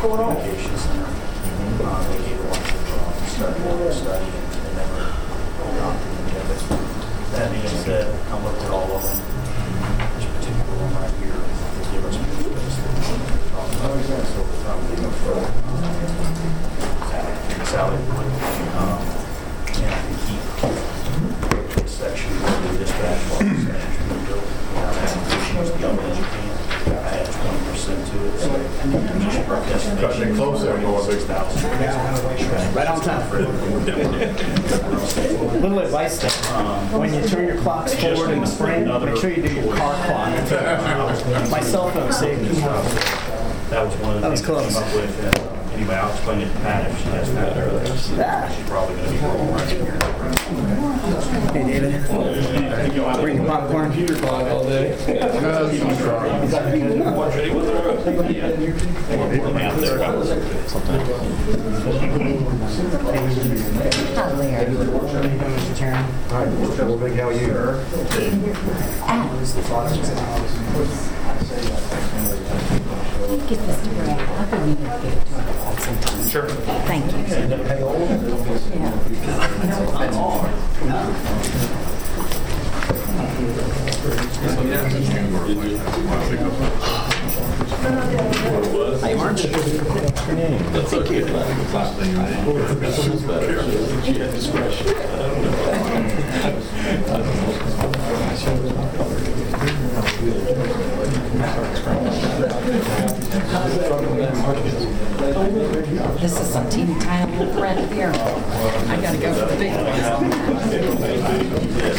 Communication Center. Uh, They gave a of uh, study, study, and never to any of it. That being said, I looked at all of them. This particular one right here, they give us. So we're go for, uh, Sally, um, and I can keep this section, the dispatch was the only education. I had twenty percent to it, so. Cutting it close there, big. Six thousand. Right on time. Little advice though, when you turn your clocks forward in the spring, make sure you do your car clock. My cell phone saved me. That was one of the things we came close. up with. And, Anyway, I'll explain it to Pat if she has that there. Ah. She's probably gonna be rolling right in here. Hey David, bring the popcorn. Computer clock all day. No, you try. Mr. Chairman. All right, Mr. Big, how are you? Get this to Brad. I'll give you a gift to him sometime. Sure. Thank you. Hi, March. Thank you. This is some teeny tiny little print here. I gotta go for the big ones.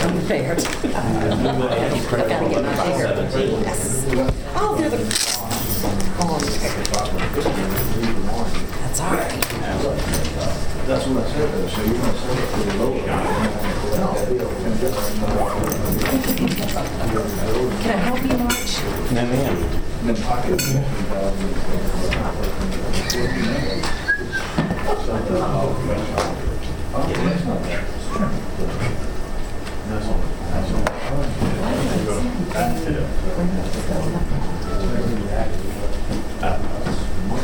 I'm prepared. I gotta get my bigger. Yes. Oh, they're the. Oh, That's all right. That's what I said, though, so you're gonna set it for the low. Can I help you, March? No, ma'am.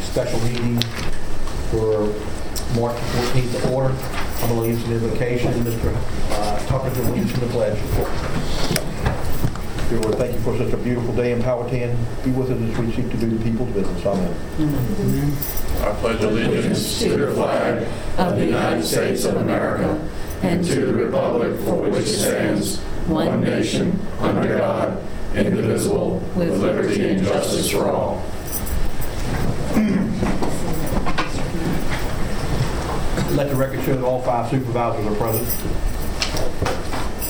special meeting for March 14th to order. I'm going to lead some invocation. Mr. uh, Tucker can lead us in the pledge. Dear Lord, thank you for such a beautiful day in Powhatan. Be with us as we seek to do the people's business. Amen. I pledge allegiance to the flag of the United States of America and to the republic for which it stands, one nation, under God, indivisible, with liberty and justice for all. Let the record show that all five supervisors are present.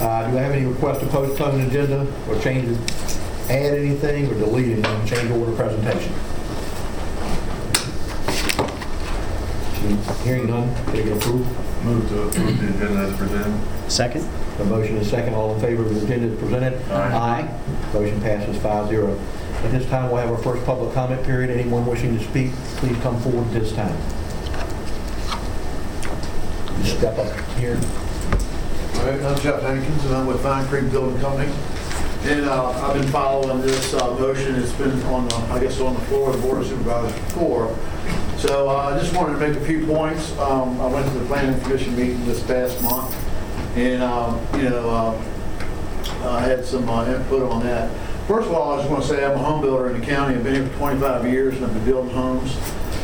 Uh, Do I have any requests to postpone the agenda or change, add anything or delete anything, change order presentation? Hearing none, can I get approval? Move to approve the agenda as presented. Second? The motion is second, all in favor of the agenda as presented? Aye. Motion passes 5-0. At this time, we'll have our first public comment period. Anyone wishing to speak, please come forward at this time. Step up here. All right, I'm Jeff Hankins, and I'm with Vine Creek Building Company. And uh, I've been following this uh, motion, it's been on, the- I guess, on the floor of the Board of Supervisors before. So uh, I just wanted to make a few points. Um, I went to the Planning Commission meeting this past month, and, um, you know, uh, I had some uh, input on that. First of all, I just want to say I'm a home builder in the county. I've been here for 25 years, and I've been building homes.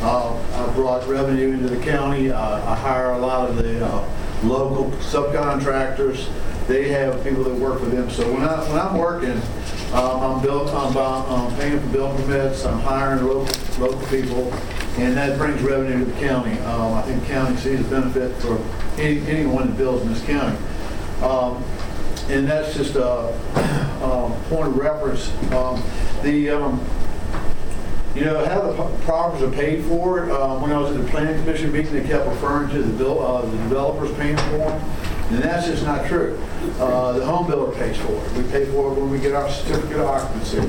Uh, I brought revenue into the county. Uh, I hire a lot of the uh, local subcontractors. They have people that work for them. So when I, when I'm working, Um, I'm built, I'm, I'm paying for building permits, I'm hiring local, local people, and that brings revenue to the county. Um, I think the county sees a benefit for any, anyone that builds in this county. Um, and that's just a, um point of reference. Um, the, um, you know, how the properties are paid for, uh, when I was at the planning commission meeting, they kept referring to the bill, uh, the developers paying for them. And that's just not true. Uh, the home builder pays for it. We pay for it when we get our certificate of occupancy.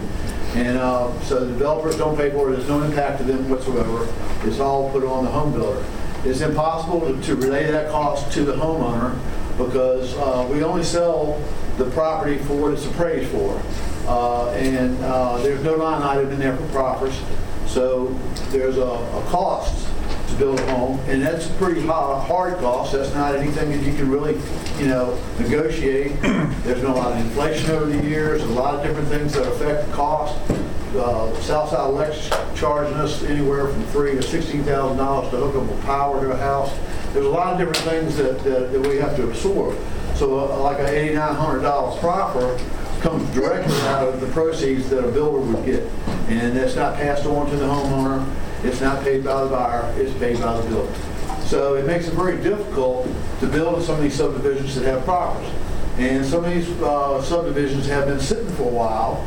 And, uh, so the developers don't pay for it. There's no impact to them whatsoever. It's all put on the home builder. It's impossible to- to relay that cost to the homeowner because, uh, we only sell the property for what it's appraised for. Uh, and, uh, there's no line item in there for proffers. So there's a, a cost to build a home, and that's a pretty high, hard cost. That's not anything that you can really, you know, negotiate. There's been a lot of inflation over the years, a lot of different things that affect the cost. Uh, Southside Electric charging us anywhere from three to sixteen thousand dollars to hook up with power to a house. There's a lot of different things that, that, that we have to absorb. So uh, like a eighty-nine hundred dollars proffer comes directly out of the proceeds that a builder would get. And that's not passed on to the homeowner, it's not paid by the buyer, it's paid by the builder. So it makes it very difficult to build in some of these subdivisions that have properties. And some of these uh, subdivisions have been sitting for a while,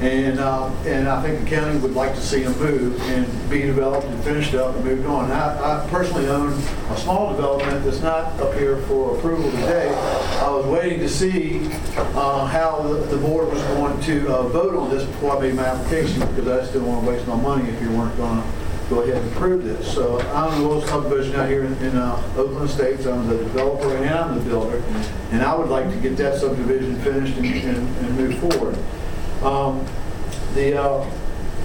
and, uh, and I think the county would like to see them move and be developed and finished up and moved on. I, I personally own a small development that's not up here for approval today. I was waiting to see uh, how the, the board was going to uh, vote on this before I made my application, because I just didn't want to waste my money if you weren't going to go ahead and approve this. So I'm the little subdivision out here in, in uh, Oakland Estates, I'm the developer and I'm the builder, and I would like to get that subdivision finished and, and, and move forward. Um, The, uh,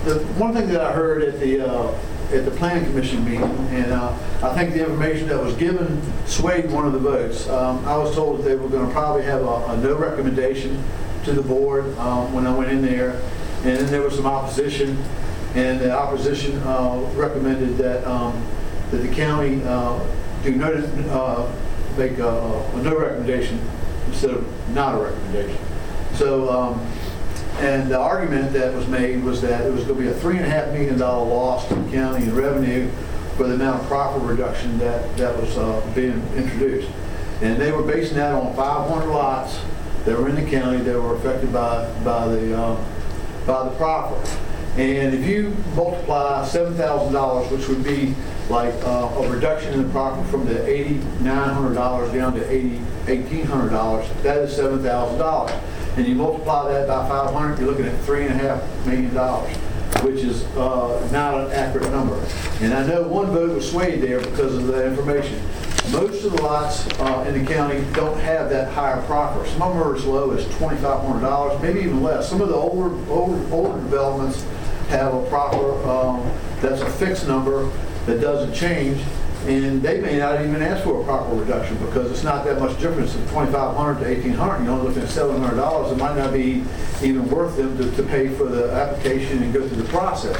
the one thing that I heard at the, uh, at the planning commission meeting, and uh, I think the information that was given swayed one of the votes. Um, I was told that they were going to probably have a, a no recommendation to the board um, when I went in there, and then there was some opposition, and the opposition uh, recommended that, um, that the county uh, do no, uh, make a, a no recommendation instead of not a recommendation. So, um, and the argument that was made was that it was going to be a three and a half million dollar loss to the county in revenue for the amount of proffer reduction that, that was uh, being introduced. And they were basing that on 500 lots that were in the county that were affected by, by the, um, by the proffer. And if you multiply $7,000, which would be like uh, a reduction in the proffer from the $8,900 down to 80 $1,800, that is $7,000. And you multiply that by 500, you're looking at three and a half million dollars, which is uh, not an accurate number. And I know one vote was swayed there because of that information. Most of the lots uh, in the county don't have that higher proffer. Some of them are as low as $2,500, maybe even less. Some of the older, older, older developments have a proffer, um, that's a fixed number that doesn't change, and they may not even ask for a proffer reduction because it's not that much difference from 2,500 to 1,800. You're only looking at $700. It might not be even worth them to, to pay for the application and go through the process.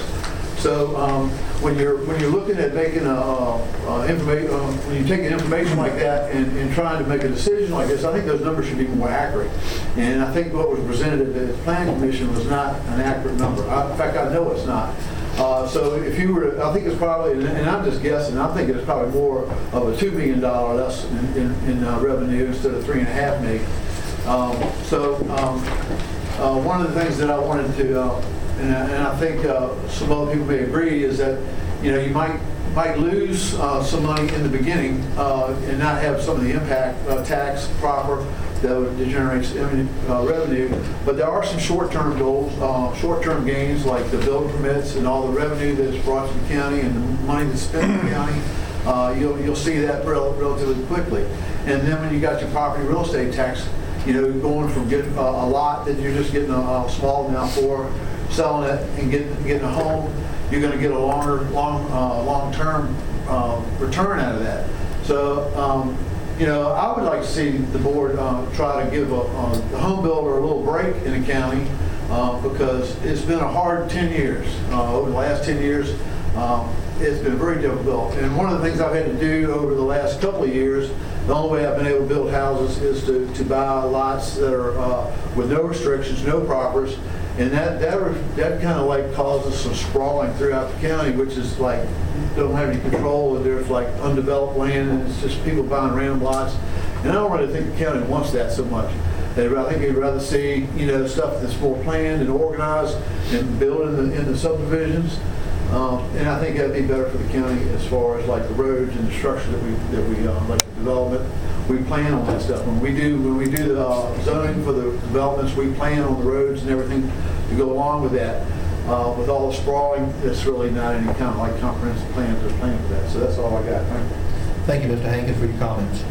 So um, when you're when you're looking at making a, a, information, uh, when you're taking information like that and, and trying to make a decision like this, I think those numbers should be more accurate. And I think what was presented at the planning commission was not an accurate number. I, in fact, I know it's not. Uh, so if you were, to, I think it's probably, and, and I'm just guessing, I think it's probably more of a two million dollar less in, in, in uh, revenue instead of three and a half million. Um, so um, uh, one of the things that I wanted to, uh, and, I, and I think uh, some other people may agree, is that you know you might might lose uh, some money in the beginning uh, and not have some of the impact uh, tax proffer that would generate uh, revenue. But there are some short-term goals, uh, short-term gains like the building permits and all the revenue that's brought to the county and the money that's spent in the county. Uh, you'll, you'll see that rel relatively quickly. And then when you got your property real estate tax, you know, going from getting a, a lot that you're just getting a, a small amount for, selling it and getting, getting a home, you're going to get a longer, long, uh, long-term uh, return out of that. So, um, you know, I would like to see the board uh, try to give a, uh, the home builder a little break in the county uh, because it's been a hard 10 years. Uh, over the last 10 years, um, it's been very difficult. And one of the things I've had to do over the last couple of years, the only way I've been able to build houses is to, to buy lots that are uh, with no restrictions, no proffers, And that, that, that kind of like causes some sprawling throughout the county, which is like, don't have any control, and there's like undeveloped land, and it's just people buying random lots. And I don't really think the county wants that so much. They, I think they'd rather see, you know, stuff that's more planned and organized and built in the, in the subdivisions. Um, And I think that'd be better for the county as far as like the roads and the structure that we, that we, uh, like the development. We plan on that stuff. When we do, when we do the uh, zoning for the developments, we plan on the roads and everything to go along with that. Uh, With all the sprawling, it's really not any kind of like comprehensive plan to plan for that. So that's all I got. Thank you. Thank you, Mr. Hankins, for your comments.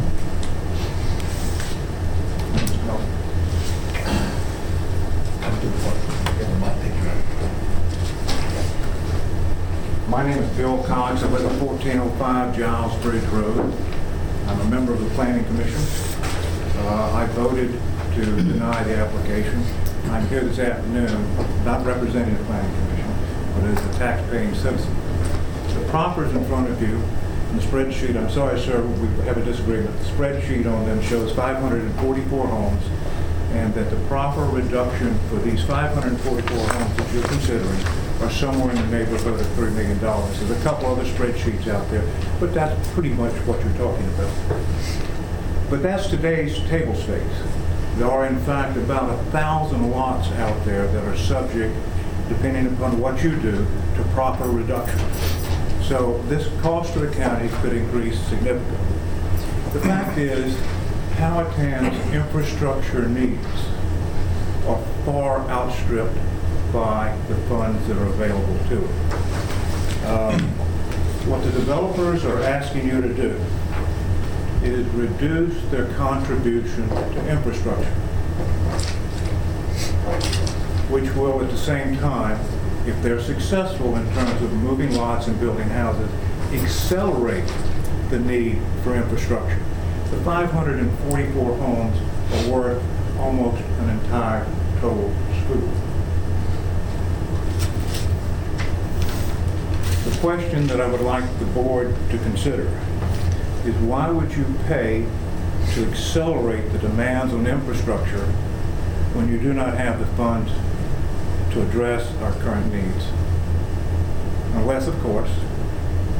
My name is Bill Cox. I live at 1405 Giles Bridge Road. I'm a member of the Planning Commission. Uh, I voted to deny the application. I'm here this afternoon, not representing the Planning Commission, but as a tax-paying citizen. The proffers in front of you, the spreadsheet, I'm sorry, sir, we have a disagreement. The spreadsheet on them shows 544 homes, and that the proffer reduction for these 544 homes that you're considering are somewhere in the neighborhood of $3 million. There's a couple other spreadsheets out there, but that's pretty much what you're talking about. But that's today's table stakes. There are in fact about a thousand lots out there that are subject, depending upon what you do, to proffer reduction. So this cost to the county could increase significantly. The fact is, Powhatan's infrastructure needs are far outstripped by the funds that are available to it. Um, What the developers are asking you to do is reduce their contribution to infrastructure, which will at the same time, if they're successful in terms of moving lots and building houses, accelerate the need for infrastructure. The 544 homes are worth almost an entire total school. The question that I would like the board to consider is why would you pay to accelerate the demands on infrastructure when you do not have the funds to address our current needs? Unless, of course,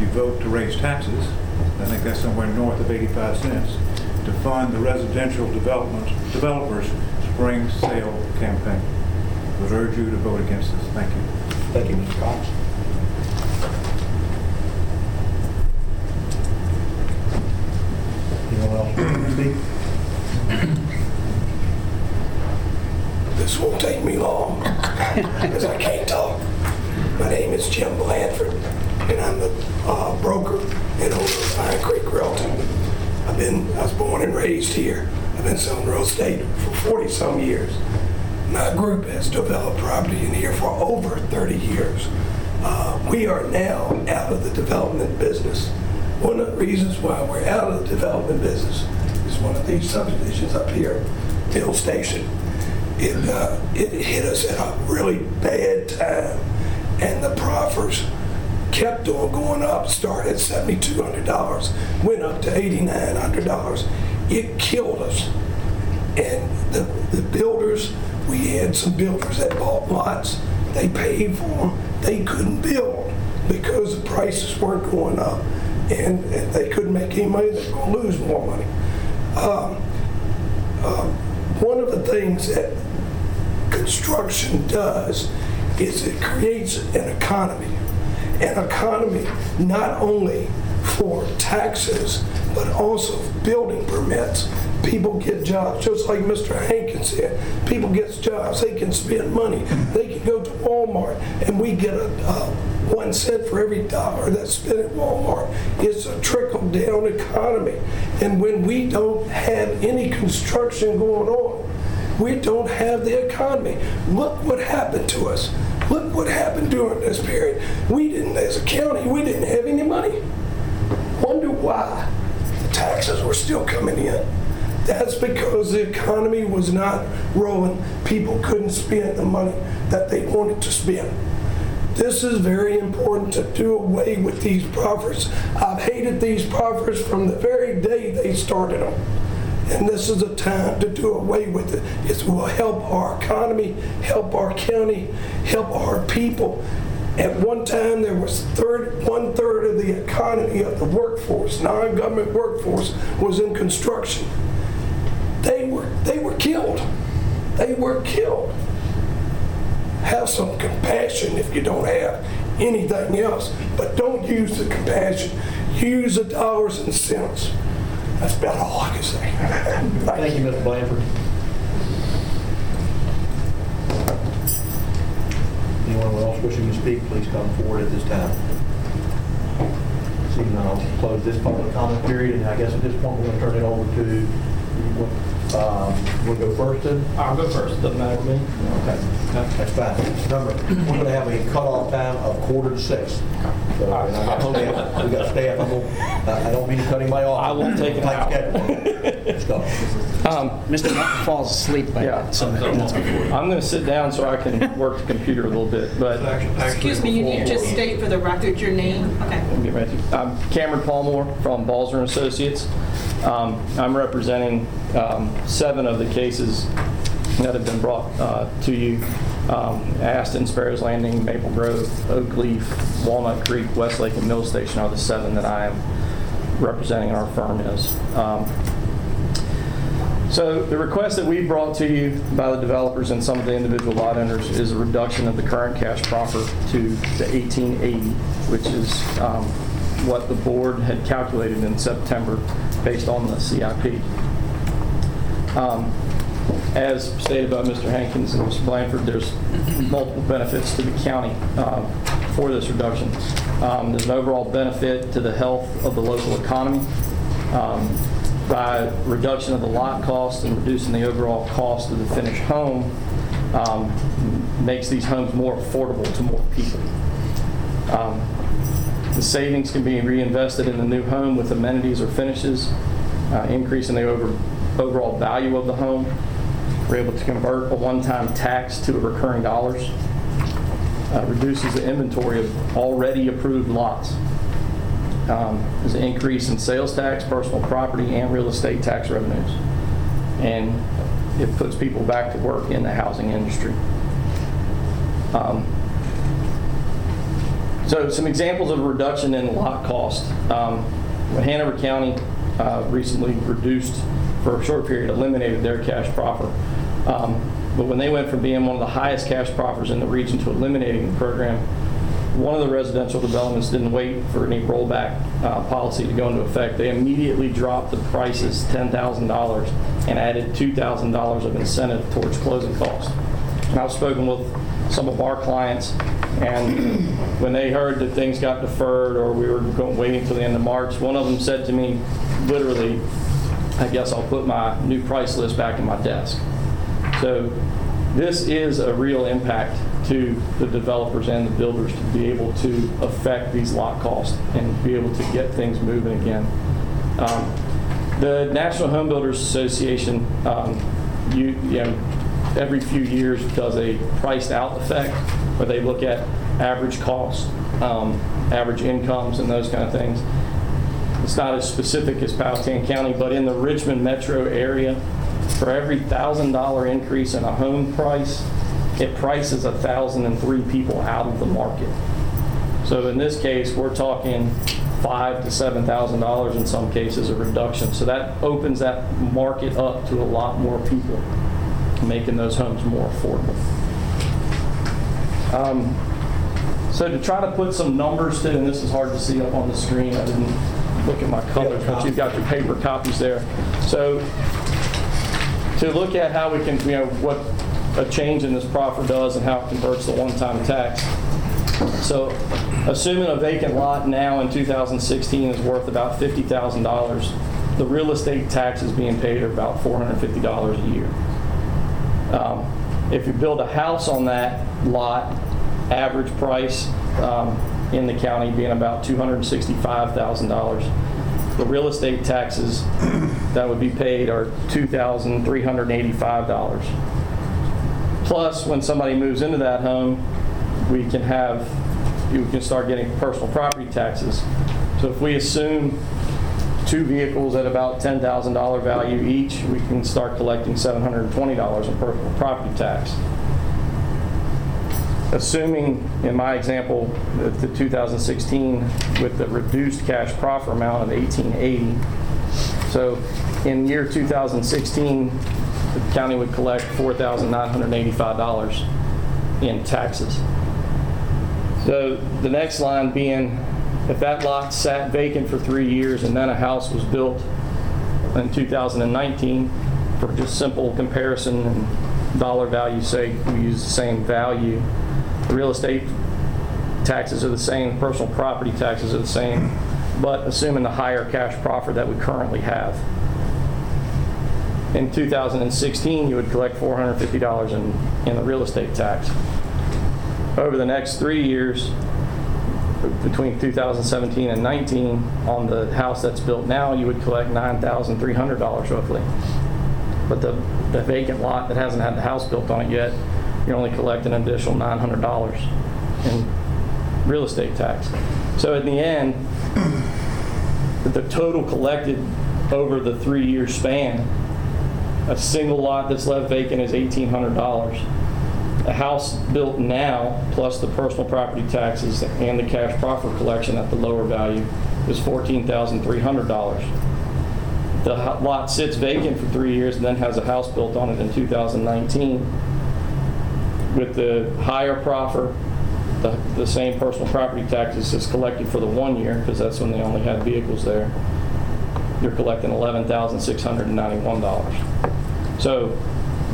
you vote to raise taxes, I think that's somewhere north of 85 cents, to fund the residential development, developers' spring sale campaign. I Would urge you to vote against this. Thank you. Thank you, Mr. Cox. Anyone else want to speak? This won't take me long, because I can't talk. My name is Jim Blanford, and I'm the uh, broker and owner of Pine Creek Realty. I've been, I was born and raised here. I've been selling real estate for 40-some years. My group has developed property in here for over 30 years. Uh, We are now out of the development business. One of the reasons why we're out of the development business is one of these subdivisions up here, Hill Station it, uh, it hit us at a really bad time. And the proffers kept on going up, started at $7,200, went up to $8,900. It killed us. And the, the builders, we had some builders that bought lots, they paid for them, they couldn't build because the prices weren't going up. And, and they couldn't make any money, they were going to lose more money. Um, um, one of the things that construction does is it creates an economy. An economy not only for taxes, but also building permits. People get jobs, just like Mr. Hankins said. People get jobs, they can spend money. They can go to Walmart and we get a, one cent for every dollar that's spent at Walmart. It's a trickle-down economy. And when we don't have any construction going on, we don't have the economy. Look what happened to us. Look what happened during this period. We didn't, as a county, we didn't have any money. Why the taxes were still coming in. That's because the economy was not rolling. People couldn't spend the money that they wanted to spend. This is very important to do away with these proffers. I've hated these proffers from the very day they started them. And this is the time to do away with it. It will help our economy, help our county, help our people. At one time, there was third, one-third of the economy of the workforce, non-government workforce, was in construction. They were, they were killed. They were killed. Have some compassion if you don't have anything else, but don't use the compassion. Use the dollars and cents. That's about all I can say. Thank you, Mr. Blanford. Anyone else wishing to speak, please come forward at this time. Seeing none, I'll close this public comment period, and I guess at this point, we're going to turn it over to, um, we'll go first then? I'll go first, doesn't matter to me. Okay, that's fine. Number, we're going to have a cutoff time of quarter to six. So, and I told you, we got staff, I'm gonna- I don't mean to cut anybody off. I won't take it out. Let's go. Um, Mr. Martin falls asleep by Yeah. then, so that's okay. I'm going to sit down so I can work the computer a little bit, but Excuse me, you need to just state for the record your name. Okay. Let me get ready. I'm Cameron Palmore from Balzer and Associates. Um, I'm representing um, seven of the cases that have been brought uh, to you. Um, Aston, Sparrows Landing, Maple Grove, Oak Leaf, Walnut Creek, Westlake, and Mill Station are the seven that I am representing our firm is. Um, so the request that we brought to you by the developers and some of the individual lot owners is a reduction of the current cash proffer to the 1880, which is um, what the board had calculated in September based on the CIP. Um, As stated by Mr. Hankins and Mr. Blanford, there's multiple benefits to the county um, for this reduction. Um, There's an overall benefit to the health of the local economy um, by reduction of the lot cost and reducing the overall cost of the finished home, um, makes these homes more affordable to more people. Um, The savings can be reinvested in the new home with amenities or finishes, uh, increasing the over- overall value of the home. We're able to convert a one-time tax to recurring dollars. Uh, Reduces the inventory of already approved lots. Um, There's an increase in sales tax, personal property, and real estate tax revenues. And it puts people back to work in the housing industry. Um, so some examples of reduction in lot cost. Um, Hanover County uh, recently reduced, for a short period, eliminated their cash proffer. Um, But when they went from being one of the highest cash proffers in the region to eliminating the program, one of the residential developments didn't wait for any rollback uh, policy to go into effect. They immediately dropped the prices $10,000 and added $2,000 of incentive towards closing costs. And I've spoken with some of our clients, and when they heard that things got deferred or we were going, waiting until the end of March, one of them said to me, literally, I guess I'll put my new price list back in my desk. So this is a real impact to the developers and the builders to be able to affect these lot costs and be able to get things moving again. Um, The National Home Builders Association, um, you, you know, every few years does a priced out effect where they look at average cost, um, average incomes and those kind of things. It's not as specific as Powhatan County, but in the Richmond metro area, for every thousand dollar increase in a home price, it prices a thousand and three people out of the market. So in this case, we're talking five to seven thousand dollars in some cases a reduction. So that opens that market up to a lot more people, making those homes more affordable. Um, So to try to put some numbers to, and this is hard to see up on the screen, I didn't look at my colors, but you've got your paper copies there. So to look at how we can, you know, what a change in this proffer does and how it converts the one-time tax. So assuming a vacant lot now in 2016 is worth about $50,000, the real estate taxes being paid are about $450 a year. Um, If you build a house on that lot, average price um, in the county being about $265,000. The real estate taxes that would be paid are $2,385. Plus, when somebody moves into that home, we can have, you can start getting personal property taxes. So if we assume two vehicles at about $10,000 value each, we can start collecting $720 in property tax. Assuming, in my example, that the 2016 with the reduced cash proffer amount of 1880, so in year 2016, the county would collect $4,985 in taxes. So the next line being, if that lot sat vacant for three years and then a house was built in 2019, for just simple comparison and dollar value sake, we use the same value. The real estate taxes are the same, personal property taxes are the same, but assuming the higher cash proffer that we currently have. In 2016, you would collect $450 in, in the real estate tax. Over the next three years, between 2017 and 19, on the house that's built now, you would collect $9,300 roughly. But the, the vacant lot that hasn't had the house built on it yet, you're only collecting an additional $900 in real estate tax. So in the end, the total collected over the three-year span, a single lot that's left vacant is $1,800. A house built now, plus the personal property taxes and the cash proffer collection at the lower value, is $14,300. The lot sits vacant for three years and then has a house built on it in 2019. With the higher proffer, the, the same personal property taxes is collected for the one year, because that's when they only had vehicles there. You're collecting $11,691. So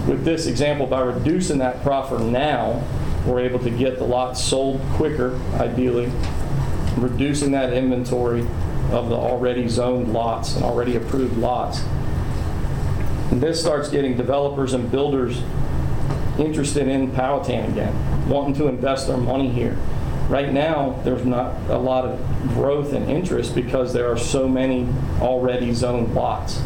with this example, by reducing that proffer now, we're able to get the lots sold quicker, ideally, reducing that inventory of the already zoned lots and already approved lots. And this starts getting developers and builders interested in Powhatan again, wanting to invest their money here. Right now, there's not a lot of growth and interest because there are so many already zoned lots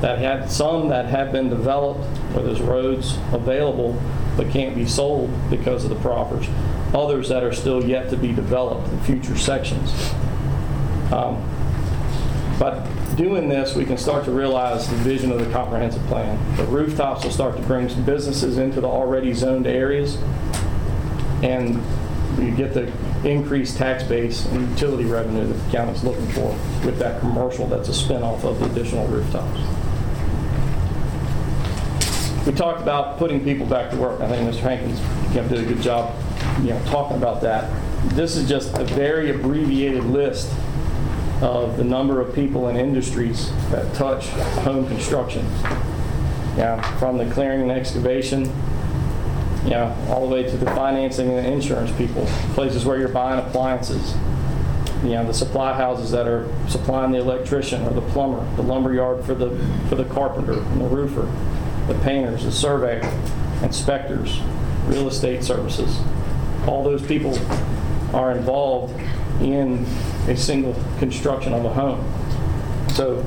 that had, some that have been developed, where there's roads available, but can't be sold because of the proffers. Others that are still yet to be developed in future sections. Um, By doing this, we can start to realize the vision of the comprehensive plan. The rooftops will start to bring some businesses into the already zoned areas, and you get the increased tax base and utility revenue that the county's looking for with that commercial that's a spinoff of the additional rooftops. We talked about putting people back to work. I think Mr. Hankins you know, did a good job, you know, talking about that. This is just a very abbreviated list of the number of people and industries that touch home construction. Yeah, from the clearing and excavation, yeah, all the way to the financing and the insurance people, places where you're buying appliances. You know, the supply houses that are supplying the electrician or the plumber, the lumber yard for the, for the carpenter and the roofer, the painters, the surveyor, inspectors, real estate services. All those people are involved in a single construction of a home. So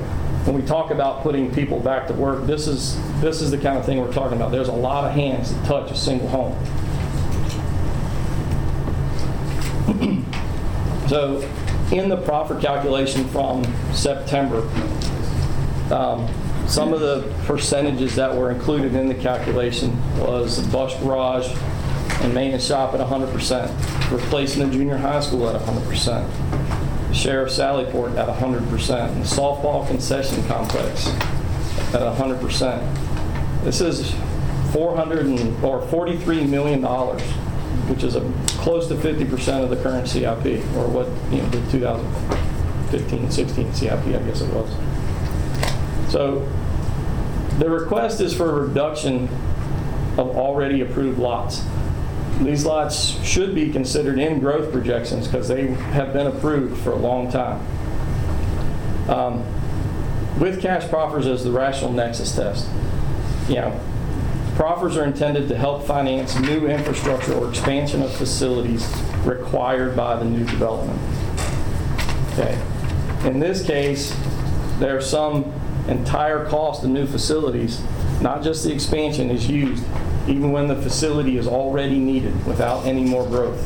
when we talk about putting people back to work, this is, this is the kind of thing we're talking about. There's a lot of hands that touch a single home. So in the proffer calculation from September, um, some of the percentages that were included in the calculation was the bus garage and maintenance shop at 100%, replacing the junior high school at 100%, Sheriff Sallyport at 100%, and the softball concession complex at 100%. This is 400 and, or 43 million dollars, which is a close to 50% of the current CIP, or what, you know, the 2015, 16 CIP, I guess it was. So the request is for a reduction of already approved lots. These lots should be considered in growth projections because they have been approved for a long time. Um, With cash proffers as the rational nexus test, you know, proffers are intended to help finance new infrastructure or expansion of facilities required by the new development. Okay. In this case, there are some entire cost of new facilities, not just the expansion is used, even when the facility is already needed without any more growth.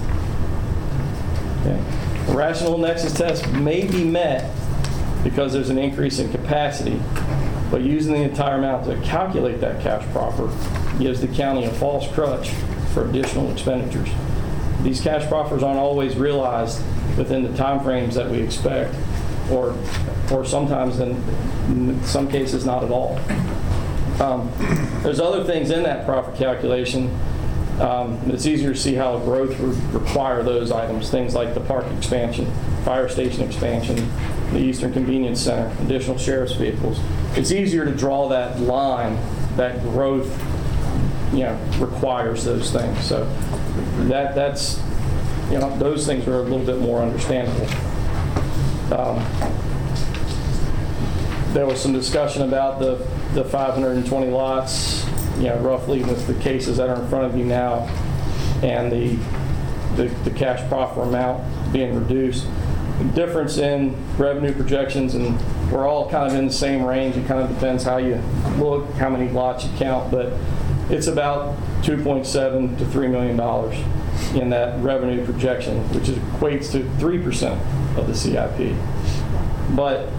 Okay. A rational nexus test may be met because there's an increase in capacity. But using the entire amount to calculate that cash proffer gives the county a false crutch for additional expenditures. These cash proffers aren't always realized within the timeframes that we expect, or, or sometimes in, some cases, not at all. Um, There's other things in that proffer calculation. Um, It's easier to see how growth would require those items, things like the park expansion, fire station expansion, the Eastern Convenience Center, additional sheriff's vehicles. It's easier to draw that line, that growth, you know, requires those things. So that, that's, you know, those things are a little bit more understandable. Um, there was some discussion about the, the 520 lots, you know, roughly with the cases that are in front of you now, and the, the the cash proffer amount being reduced. The Difference in revenue projections, and we're all kind of in the same range. It kind of depends how you look, how many lots you count, but it's about 2.7 to 3 million dollars in that revenue projection, which equates to 3% of the CIP. But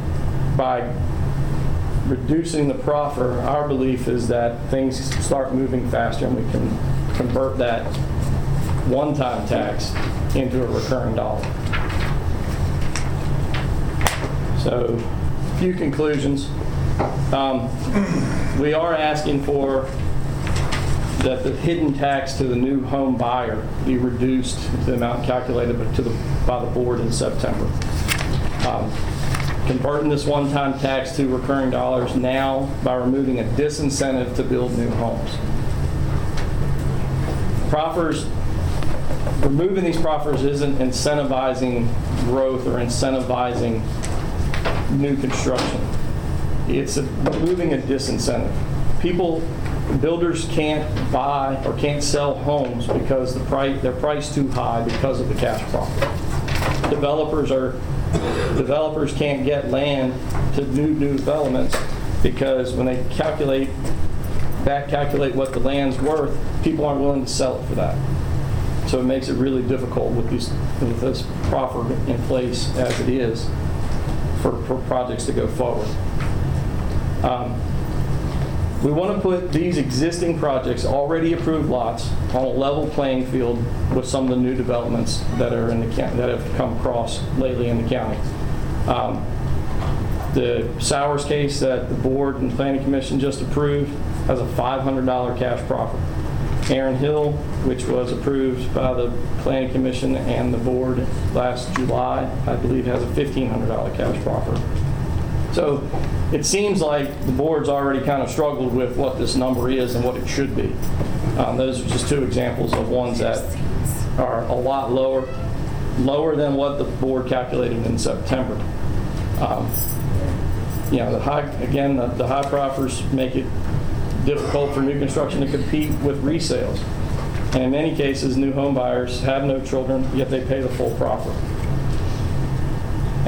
by reducing the proffer, our belief is that things start moving faster and we can convert that one-time tax into a recurring dollar. So, few conclusions. Um, We are asking for that the hidden tax to the new home buyer be reduced to the amount calculated to the, by the board in September. Um, Converting this one-time tax to recurring dollars now by removing a disincentive to build new homes. Proffers, removing these proffers isn't incentivizing growth or incentivizing new construction. It's a- removing a disincentive. People, builders can't buy or can't sell homes because the price, they're priced too high because of the cash proffer. Developers are, developers can't get land to new, new developments because when they calculate, back calculate what the land's worth, people aren't willing to sell it for that. So it makes it really difficult with these, with this proffer in place as it is for, for projects to go forward. Um, We want to put these existing projects, already approved lots, on a level playing field with some of the new developments that are in the that have come across lately in the county. Um, The Sowers case that the board and planning commission just approved has a $500 cash proffer. Aaron Hill, which was approved by the planning commission and the board last July, I believe has a $1,500 cash proffer. So it seems like the board's already kind of struggled with what this number is and what it should be. Um, Those are just two examples of ones that are a lot lower, lower than what the board calculated in September. Um, You know, the high, again, the the high proffers make it difficult for new construction to compete with resales. And in many cases, new home buyers have no children, yet they pay the full proffer.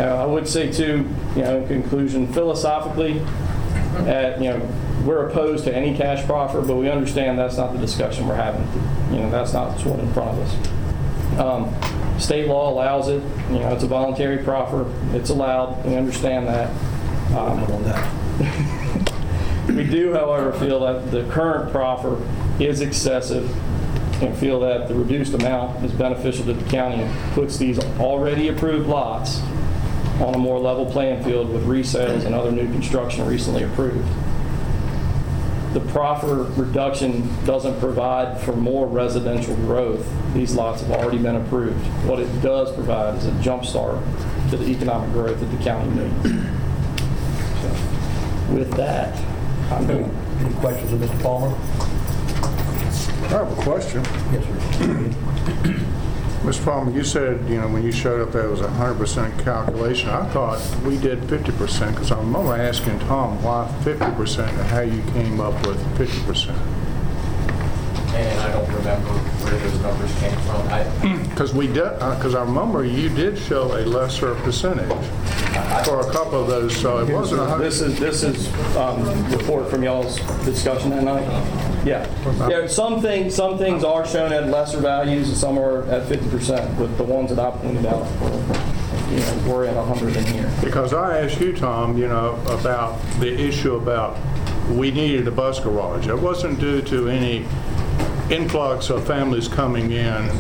Uh, I would say too, you know, in conclusion, philosophically, uh, you know, we're opposed to any cash proffer, but we understand that's not the discussion we're having. You know, that's not what's in front of us. Um, State law allows it, you know, it's a voluntary proffer, it's allowed, we understand that. Um, We do, however, feel that the current proffer is excessive and feel that the reduced amount is beneficial to the county and puts these already approved lots on a more level playing field with resales and other new construction recently approved. The proffer reduction doesn't provide for more residential growth. These lots have already been approved. What it does provide is a jumpstart to the economic growth that the county needs. So, With that, I'm going Any questions of Mr. Palmer? I have a question. Yes, sir. Mr. Palmer, you said, you know, when you showed up, there it was a 100% calculation. I thought we did 50% because I remember asking Tom why 50% and how you came up with 50%. and I don't remember where those numbers came from. I, Because we did, uh, because I remember you did show a lesser percentage for a couple of those, so it wasn't a 100. This is, this is um, report from y'all's discussion that night? Yeah. Yeah, some things, some things are shown at lesser values and some are at 50%, but the ones that I pointed out you know, we're at 100 in here. Because I asked you, Tom, you know, about the issue about we needed a bus garage. It wasn't due to any influx of families coming in and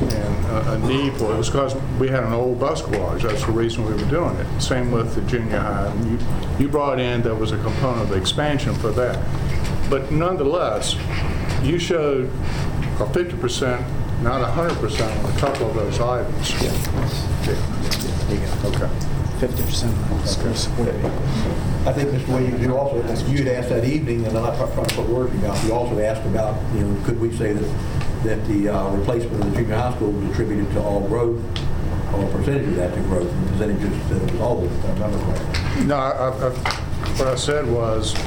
a- a need for it. It was because we had an old bus garage. That's the reason we were doing it. Same with the junior high. You you brought in, there was a component of the expansion for that. But nonetheless, you showed a 50%, not 100% on a couple of those items. Yeah. Okay. 50% of discussion. I think, Mr. Williams, you also, you had asked that evening, and I'm not trying to put words in your mouth, you also asked about, you know, could we say that, that the uh, replacement of the junior high school was attributed to all growth, or a percentage of that to growth, and percentage just said it was all, if I remember correctly. No, I- I- I- what I said was,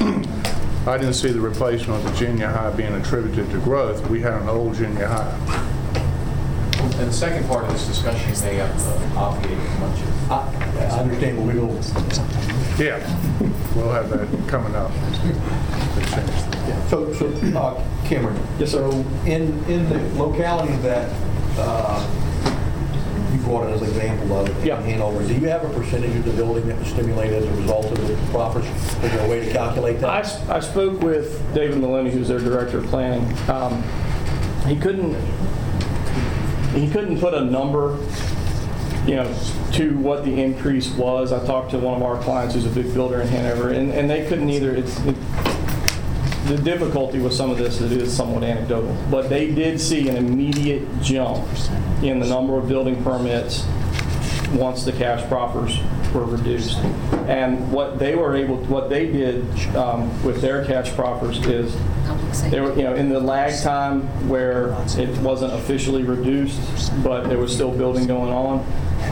I didn't see the replacement of the junior high being attributed to growth. We had an old junior high. And the second part of this discussion may uh, obviate much of I I understand, but we will, Yeah, we'll have that coming up. so, so, uh, Cameron. Yes, sir. So in, in the locality that uh, you brought in as an example of Yeah. Hanover, do you have a percentage of the building that was stimulated as a result of the proffers? Is there a way to calculate that I, that? s- I spoke with David Maloney, who's their director of planning. Um, He couldn't, he couldn't put a number, you know, to what the increase was. I talked to one of our clients who's a big builder in Hanover, and, and they couldn't either. It's, it- the difficulty with some of this, it is somewhat anecdotal, but they did see an immediate jump in the number of building permits once the cash proffers were reduced. And what they were able, what they did um, with their cash proffers is, they were, you know, in the lag time where it wasn't officially reduced, but there was still building going on,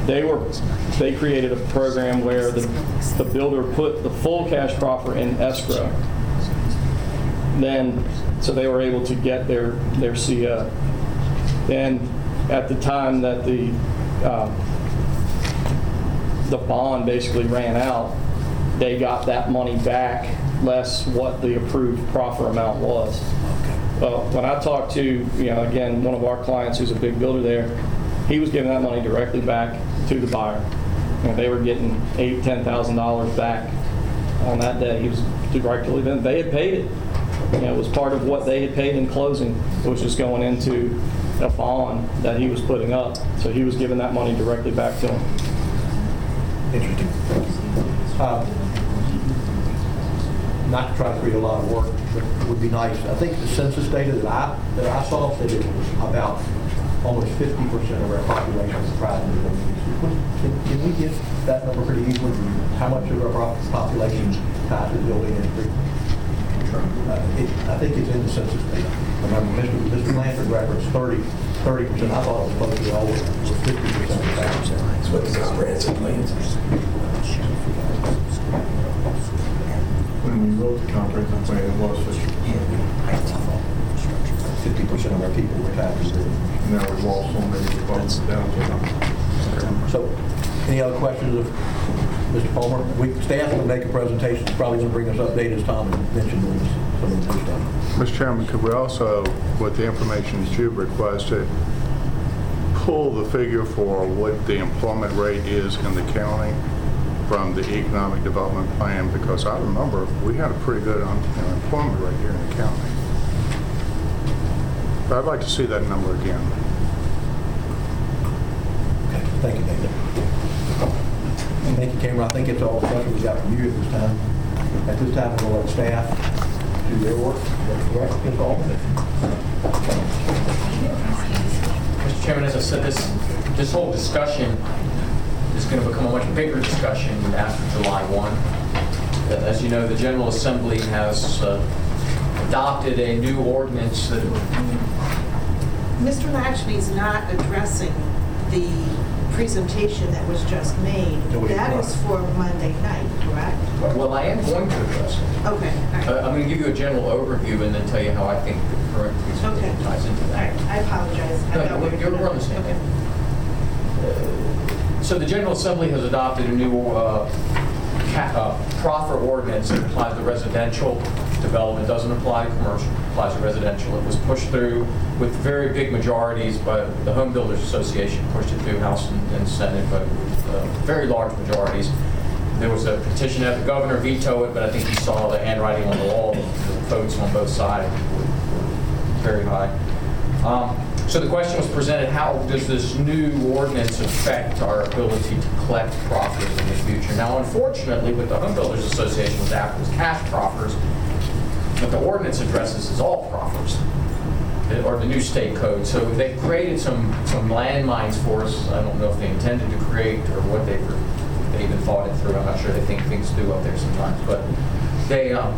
they were, they created a program where the, the builder put the full cash proffer in escrow. Then, so they were able to get their, their CO. Then, at the time that the, um, the bond basically ran out, they got that money back less what the approved proffer amount was. Well, when I talked to, you know, again, one of our clients who's a big builder there, he was giving that money directly back to the buyer. Know, they were getting eight, ten thousand dollars back on that day. He was directly, then they had paid it. You know, it was part of what they had paid in closing. It was going into a bond that he was putting up. So he was giving that money directly back to him. Interesting. Um, Not to try to create a lot of work, but it would be nice. I think the census data that I, that I saw said it was about almost 50% of our population is private buildings. Can can we get that number pretty easily? How much of our pop- population ties to the building industry? Uh, it- I think it's in the census data. Remember, Mr. Mr. Blanford referenced 30, 30%. I thought it was supposed to be all, was 50% of the That's what the comprehensive plan says. When we wrote the comprehensive plan, it was 50, fifty percent of our people were taxed. now we've lost so many, we've bumped it down to So, any other questions of Mr. Palmer? We, staff will make a presentation, it's probably going to bring us update as Tom had mentioned on some of the new stuff. Mr. Chairman, could we also, with the information that you've requested, pull the figure for what the employment rate is in the county from the economic development plan? Because I remember we had a pretty good um, you know, employment rate here in the county. But I'd like to see that number again. Okay, Thank you, David. And Thank you, Cameron. I think it's all the questions we got from you at this time. At this time, we'll let staff do their work. That's correct, that's all. Mr. Chairman, as I said, this, this whole discussion is going to become a much bigger discussion after July 1. As you know, the General Assembly has uh, adopted a new ordinance that Mr. Lashby is not addressing the presentation that was just made. No, he's That not. is for Monday night, correct? Well, I am going to address it. Okay, all right. Uh, I'm going to give you a general overview and then tell you how I think the current Okay. ties into All that. right, I apologize. I No, thought we you're- were you're on the same Okay. So the General Assembly has adopted a new uh, ca- uh, proffer ordinance that applies to residential development, doesn't apply to commercial, to residential. It was pushed through with very big majorities, but the Home Builders Association pushed it through House and and Senate, but uh, very large majorities. There was a petition that the governor vetoed it, but I think he saw the handwriting on the wall, the votes on both sides were very high. Um, So the question was presented, how does this new ordinance affect our ability to collect proffers in the future? Now, unfortunately, what the Home Builders Association was after was cash proffers, what the ordinance addresses is all proffers, or the new state code. So they created some, some landmines for us. I don't know if they intended to create or what they were, they even thought it through. I'm not sure. They think things do up there sometimes. But they, um,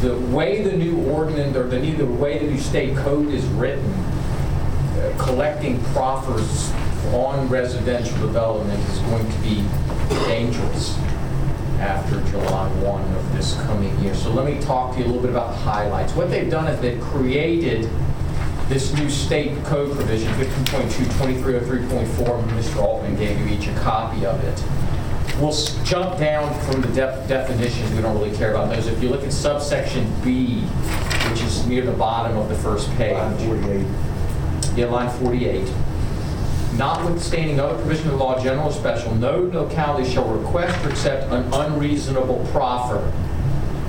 the way the new ordinance, or the new, the way the new state code is written, uh, collecting proffers on residential development is going to be dangerous after July 1 of this coming year. So let me talk to you a little bit about the highlights. What they've done is they've created this new state code provision, 15.2, 2303.4, Mr. Altman gave you each a copy of it. We'll jump down from the def- definitions, we don't really care about those. If you look at subsection B, which is near the bottom of the first page. Line 48. Yeah, line 48. Notwithstanding other provisions of the law, general or special, no locality shall request or accept an unreasonable proffer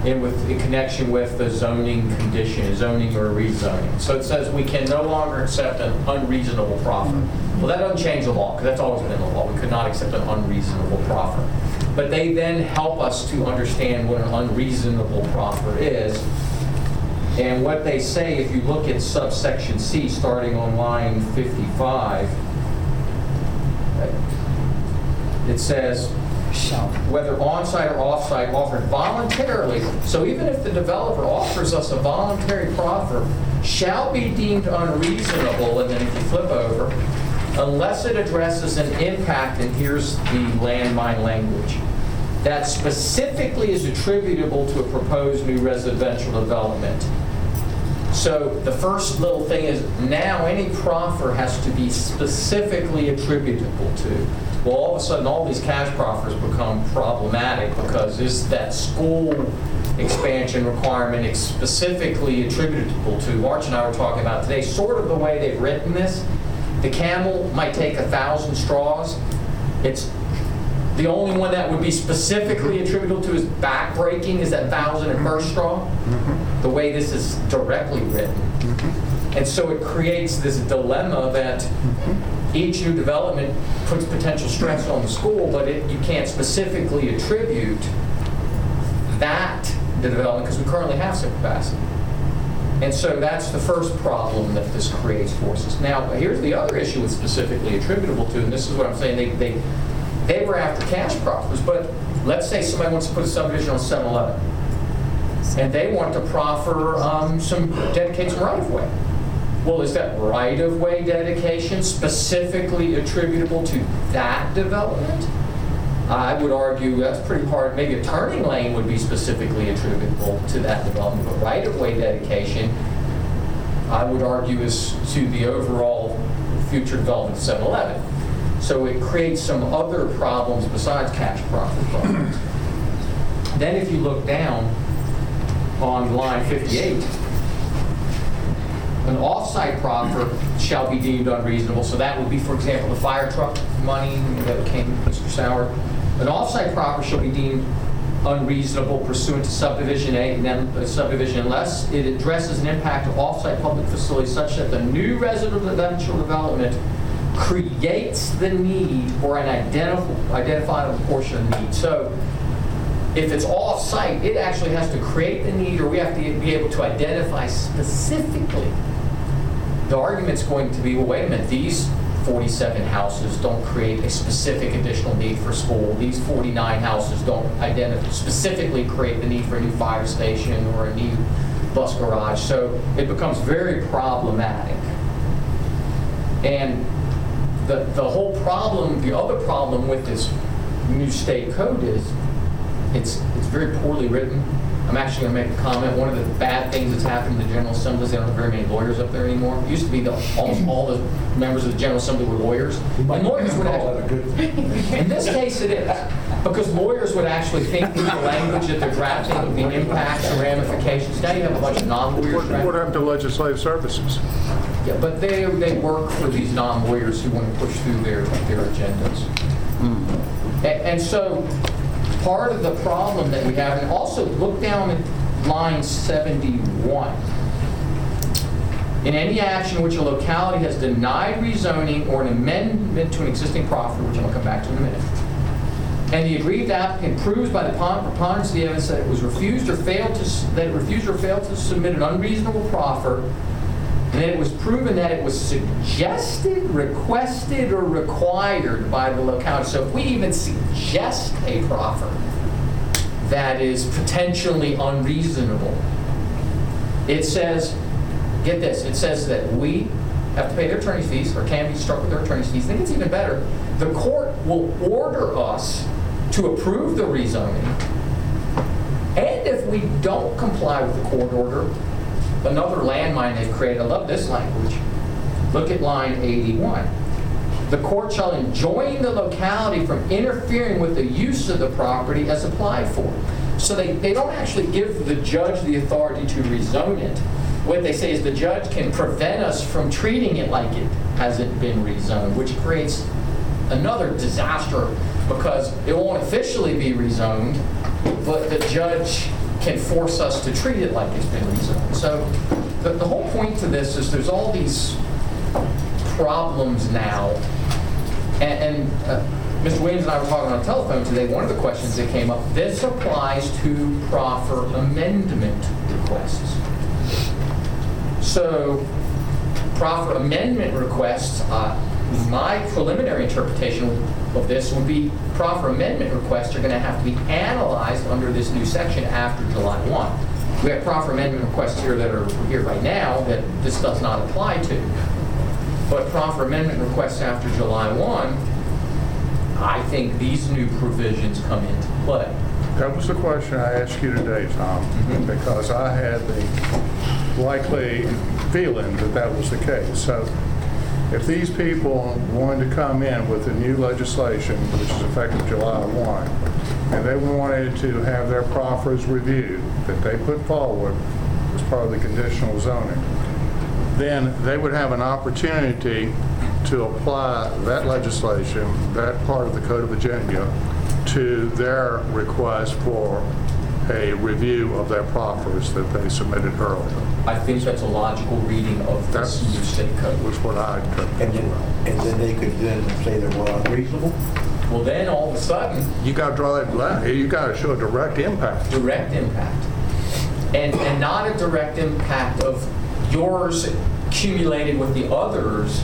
in with, in connection with the zoning condition, zoning or rezoning. So it says we can no longer accept an unreasonable proffer. Well, that doesn't change the law, because that's always been the law. We could not accept an unreasonable proffer. But they then help us to understand what an unreasonable proffer is. And what they say, if you look at subsection C, starting on line 55, it says, whether on-site or off-site offered voluntarily, so even if the developer offers us a voluntary proffer, shall be deemed unreasonable, and then if you flip over, unless it addresses an impact, and here's the landmine language, that specifically is attributable to a proposed new residential development. So the first little thing is now any proffer has to be specifically attributable to. Well, all of a sudden, all these cash proffers become problematic because is that school expansion requirement is specifically attributable to? March and I were talking about today, sort of the way they've written this. The camel might take a thousand straws. It's the only one that would be specifically attributable to his backbreaking is that thousand and first straw, mm-hmm. the way this is directly written. Mm-hmm. And so it creates this dilemma that mm-hmm. each new development puts potential stress on the school, but it, you can't specifically attribute that the development because we currently have some capacity. And so that's the first problem that this creates for us. Now, here's the other issue it's specifically attributable to, and this is what I'm saying, they, they, they were after cash proffers, but let's say somebody wants to put a subdivision on 7-Eleven, and they want to proffer um, some, dedicate some right-of-way. Well, is that right-of-way dedication specifically attributable to that development? I would argue that's pretty hard, maybe a turning lane would be specifically attributable to that development, but right-of-way dedication, I would argue is to the overall future development of 7-Eleven. So it creates some other problems besides cash proffer problems. Then if you look down on line 58, an off-site proffer shall be deemed unreasonable. So that would be, for example, the fire truck money that came, Mr. Sauer. An off-site proffer shall be deemed unreasonable pursuant to subdivision A, and then uh, subdivision unless it addresses an impact of off-site public facilities such that the new residential development creates the need or an identif- identifiable portion of the need. So if it's off-site, it actually has to create the need, or we have to be able to identify specifically. The argument's going to be, well, wait a minute, these 47 houses don't create a specific additional need for school. These 49 houses don't identify, specifically create the need for a new fire station or a new bus garage. So it becomes very problematic. And the, the whole problem, the other problem with this new state code is it's, it's very poorly written. I'm actually going to make a comment. One of the bad things that's happened in the General Assembly is they don't have very many lawyers up there anymore. It used to be that almost all the members of the General Assembly were lawyers. And lawyers would Call that a actually, good thing. in this case it is, because lawyers would actually think through the language that they're drafting, the impacts and ramifications. Now you have a bunch of non-lawyers What what happened to legislative services? Yeah, but they, they work for these non-lawyers who want to push through their, their agendas. A- And so, part of the problem that we have, and also look down at line 71. In any action which a locality has denied rezoning or an amendment to an existing proffer, which to come back to in a minute, and the aggrieved applicant proves by the preponderance of the evidence that it was refused or failed to, that it refused or failed to submit an unreasonable proffer, and it was proven that it was suggested, requested, or required by the locality. So if we even suggest a proffer that is potentially unreasonable, it says, get this, it says that we have to pay their attorney's fees, or can be struck with their attorney's fees. I think it's even better. The court will order us to approve the rezoning, and if we don't comply with the court order, another landmine they've created, I love this language. Look at line 81. The court shall enjoin the locality from interfering with the use of the property as applied for. So they, they don't actually give the judge the authority to rezone it. What they say is the judge can prevent us from treating it like it hasn't been rezoned, which creates another disaster because it won't officially be rezoned, but the judge can force us to treat it like it's been rezoned. So the, the whole point to this is there's all these problems now. And, and uh, Mr. Williams and I were talking on the telephone today. One of the questions that came up, this applies to proffer amendment requests. So proffer amendment requests, uh, my preliminary interpretation of this would be proffer amendment requests are going to have to be analyzed under this new section after July 1. We have proffer amendment requests here that are here right now that this does not apply to. But proffer amendment requests after July 1, I think these new provisions come into play. That was the question I asked you today, Tom, mm-hmm. because I had the likely feeling that that was the case. So if these people wanted to come in with the new legislation, which is effective July 1, and they wanted to have their proffers reviewed that they put forward as part of the conditional zoning, then they would have an opportunity to apply that legislation, that part of the Code of Virginia, to their request for a review of their proffers that they submitted earlier. I think that's a logical reading of this new state code. Was what I interpreted. And then, and then they could then say they were unreasonable? Well, then all of a sudden, You got to draw that line, you got to show a direct impact. direct impact. And, and not a direct impact of yours accumulated with the others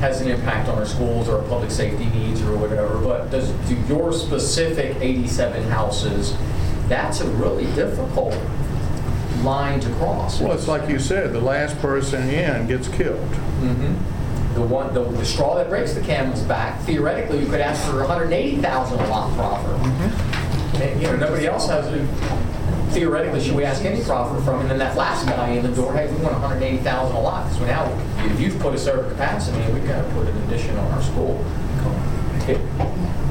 has an impact on our schools or our public safety needs or whatever, but does, do your specific 87 houses, that's a really difficult line to cross. Well, it's like you said, the last person in gets killed. Mhm. The one, the, the straw that breaks the camel's back, theoretically, you could ask for 180,000 a lot proffer. And, you know, nobody else has a, theoretically, should we ask any proffer from, and then that last guy in the door, hey, we want 180,000 a lot, because now, if you've put us over capacity, we've got to put an addition on our school. It-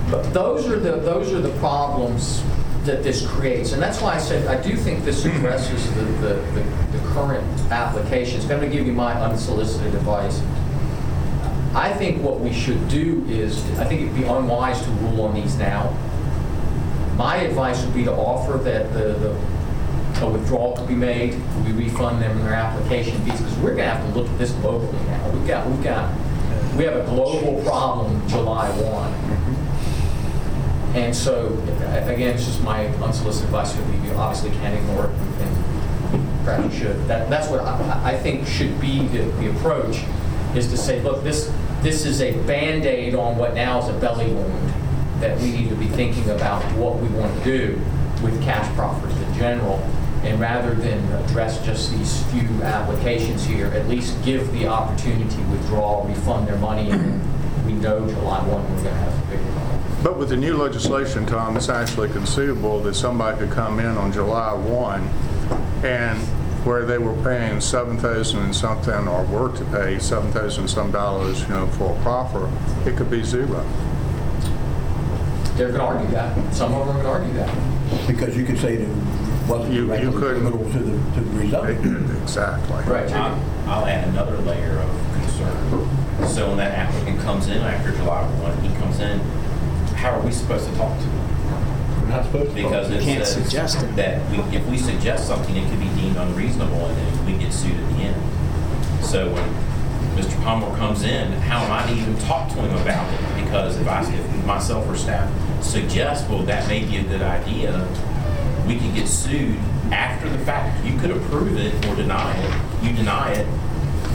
But those are the, those are the problems that this creates, and that's why I said, I do think this addresses the, the, the the current applications. I'm going to give you my unsolicited advice. I think what we should do is, I think it'd be unwise to rule on these now. My advice would be to offer that the, the, a withdrawal could be made, we refund them their application fees, because we're gonna have to look at this globally now. We've got, we've got, we have a global problem July 1. And so, again, it's just my unsolicited advice you obviously can't ignore it, and perhaps you should. That, that's what I, I think should be the, the approach, is to say, look, this, this is a Band-Aid on what now is a belly wound, that we need to be thinking about what we want to do with cash proffers in general, and rather than address just these few applications here, at least give the opportunity to withdraw, refund their money, and we know July 1, we're going to have a bigger problem. But with the new legislation, Tom, it's actually conceivable that somebody could come in on July 1 and where they were paying 7,000 and something or were to pay 7,000 some dollars, you know, for a proffer, it could be zero. They're going to argue that. Some of them are going to argue that. Because you could say that it wasn't You- you directly could- criminal to the, to the rezoning. Exactly. Right. I'll I'll add another layer of concern. So when that applicant comes in after July 1, he comes in, how are we supposed to talk to them? We're not supposed to. Because it Can't says suggest it. that we, if we suggest something, it could be deemed unreasonable and then we get sued at the end. So when Mr. Palmer comes in, how am I to even talk to him about it? Because if I, if myself or staff suggest, well, that may be a good idea, we could get sued after the fact. You could approve it or deny it. You deny it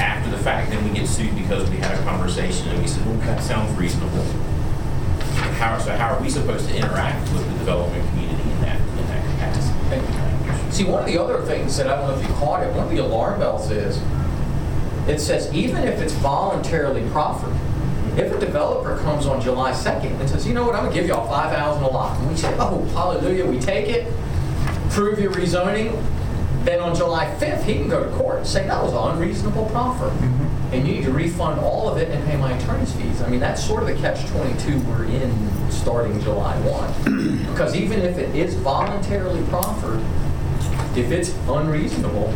after the fact, then we get sued because we had a conversation and we said, well, that sounds reasonable. How, so how are we supposed to interact with the development community in that, in that capacity? See, one of the other things that I don't know if you caught it, one of the alarm bells is, it says even if it's voluntarily proffered, if a developer comes on July 2nd and says, you know what, I'm gonna give y'all 5,000 a lot, and we say, oh, hallelujah, we take it, prove your rezoning, then on July 5th, he can go to court and say, that was an unreasonable proffer. Mm-hmm. And you need to refund all of it and pay my attorney's fees. I mean, that's sort of the catch-22 we're in starting July 1. Because even if it is voluntarily proffered, if it's unreasonable,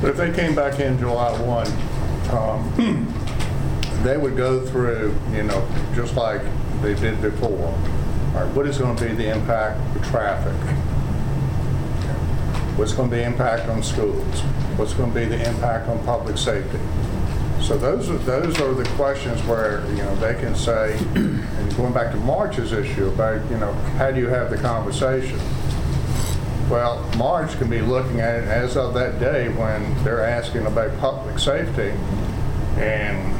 But if they came back in July 1, um, they would go through, you know, just like they did before. All right, what is going to be the impact of traffic? What's going to be the impact on schools? What's going to be the impact on public safety? So those are, those are the questions where, you know, they can say, and going back to March's issue about, you know, how do you have the conversation? Well, March can be looking at it as of that day when they're asking about public safety, and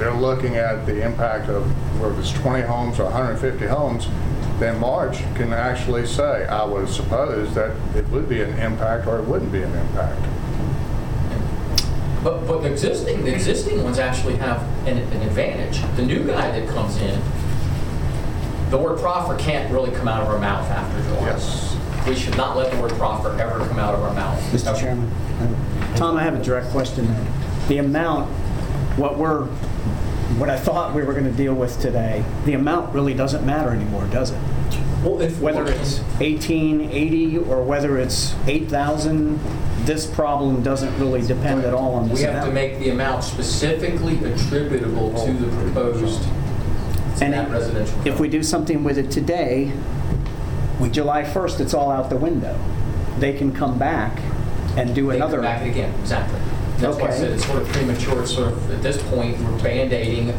they're looking at the impact of, whether it's 20 homes or 150 homes, then March can actually say, I would suppose that it would be an impact or it wouldn't be an impact. But, but the existing, the existing ones actually have an, an advantage. The new guy that comes in, the word proffer can't really come out of our mouth after July. Yes. We should not let the word proffer ever come out of our mouth. Mr. Chairman. uh, Tom, I have a direct question. The amount, what we're, what I thought we were going to deal with today, the amount really doesn't matter anymore, does it? Well, if Whether it's 1880 or whether it's 8,000, this problem doesn't really depend at all on this We have to amount. make the amount specifically attributable to the proposed, to And that residential. If we do something with it today, July 1st, it's all out the window. They can come back and do They come another. back again, exactly. That's why I Okay. said it's sort of premature, it's sort of, at this point, we're Band-Aiding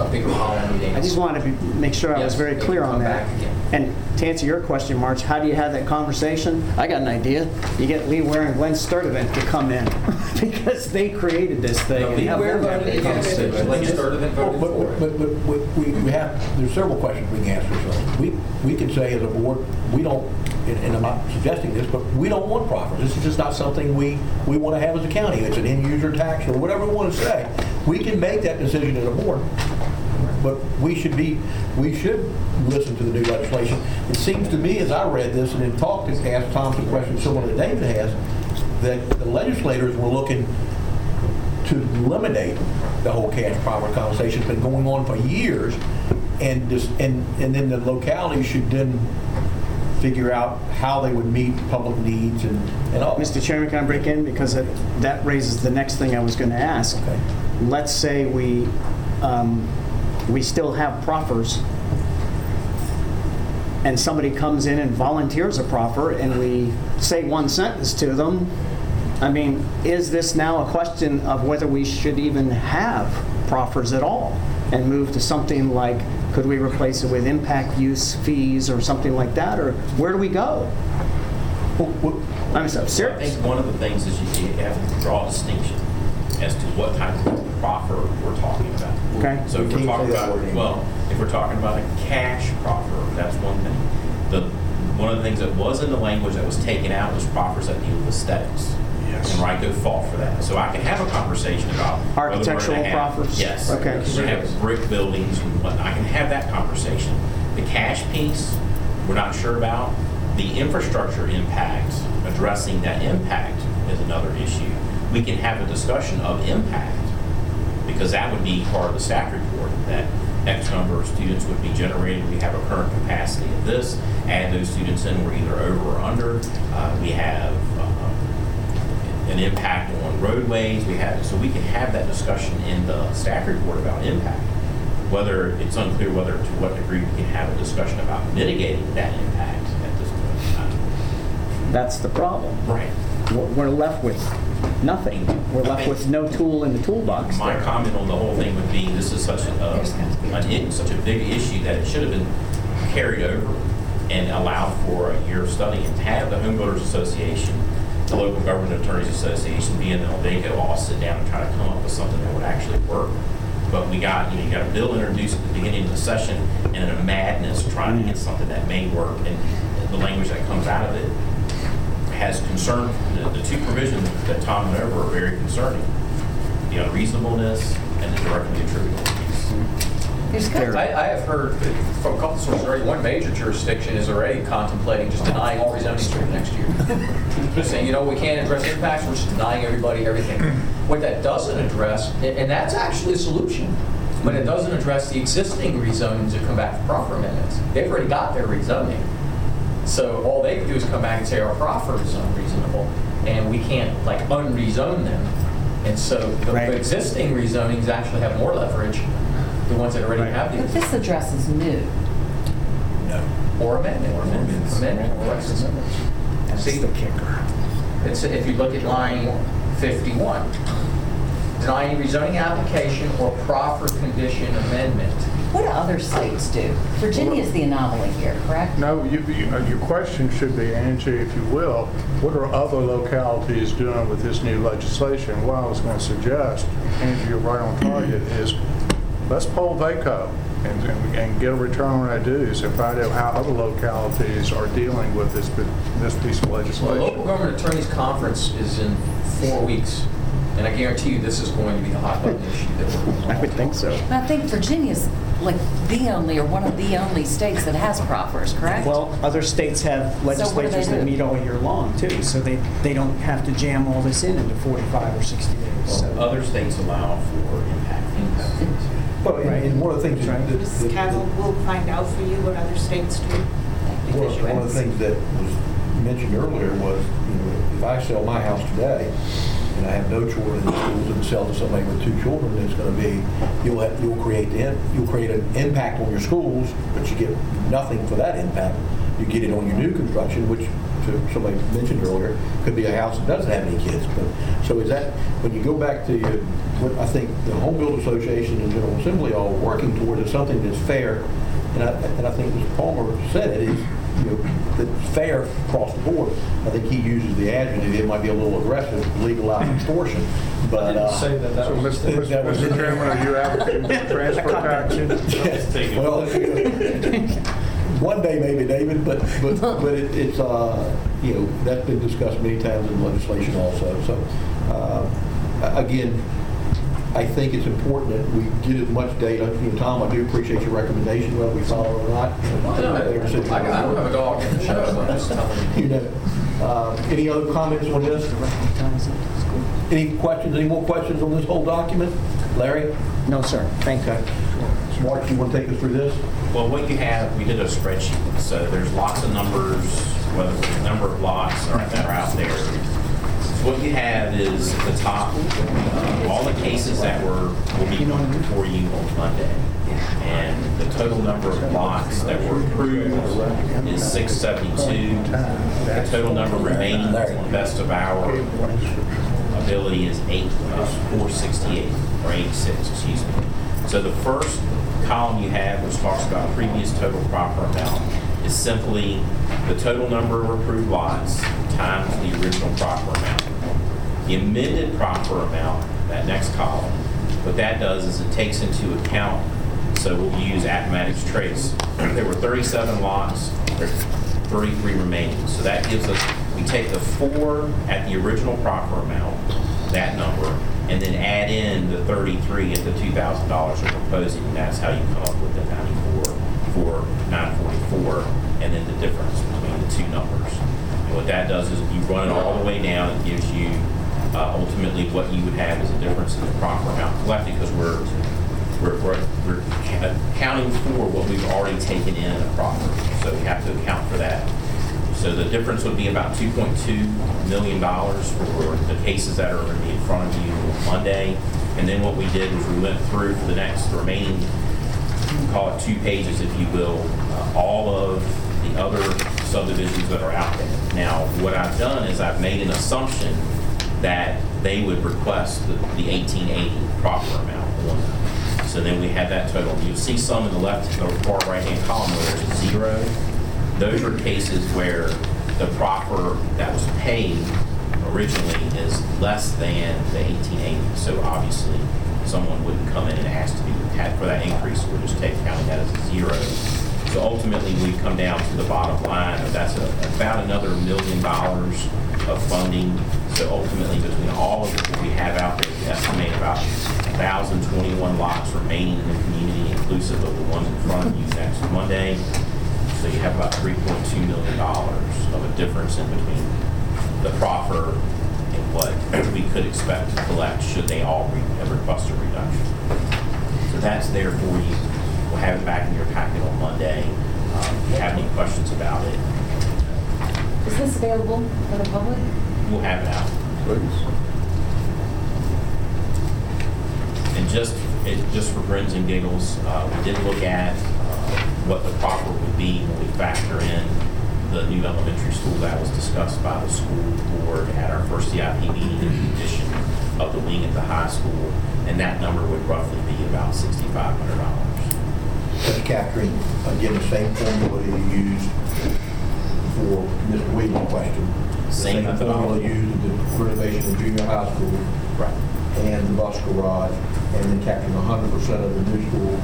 a bigger problem. I just wanted to make sure I was very clear on come that. back again. And to answer your question, March, how do you have that conversation? I got an idea. You get Lee Ware and Glen Sturtevant to come in because they created this thing. No, and Lee have Ware them have voted against it, conversation. Glen Sturtevant voted But, for it. but, but, but we, we have, there's several questions we can answer. So we, we can say as a board, we don't, and and I'm not suggesting this, but we don't want proffer. This is just not something we, we want to have as a county. It's an end user tax or whatever we want to say. We can make that decision as a board. But we should be, we should listen to the new legislation. It seems to me, as I read this and then talked, and asked Tom some questions similar that David has, that the legislators were looking to eliminate the whole cash proffer conversation. It's been going on for years. And this, and, and then the localities should then figure out how they would meet public needs and, and all. Mr. Chairman, can I break in? Because it- that raises the next thing I was going to ask. Okay. Let's say we, um, we still have proffers, and somebody comes in and volunteers a proffer, and we say one sentence to them. I mean, is this now a question of whether we should even have proffers at all? And move to something like, could we replace it with impact use fees or something like that? Or where do we go? I'm so I serious. think one of the things is you you have to draw a distinction as to what type of proffer we're talking about. Okay. So if we're talking about, well, if we're talking about a cash proffer, that's one thing. The, one of the things that was in the language that was taken out was proffers that deal with aesthetics. Yes. And right, go fault for that. So I can have a conversation about. whether we're gonna Architectural have- proffers? Yes. Okay. We're gonna have brick buildings and whatnot. I can have that conversation. The cash piece, we're not sure about. The infrastructure impact, addressing that impact is another issue. We can have a discussion of impact, because that would be part of the staff report, that X number of students would be generated. We have a current capacity of this, add those students in, we're either over or under. Uh, We have uh, an impact on roadways, we have, so we can have that discussion in the staff report about impact. whether, it's unclear whether, to what degree we can have a discussion about mitigating that impact at this point in time. That's the problem. Right. We're we're left with nothing. We're left with no tool in the toolbox. My there. comment on the whole thing would be, this is such a, uh, an i- such a big issue that it should have been carried over and allowed for a year of study and have the Home Builders Association, the local government attorneys association, VML, they could all sit down and try to come up with something that would actually work. But we got, you know, you got a bill introduced at the beginning of the session and in a madness trying to get mm-hmm. something that may work and the language that comes out of it has concern, the, the two provisions that Tom went over are very concerning. The unreasonableness and the directly attributable piece. I, I have heard from a couple sources already, one major jurisdiction is already contemplating just denying all rezoning for next year. Just saying, you know, we can't address impacts, we're just denying everybody everything. What that doesn't address, and and that's actually a solution, but it doesn't address the existing rezonings that come back for proffer amendments. They've already got their rezoning. So all they can do is come back and say our proffer is unreasonable, and we can't like unrezone them. And so the the existing rezonings actually have more leverage, the ones that already have the But this address is new. No. or amendment. Or amendments. Amendment, or amendments. See, the kicker. It's, if you look at line 51, denying rezoning application or proffer condition amendment. What do other states do? Virginia is the anomaly here, correct? No, you, you- uh, your question should be, Angie, if you will, what are other localities doing with this new legislation? What I was going to suggest, Angie, you're right on target, is let's poll VACO and, and and get a return on our dues and find out how other localities are dealing with this, this piece of legislation. The local government attorneys conference is in four weeks, and I guarantee you this is going to be the hot button issue that we're. I would think so. And I think Virginia's like the only, or one of the only states that has proffers, correct? Well, other states have So what they legislatures that do? meet all year long, too, so they, they don't have to jam all this in into 45 or 60 days, Well, so. Other states allow for impact fees. But, and- and one of the things that. that- Mrs. Cavill, we'll find out for you what other states do. One of one of the things that was mentioned earlier was, you know, if I sell my house today and I have no children in schools and sell to somebody with two children, it's going to be, you'll, have- you'll create, the you'll create an impact on your schools, but you get nothing for that impact. You get it on your new construction, which to- somebody mentioned earlier, could be a house that doesn't have any kids. But So is that, when you go back to what I think the Home Builders Association and General Assembly are working toward is something that's fair, and I, and I think Mr. Palmer said it, is, you know, that's fair across the board. I think he uses the adjective, it might be a little aggressive, legalize extortion, but. uh, So, Mr. that was- Mr. Chairman, are you advocating for transfer taxes? Well, one day maybe, David, but, but, but it- it's, uh, you know, that's been discussed many times in legislation also. So, uh, a- again, I think it's important that we get as much data. You know, Tom, I do appreciate your recommendation, whether we follow it or not. I don't have a dog in the show, I'm just telling you. You know, uh, any other comments on this? Any questions, any more questions on this whole document? Larry? No, sir. Thank you. Mark, you want to take us through this? Well, what you have, we did a spreadsheet, so there's lots of numbers, whether it's the number of lots are- that are out there. What you have is the top, uh, all the cases that were, will be before you on Monday. And the total number of lots that were approved is 672. The total number remaining to the best of our ability is eight, uh, 468, or 86, excuse me. So the first column you have, which talks about previous total proffer amount, is simply the total number of approved lots times the original proffer amount. The amended proffer amount, that next column, what that does is it takes into account, so we'll use Appomattox Trace. There were 37 lots, there's 33 remaining. So that gives us, we take the four at the original proffer amount, that number, and then add in the 33 at the $2,000 we're proposing, and that's how you come up with the 94 for 944, and then the difference between the two numbers. And what that does is you run it all the way down, it gives you uh, ultimately what you would have is a difference in the proffer amount collected, because we're, we're, we're we're accounting for what we've already taken in in a proffer. So we have to account for that. So the difference would be about $2.2 million for the cases that are going to be in front of you on Monday. And then what we did was we went through for the next remaining call it two pages, if you will, uh, all of the other subdivisions that are out there. Now, what I've done is I've made an assumption that they would request the the 1880 proffer amount. So then we have that total. You'll see some in the left, the far right-hand column where there's zero. Those are cases where the proffer that was paid originally is less than the 1880. So obviously, someone wouldn't come in and ask to be, had for that increase, we're just taking counting that as a zero. So ultimately, we come down to the bottom line, that's a- about another million dollars of funding. So ultimately, between all of what we have out there, we estimate about 1,021 lots remaining in the community, inclusive of the ones in front of you next Monday. So you have about $3.2 million of a difference in between the proffer and what we could expect to collect should they all re- request a reduction. So that's there for you. We'll have it back in your packet on Monday. Um, If you have any questions about it, Is this available for the public? we'll have it out. Please. And just, it, just for grins and giggles, uh, we did look at, uh, what the proffer would be when we factor in the new elementary school that was discussed by the school board at our first CIP meeting in the addition of the wing at the high school, and that number would roughly be about sixty-five hundred dollars. That's capturing, again, the same formula you used for Mr. Williams' question. The Same methodology. formula used in the renovation of junior high school Right. and the bus garage, and then capturing hundred percent of the new school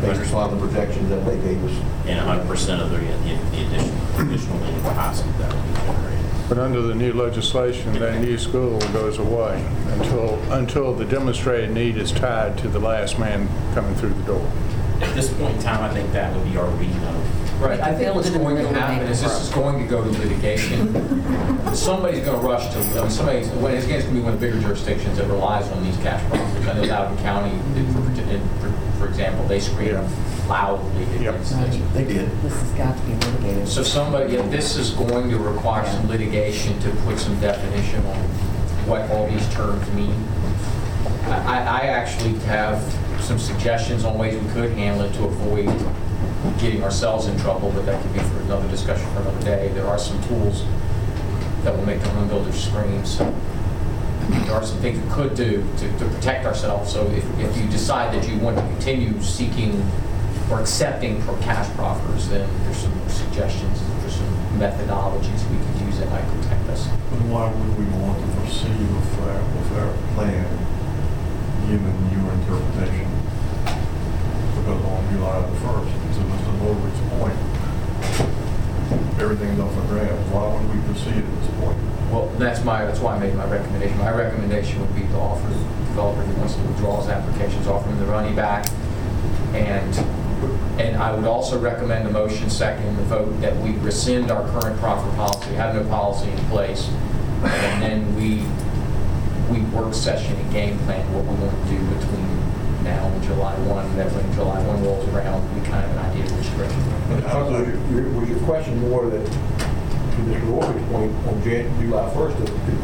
based upon the projections that they gave us. And hundred percent of the, the the additional, additional wing at the high school that would be generated. But under the new legislation, that new school goes away until, until the demonstrated need is tied to the last man coming through the door. At this point in time, I think that would be our reading of Right, I think what's Build it in going to happen is this is going to go to litigation. Somebody's going to rush to, I mean, somebody's, when it's going to be one of the bigger jurisdictions that relies on these cash properties. I know Loudoun County, did for, for- for example, they scream loudly against this. They did. This has got to be litigated. So somebody, yeah, this is going to require some litigation to put some definition on what all these terms mean. I, I I actually have some suggestions on ways we could handle it to avoid getting ourselves in trouble, but that could be for another discussion for another day. There are some tools that will make the home builders scream, so there are some things we could do to, to protect ourselves. So if, if you decide that you want to continue seeking or accepting cash proffers, then there's some suggestions, there's some methodologies we could use that might protect us. But why would we want to proceed with our, with our plan, given your interpretation? Because on July the first, to Mr. Lord's point, everything's off the grabs. Why would we proceed at this point? Well, that's my, that's why I made my recommendation. My recommendation would be to offer the developer who wants to withdraw his applications, offer him the money back. And, and I would also recommend a motion second, the vote, that we rescind our current proffer policy, have no policy in place. And then we, we work session and game plan what we want to do between now and July 1. That when July 1 rolls around, we kind of have an idea of which direction. we're. Was your- your- was your question more that, to Mr. Lord's point, on Jan, July first, that the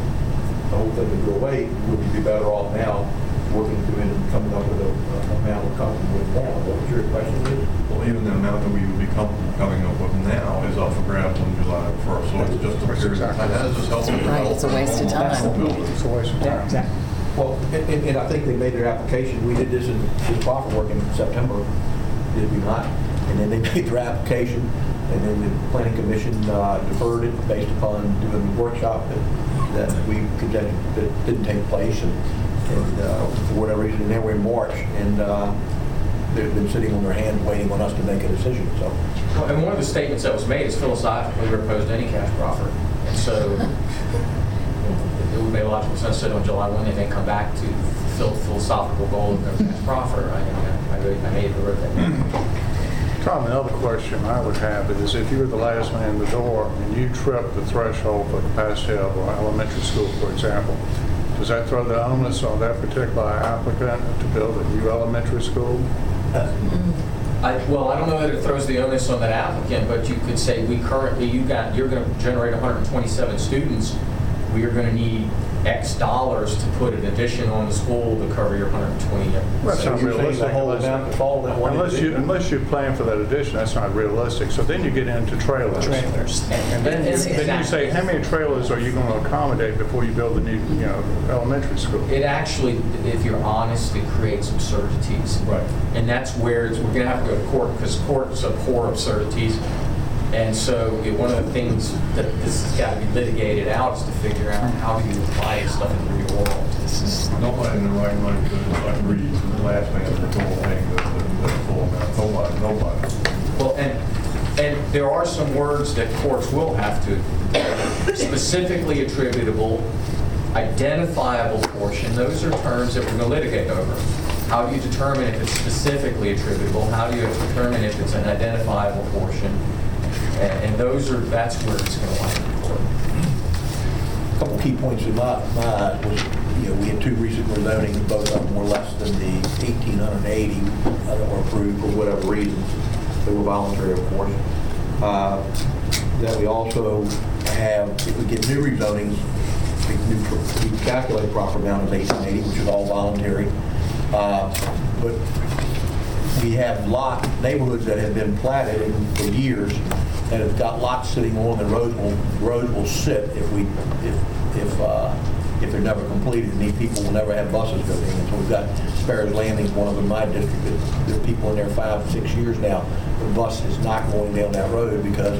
the whole thing would go away, would we be better off now working through it and coming up with a a amount we're comfortable with now? What was your question is? Well, even the amount that we would be comfortable coming up with now is up for grabs on July first, so it's just a period of time. That is just helping. Right, it's a waste of time. It's a waste of time. exactly. Well, and, and and I think they made their application, we did this in, this proffer work in September, did we not? And then they made their application, and then the planning commission uh, deferred it based upon doing the workshop that, that we, could- that didn't take place, and, and uh, for whatever reason, now we're in March, and uh, they've been sitting on their hands waiting on us to make a decision, so. Well, And one of the statements that was made is philosophically we're opposed to any cash proffer. And so it would make a logical sense that on July 1, they may come back to phil- philosophical goal of no cash proffer. I, I, I I made the wrote that. Tom, another question I would have is if you were the last man in the door and you trip the threshold for capacity of an elementary school, for example, does that throw the onus on that particular applicant to build a new elementary school? I, well, I don't know that it throws the onus on that applicant, but you could say, we currently, you got, you're going to generate 127 students. We are going to need X dollars to put an addition on the school to cover your 120. That's So not you're saying realistic. the whole unless- amount could fall that one Unless you, individual? unless you plan for that addition, that's not realistic. So then you get into trailers. Trailers. And then you, It's then you say, how many trailers are you going to accommodate before you build a new, you know, elementary school? It actually, if you're honest, it creates absurdities. Right. And that's where it's- we're going to have to go to court because courts abhor absurdities. And so it- one of the things that this has got to be litigated out is to figure out how do you apply stuff in the real world. This is, Nobody in the right mind could agree to the last man for total paying the, the the full amount. Nobody, nobody. well, and, and there are some words that courts will have to, specifically attributable, identifiable portion, those are terms that we're going to litigate over. How do you determine if it's specifically attributable? How do you determine if it's an identifiable portion? And those are, that's where it's going to land. A Couple key points in my mind was, you know, we had two recent rezonings, both of them were less than the 1,880 that were approved for whatever reasons. They were voluntary, of course. Uh, That we also have, if we get new rezonings, we calculate proffer amount as 1,880, which is all voluntary. Uh, But we have lot, neighborhoods that have been platted for years that have got lots sitting on, the roads will, roads will sit if we, if, if, uh, if they're never completed, and these people will never have buses go in. And so we've got Sparrows Landing, one of them in my district, that there are people in there five, six years now, the bus is not going down that road because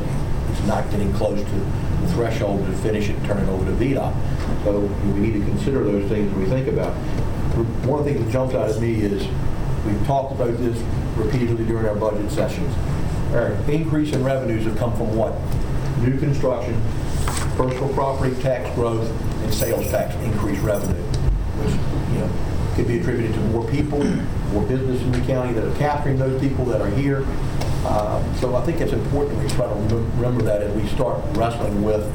it's not getting close to the threshold to finish it and turn it over to VDOT. So we need to consider those things when we think about. One of the things that jumps out at me is, we've talked about this repeatedly during our budget sessions. Our increase in revenues have come from what? New construction, personal property tax growth, and sales tax increased revenue, which, you know, could be attributed to more people, more business in the county that are capturing those people that are here. Uh, So I think it's important we try to remember that as we start wrestling with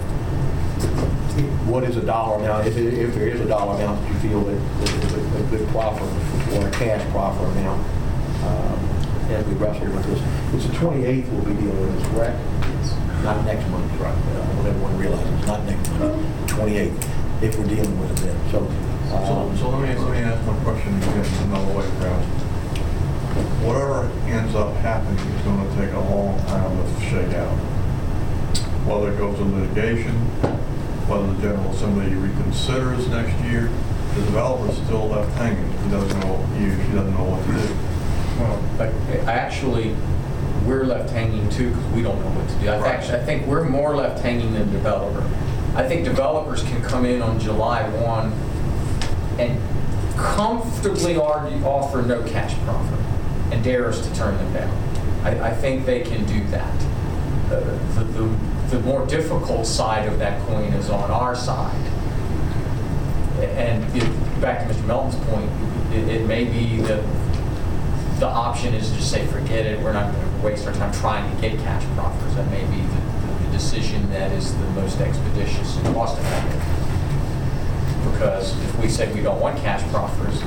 what is a dollar amount, if, if there is a dollar amount that you feel that that is a a good proffer or a cash proffer amount, um, as we wrestle with this. It's the 28th we'll be dealing with, this, correct? Not next month, right? I want everyone to realize it's not next month, 28th, if we're dealing with it then. So, So, um, so let me, let me ask one question and get another way around. Whatever ends up happening is gonna take a long time to shake out. Whether it goes to litigation, whether the General Assembly reconsiders next year, the developer's still left hanging. He doesn't know, he, he doesn't know what to do. Well, But actually, we're left hanging too because we don't know what to do. I Right. think, I think we're more left hanging than developer. I think developers can come in on July 1 and comfortably argue, offer no cash proffer and dare us to turn them down. I, I think they can do that. Uh, The, the, the more difficult side of that coin is on our side. And it- back to Mr. Melton's point, it, it may be that the option is just say, forget it, we're not going to waste our time trying to get cash proffers. That may be the, the decision that is the most expeditious and cost effective. Because if we say we don't want cash proffers,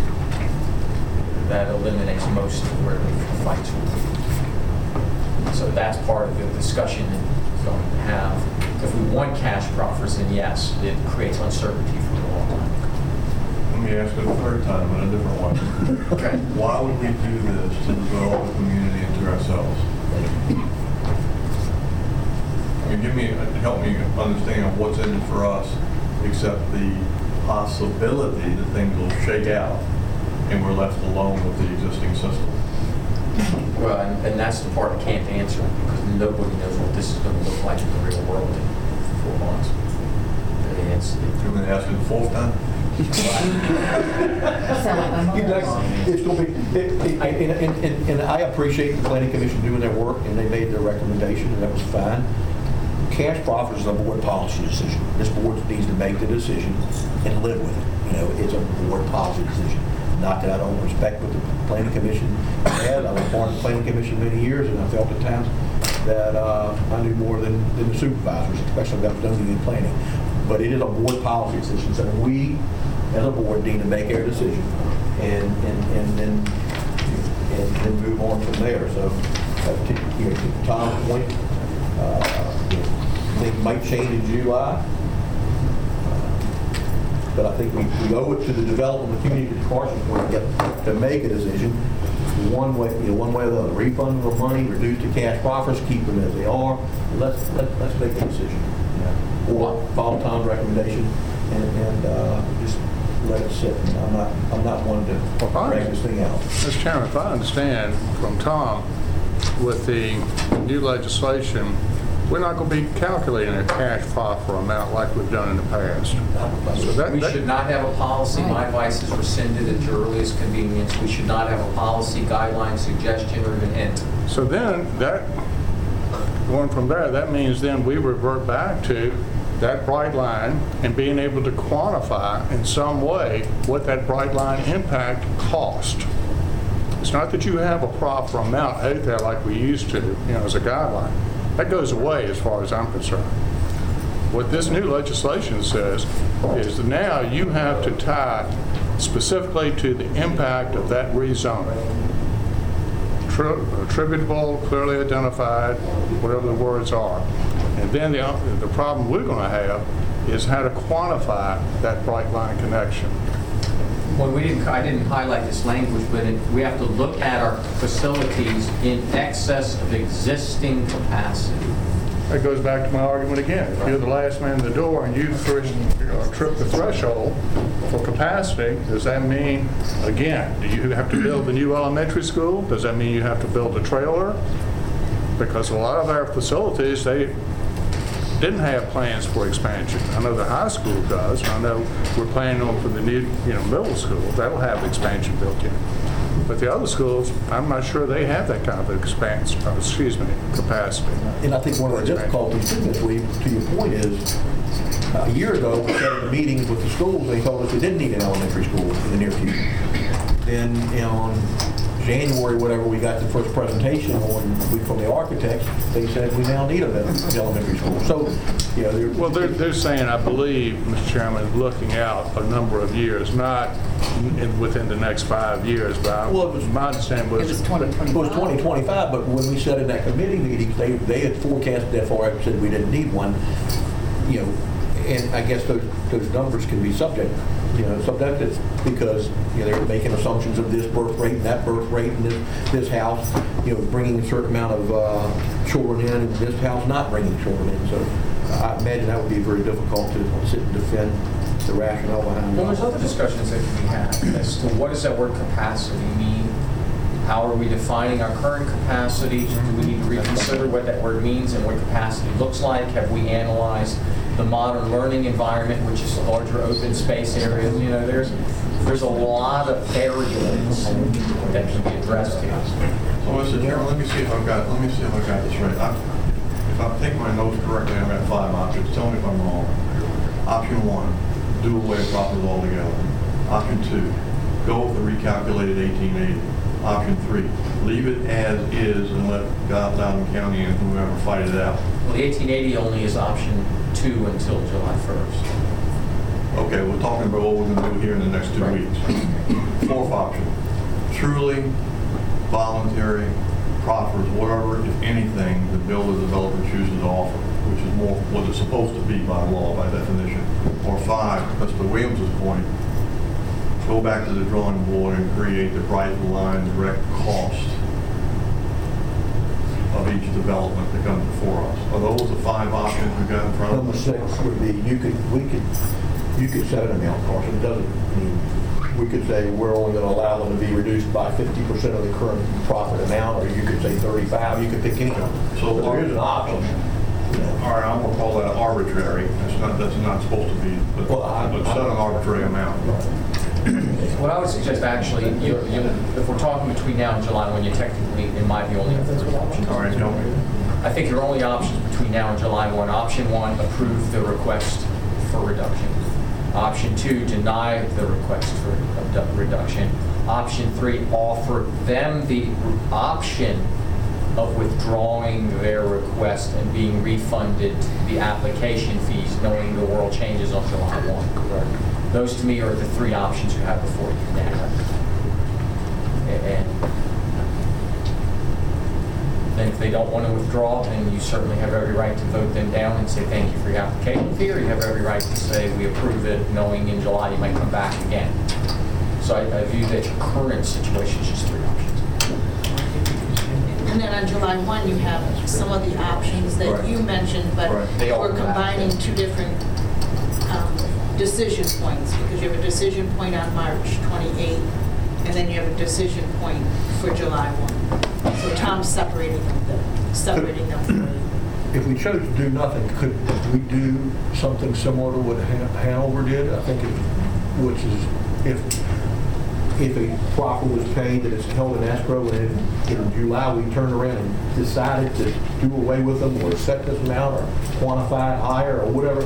that eliminates most of where the fights will be. So that's part of the discussion that we're going to have. If we want cash proffers, then yes, it creates uncertainty for a long time. Let me ask it a third time in a different way. Okay. Why would we do this to develop the community and to ourselves? I mean, give me, help me understand what's in it for us, except the possibility that things will shake out and we're left alone with the existing system. Well, and, and that's the part I can't answer because nobody knows what this is going to look like in the real world in four months. I mean, it's, You want me to ask you the fourth time? It's going to be, and, I appreciate the planning commission doing their work, and they made their recommendation, and that was fine. Cash proffer is a board policy decision. This board needs to make the decision and live with it. You know, it's a board policy decision. Not that I don't respect what the planning commission had. I was part of the planning commission many years, and I felt at times that uh, I knew more than than the supervisors, especially about zoning and planning. But it is a board policy decision, so we, as a board, need to make our decision and, and, and then, and then move on from there. So, uh, to, you know, to Tom's point, uh, you might change in July. but I think we we owe it to the development community, to Carson's point, to to make a decision, one way, you know, one way or the other, refund the money, reduce the cash proffers, keep them as they are, let's, let- let's make a decision. Or follow Tom's recommendation and, and uh, just let it sit. I'm not, I'm not one to drag this thing out. Mr. Chairman, if I understand from Tom, with the new legislation, we're not going to be calculating a cash proffer amount like we've done in the past. So that- We that- should not have a policy, my advice is rescinded at your earliest convenience. We should not have a policy, guideline, suggestion, or even hint. So then, that, going from there, that means then we revert back to that bright line and being able to quantify in some way what that bright line impact cost. It's not that you have a proffer amount out there like we used to, you know, as a guideline. That goes away as far as I'm concerned. What this new legislation says is that now you have to tie specifically to the impact of that rezoning tri- attributable, clearly identified, whatever the words are. And then the, the problem we're going to have is how to quantify that bright line connection. When we didn't, I didn't highlight this language, but it- we have to look at our facilities in excess of existing capacity. That goes back to my argument again. If you're the last man in the door and you first trip the threshold for capacity, does that mean, again, do you have to build a new elementary school? Does that mean you have to build a trailer? Because a lot of our facilities, they didn't have plans for expansion. I know the high school does. I know we're planning on for the new, you know, middle school, that'll have expansion built in. But the other schools, I'm not sure they have that kind of expanse, uh, excuse me, capacity. And I think one of the difficulties too, to your point is, a year ago, we had a meeting with the schools, they told us we didn't need an elementary school in the near future. Then on January, whatever, we got the first presentation on, we- from the architects, they said we now need an elementary school. So, you know, they're. Well, they're, they're saying, I believe, Mr. Chairman, looking out a number of years, not in, within the next five years, but I- Well, it was- my understanding was. It was It 2025. was 2025, but when we said in that committee meeting, they, they had forecasted that far out and said we didn't need one, you know, and I guess those, those numbers can be subject, you know, subjective, because, you know, they're making assumptions of this birth rate and that birth rate and this, this house, you know, bringing a certain amount of uh, children in, and this house not bringing children in, so I imagine that would be very difficult to sit and defend the rationale behind Well, there's other discussions that can be had as to what does that word capacity mean? How are we defining our current capacity? Do we need to reconsider what that word means and what capacity looks like? Have we analyzed the modern learning environment, which is a larger open space area. You know, there's, there's a lot of areas that can be addressed here. So, Mr. Chairman, let me see if I've got, let me see if I've got this right. I- If I take my notes correctly, I've got five options. Tell me if I'm wrong. Option one, do away with proffer altogether. Option two, go with the recalculated 1880. Option three, leave it as is and let God, Loudoun County and whoever fight it out. Well, the 1880 only is option two until July 1st. Okay, we're talking about what we're going to do here in the next two weeks. Fourth option, truly voluntary proffers, whatever, if anything, the builder developer chooses to offer, which is more what it's supposed to be by law, by definition. Or five, Mr. Williams's point, go back to the drawing board and create the bright line direct cost of each development that comes before us. Are those the five options we've got in front of Number us? six would be, you could, we could, you could set an amount, Carson, it doesn't mean, we could say we're only gonna allow them to be reduced by fifty percent of the current proffer amount, or you could say thirty-five, you could pick any. So But there is an option. you know. All right, I'm gonna call that arbitrary. That's not, that's not supposed to be, but Well, I- but set an arbitrary amount. What I would suggest, actually, you, you, if we're talking between now and July, when you technically, in my view, only have three options. All right, me. I think your only options between now and July 1, option one, approve the request for reduction. Option two, deny the request for reduction. Option three, offer them the option of withdrawing their request and being refunded the application fees, knowing the world changes on July 1, correct? Those to me are the three options you have before you now. And then if they don't want to withdraw, then you certainly have every right to vote them down and say thank you for your application fee, or you have every right to say we approve it, knowing in July you might come back again. So I I view that your current situation is just three options. And then on July 1, you have some of the options that Right. you mentioned, but Right. They all we're come back. combining two different decision points, because you have a decision point on March 28th, and then you have a decision point for July 1. So Tom's separating them, separating them. If we chose to do nothing, could we do something similar to what Han- Hanover did? I think it, which is if, if a proffer was paid that is held in escrow and in- in July, we turned around and decided to do away with them or set this amount or quantify it higher or whatever.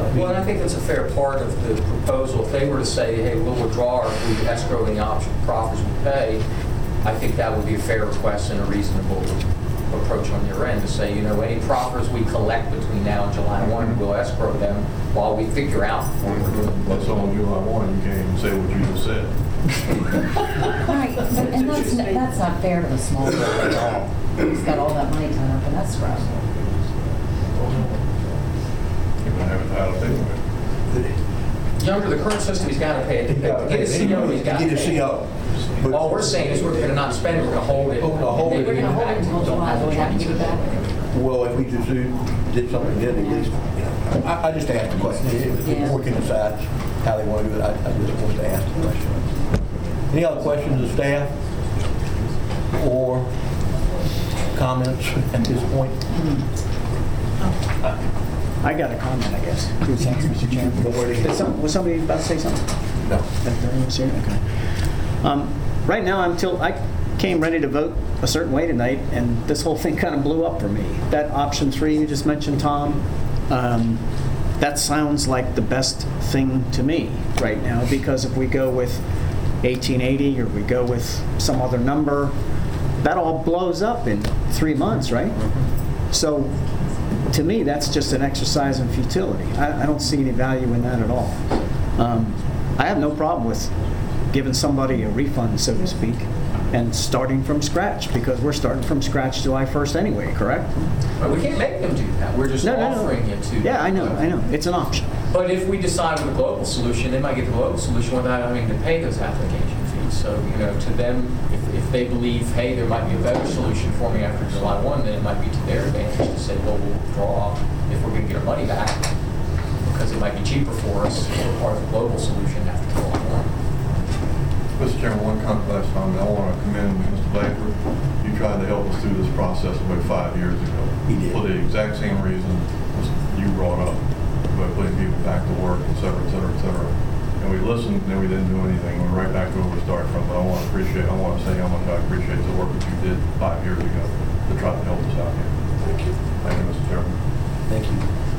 I mean, Well, I think that's a fair part of the proposal. If they were to say, hey, we'll withdraw or if we escrow any option proffers we pay, I think that would be a fair request and a reasonable approach on your end to say, you know, any proffers we collect between now and July 1, we'll escrow them while we figure out what we're doing. But so on July 1, you can't even say what you just said. Right, but- and that's, that's not fair to the small boy at all. He's got all that money tied up in escrow. You're gonna have it anyway. Yeah, Under the current system, he's got to pay it. To get a CO, he's got to Get a pay it. CO. But- All we're saying is we're going to not spend it, we're going to hold it. Oh, no, hold it. We're gonna hold it until July, them. we have to give it back. Well, if we just do, did something good, at least, you know, I, I just asked the question. If the Yeah. board can decide how they want to do it, I, I just wanted to ask the question. Any other questions of staff? Or comments at this point? Hmm. Uh, I got a comment, I guess. Two seconds, Mr. Chairman. Go right ahead. Did some- Was somebody about to say something? No. Everybody was here? Okay. Um, Right now, I'm till, I came ready to vote a certain way tonight, and this whole thing kind of blew up for me. That option three you just mentioned, Tom, um, that sounds like the best thing to me right now, because if we go with 1880, or we go with some other number, that all blows up in three months, right? So, to me, that's just an exercise in futility. I, I don't see any value in that at all. Um, I have no problem with giving somebody a refund, so to speak, and starting from scratch, because we're starting from scratch July 1st anyway, correct? But we can't make them do that. We're just No, no, no. offering it to. Yeah, I know, I know. It's an option. But if we decide with a global solution, they might get the global solution without having to pay those application fees. So, you know, to them, if, if they believe, hey, there might be a better solution for me after July 1, then it might be to their advantage to say, well, we'll withdraw if we're going to get our money back, because it might be cheaper for us if we're part of the global solution after July 1. Mr. Chairman, one comment last time, I want to commend Mr. Baker. You tried to help us through this process about five years ago. He did. For the exact same reason you brought up, about putting people back to work, et cetera, et cetera, et cetera. And we listened, and then we didn't do anything, we're right back to where we started from. But I want to appreciate, I want to say how much I appreciate the work that you did five years ago to try to help us out here. Thank you. Thank you, Mr. Chairman. Thank you.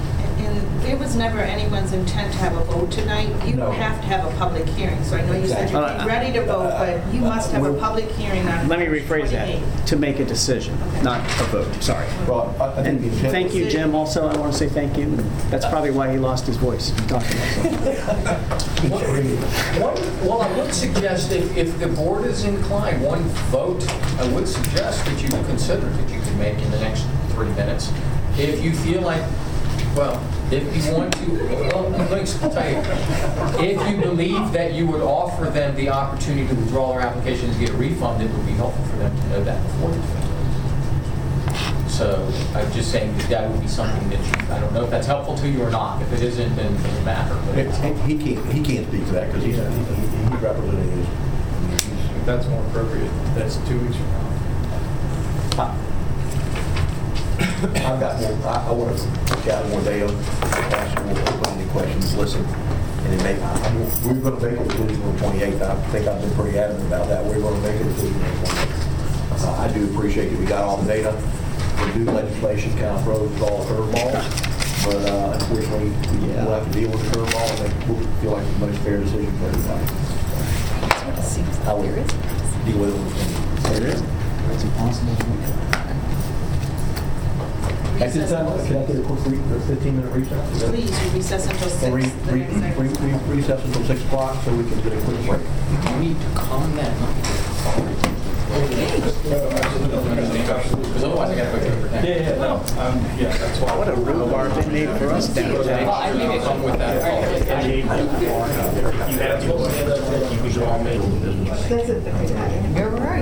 And it was never anyone's intent to have a vote tonight. You No. have to have a public hearing. So I know you said you'd Exactly. be ready to vote, uh, but you must have a public hearing on Let me rephrase that, to make a decision, not a vote, sorry. Well, I- I think And the intent- thank you, Jim, also, I want to say thank you. That's probably why he lost his voice. He talked about something. One, well, I would suggest if, if the board is inclined, one vote, I would suggest that you consider that you can make in the next three minutes. If you feel like, well, if you want to, well, let me tell you, if you believe that you would offer them the opportunity to withdraw their application and get a refund, it would be helpful for them to know that before. So I'm just saying that that would be something that you, I don't know if that's helpful to you or not. If it isn't, then it doesn't matter. but It- He can't, he can't speak to that because he's, he- he- he's representing his. That's more appropriate, that's two weeks from now. I've got more, I, I want to gather more data, ask more, open any questions, listen, and then make, I- I'm- we're going to make a decision on the 28th. I think I've been pretty adamant about that. We're going to make a decision on the 28th. Uh, I do appreciate that we got all the data. The new legislation kind of throws all the curveballs, but uh, unfortunately, we will have to deal with the curveball, and I think we'll feel like it's the most fair decision for everybody. I will deal with it. There is. It's impossible to make. At this time, can I get a quick 15-minute recess? Please, we recess until Or re- 6. the re- next re- item. re- Recess until 6 o'clock so we can get a quick break. You need to calm that. Because it. Yeah, yeah, no, yeah, that's why. What a rhubarb they made for us down Well. I it's something with that. You have to, you could draw me. You're right.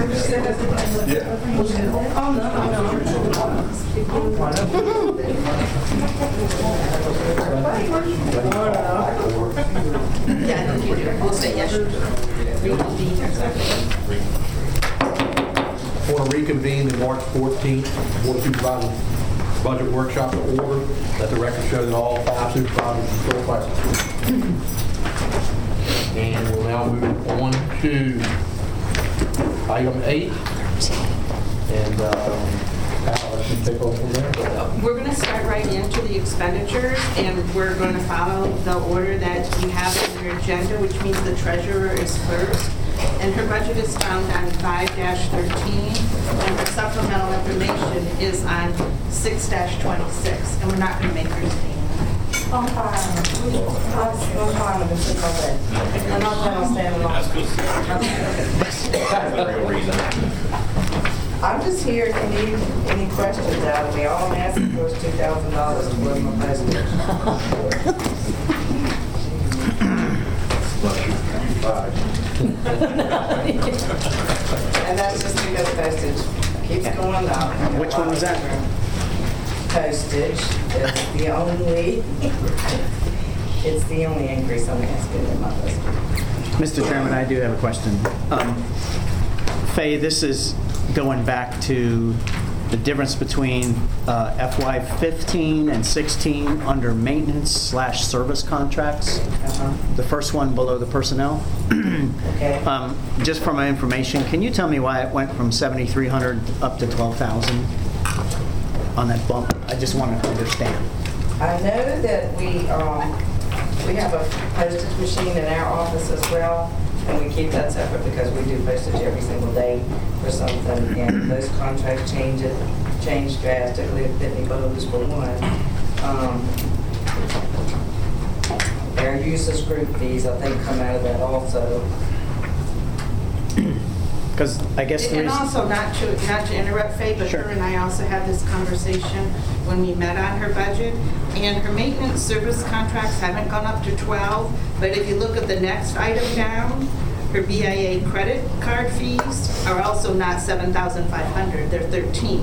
We'll say. Want to reconvene the March 14th Board of Supervisors Budget Workshop to order. Let the record show that all five supervisors are still present. And we'll now move on to item eight. And um, Al, you take over from there. We're going to start right into the expenditures, and we're going to follow the order that you have in your agenda, which means the treasurer is first. And her budget is found on 5-13, and her supplemental information is on 6-26. And we're not going to make her stand. I'm. I'm fine. I'm not. I'm just here if you need any questions out of me. All I'm asking for is two thousand dollars put my postage. And that's just because postage keeps going up. Which one was that? Postage is the only, it's the only increase I'm asking in my. Mr. Chairman, I do have a question. Um, Fay, this is going back to the difference between uh, FY '15 and '16 under maintenance slash service contracts. Uh-huh. The first one below the personnel. Okay. Um, Just for my information, can you tell me why it went from 7,300 up to 12,000 on that bump? I just want to understand. I know that we, um, we have a postage machine in our office as well, and we keep that separate because we do postage every single day for something, and those contracts change it, change drastically, Pitney Bowes for one. Um, Our usage group fees, I think, come out of that also. Because I guess the And reason... also, not to, not to interrupt Faye, but her and I also had this conversation when we met on her budget, and her maintenance service contracts haven't gone up to 12, but if you look at the next item down, her BIA credit card fees are also not 7,500, they're 13.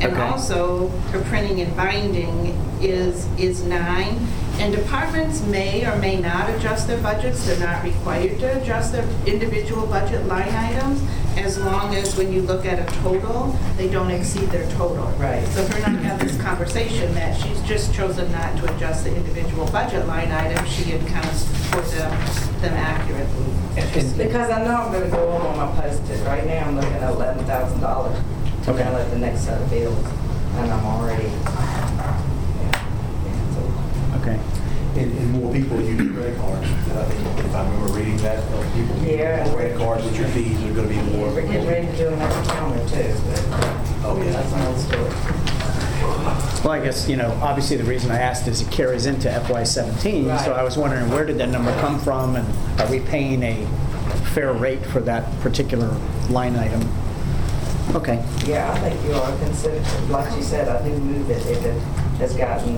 And Okay. also, her printing and binding is, is nine. And departments may or may not adjust their budgets, they're not required to adjust their individual budget line items, as long as when you look at a total, they don't exceed their total. Right. So her and I had this conversation that she's just chosen not to adjust the individual budget line item, she had kind of put them, them accurately. Because I know I'm gonna go over on my postage. Right now, I'm looking at eleven thousand dollars to Okay. mail at the next set of bills, and I'm already, yeah, so- Okay. And, and more people use credit cards. I think if I remember reading that, uh, people Yeah. use credit cards, which your fees are gonna be more. We're getting ready to do another counter too, but yeah, that's another story. Well, I guess, you know, obviously the reason I asked is it carries into FY '17, so I was wondering where did that number come from, and are we paying a fair rate for that particular line item? Okay. Yeah, I think you are considered, like you said, I do move it if it has gotten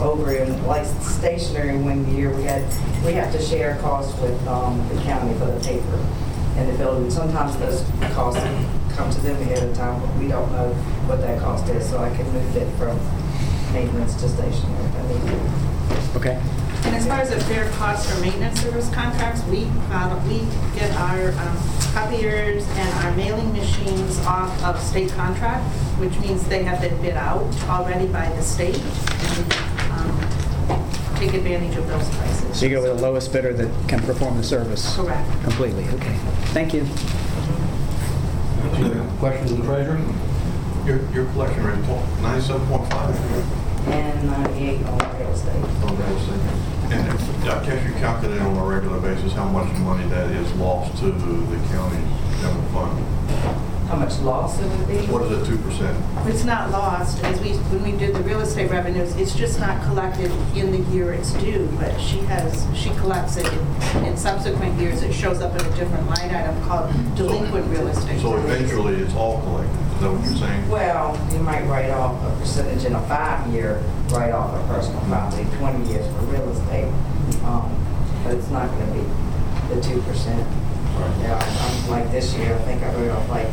over in, like stationery one year, we had, we have to share costs with, um, the county for the paper and the building. Sometimes those costs come to them ahead of time, but we don't know what that cost is, so I can move it from maintenance to stationery if I need to. Okay. And as far as the fair cost for maintenance service contracts, we, uh, we get our um, copiers and our mailing machines off of state contract, which means they have been bid out already by the state. And, take advantage of those prices. So you go with the lowest bidder that can perform the service? Correct. Completely, okay. Thank you. Questions of the treasurer? Your, your collection rate, ninety-seven point five And 98 on real estate. on real estate. And uh, I guess you calculate on a regular basis how much money that is lost to the county general fund. How much loss it would be? What is it, two percent? It's not lost, as we, when we did the real estate revenues, it's just not collected in the year it's due, but she has, she collects it in- in subsequent years, it shows up in a different line item called delinquent real estate. So eventually, it's all collected, is that what you're saying? Well, you might write off a percentage in a five-year write-off of personal property, 20 years for real estate. Um, But it's not going to be the 2%. Yeah, I'm like this year, I think I wrote off like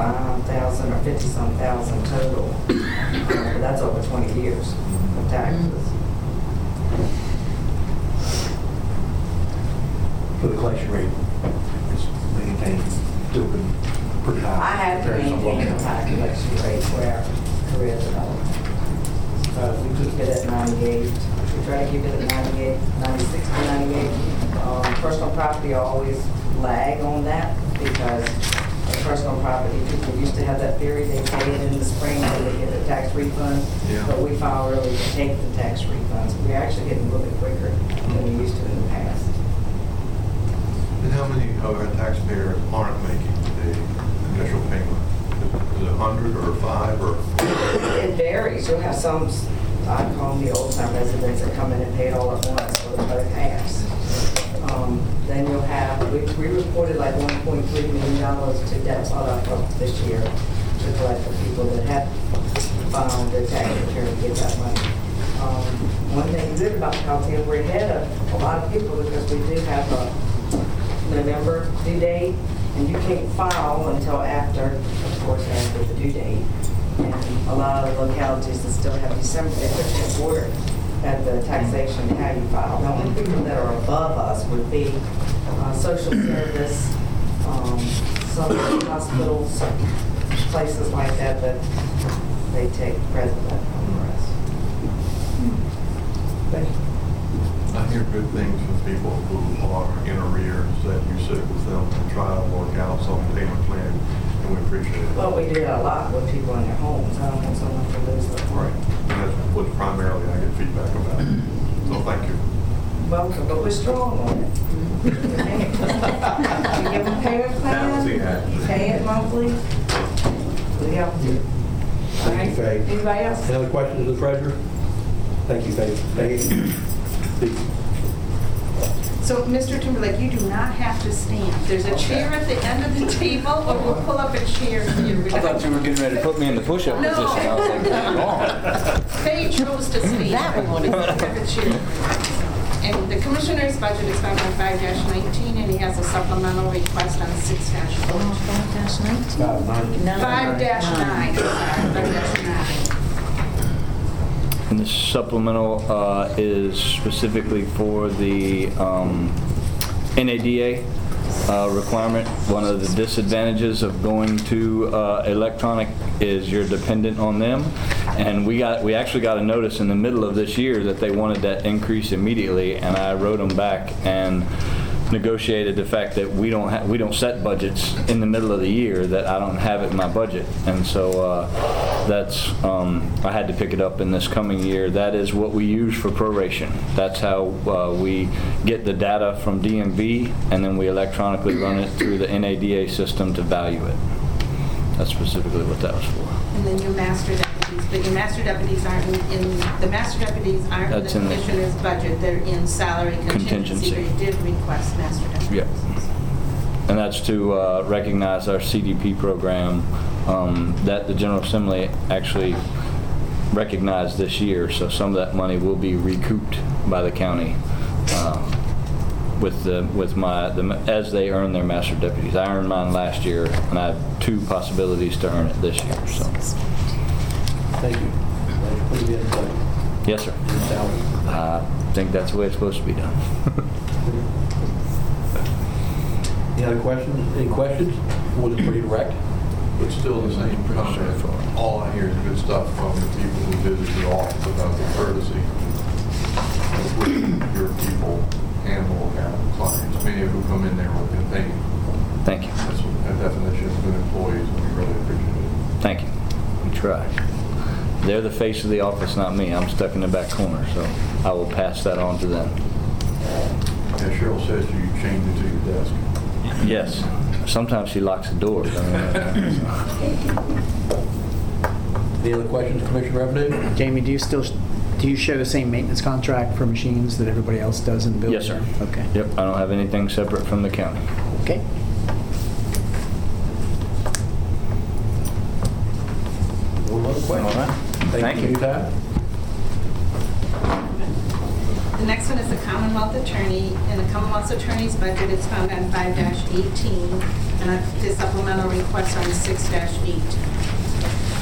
5,000 or 50-some thousand total. Uh, But that's over 20 years of taxes. For the collection rate, it's maintained, still been pretty high. I have to compared to some maintain a locals. high collection rate where career development. Uh, we keep it at 98, we try to keep it at 98, 96 to 98. Um, Personal property always lag on that because of personal property, people used to have that theory, they pay it in the spring and they get a tax refund. Yeah. But we file early to take the tax refunds. We're actually getting a little bit quicker than we used to in the past. And how many of our taxpayers aren't making the initial payment? Is it a hundred or five or? It varies. You'll have some, I call them the old-time residents that come in and pay it all at once the both halves. Um, Then you'll have, we we reported like $1.3 million to debt product this year to collect the people that had filed their tax return to get that money. Um, One thing good about Calhoun, we're ahead of a lot of people because we do have a November due date, and you can't file until after, of course, after the due date. And a lot of localities that still have December, they put you in order at the taxation, how you file. The only people that are above us would be uh, social service, um, some hospitals, places like that, that they take president from the rest. Thank you. I hear good things from people who are in arrears, that you sit with them and try to work out some payment plan, and we appreciate it. Well, we do that a lot with people in their homes. I don't want someone to lose their Right, and that's what primarily I get feedback about. So thank you. welcome, but we're strong on it. We give them payment plan, you pay it monthly. We help you. All Thank right, you, Faye. anybody else? Any other questions of the treasurer? Thank you, Faye. Faye? Speak. So, Mr. Timberlake, you do not have to stand. There's a chair at the end of the table, or we'll pull up a chair for you. I thought you were getting ready to put me in the push-up No. position. I was like, come on. Faye chose to stand. That we wanted. Have a chair. And the commissioner's budget is found on five nineteen, and he has a supplemental request on six fourteen. Five dash nineteen? Five nine. Five nine, five dash nine. And the supplemental uh, is specifically for the um, NADA uh, requirement. One of the disadvantages of going to uh, electronic is you're dependent on them. And we got, we actually got a notice in the middle of this year that they wanted that increase immediately, and I wrote them back and negotiated the fact that we don't have, we don't set budgets in the middle of the year, that I don't have it in my budget. And so uh, that's, um, I had to pick it up in this coming year. That is what we use for proration. That's how uh, we get the data from DMV, and then we electronically run it through the NADA system to value it. That's specifically what that was for. And then your master deputies, but your master deputies aren't in, the master deputies aren't in That's the in the- commissioner's budget, they're in salary contingency. Contingency. You did request master deputies. Yep. And that's to uh, recognize our CDP program um, that the General Assembly actually recognized this year. So some of that money will be recouped by the county uh, with the, with my, the as they earn their master deputies. I earned mine last year, and I have two possibilities to earn it this year, so. Thank you. Glad put it in, budget. Yes, sir. Your salary. I think that's the way it's supposed to be done. Any other questions? Any questions? Was it pretty direct? It's still the same comment. All I hear is good stuff from the people who visit the office about the courtesy your people handle accountable clients, many of who come in there with pain. Thank you. That's a definition of good employees, and we really appreciate it. Thank you. We try. They're the face of the office, not me. I'm stuck in the back corner, so I will pass that on to them. As Cheryl says, you chained it to your desk. Yes. Sometimes she locks the doors. I mean, Any other questions, Commissioner Revenue? Jamie, do you still, do you share the same maintenance contract for machines that everybody else does in the building? Yes, sir. Okay. Yep, I don't have anything separate from the county. Okay. No other questions? All right. Thank Thank you for you. your. The next one is the Commonwealth Attorney. In the Commonwealth Attorney's budget, it's found on 5-18, and I- the supplemental request on 6-8.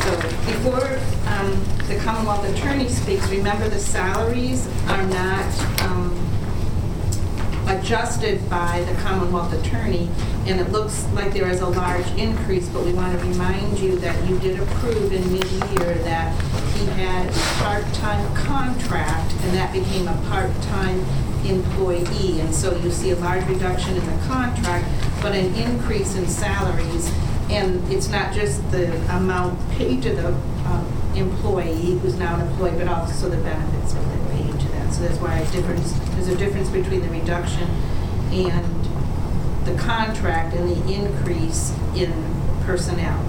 So before um, the Commonwealth Attorney speaks, remember the salaries are not um, adjusted by the Commonwealth Attorney, and it looks like there is a large increase, but we want to remind you that you did approve in mid-year that he had a part-time contract, and that became a part-time employee, and so you see a large reduction in the contract, but an increase in salaries, and it's not just the amount paid to the um, employee who's now an employee, but also the benefits to that. So that's why a difference, there's a difference between the reduction and the contract and the increase in personnel.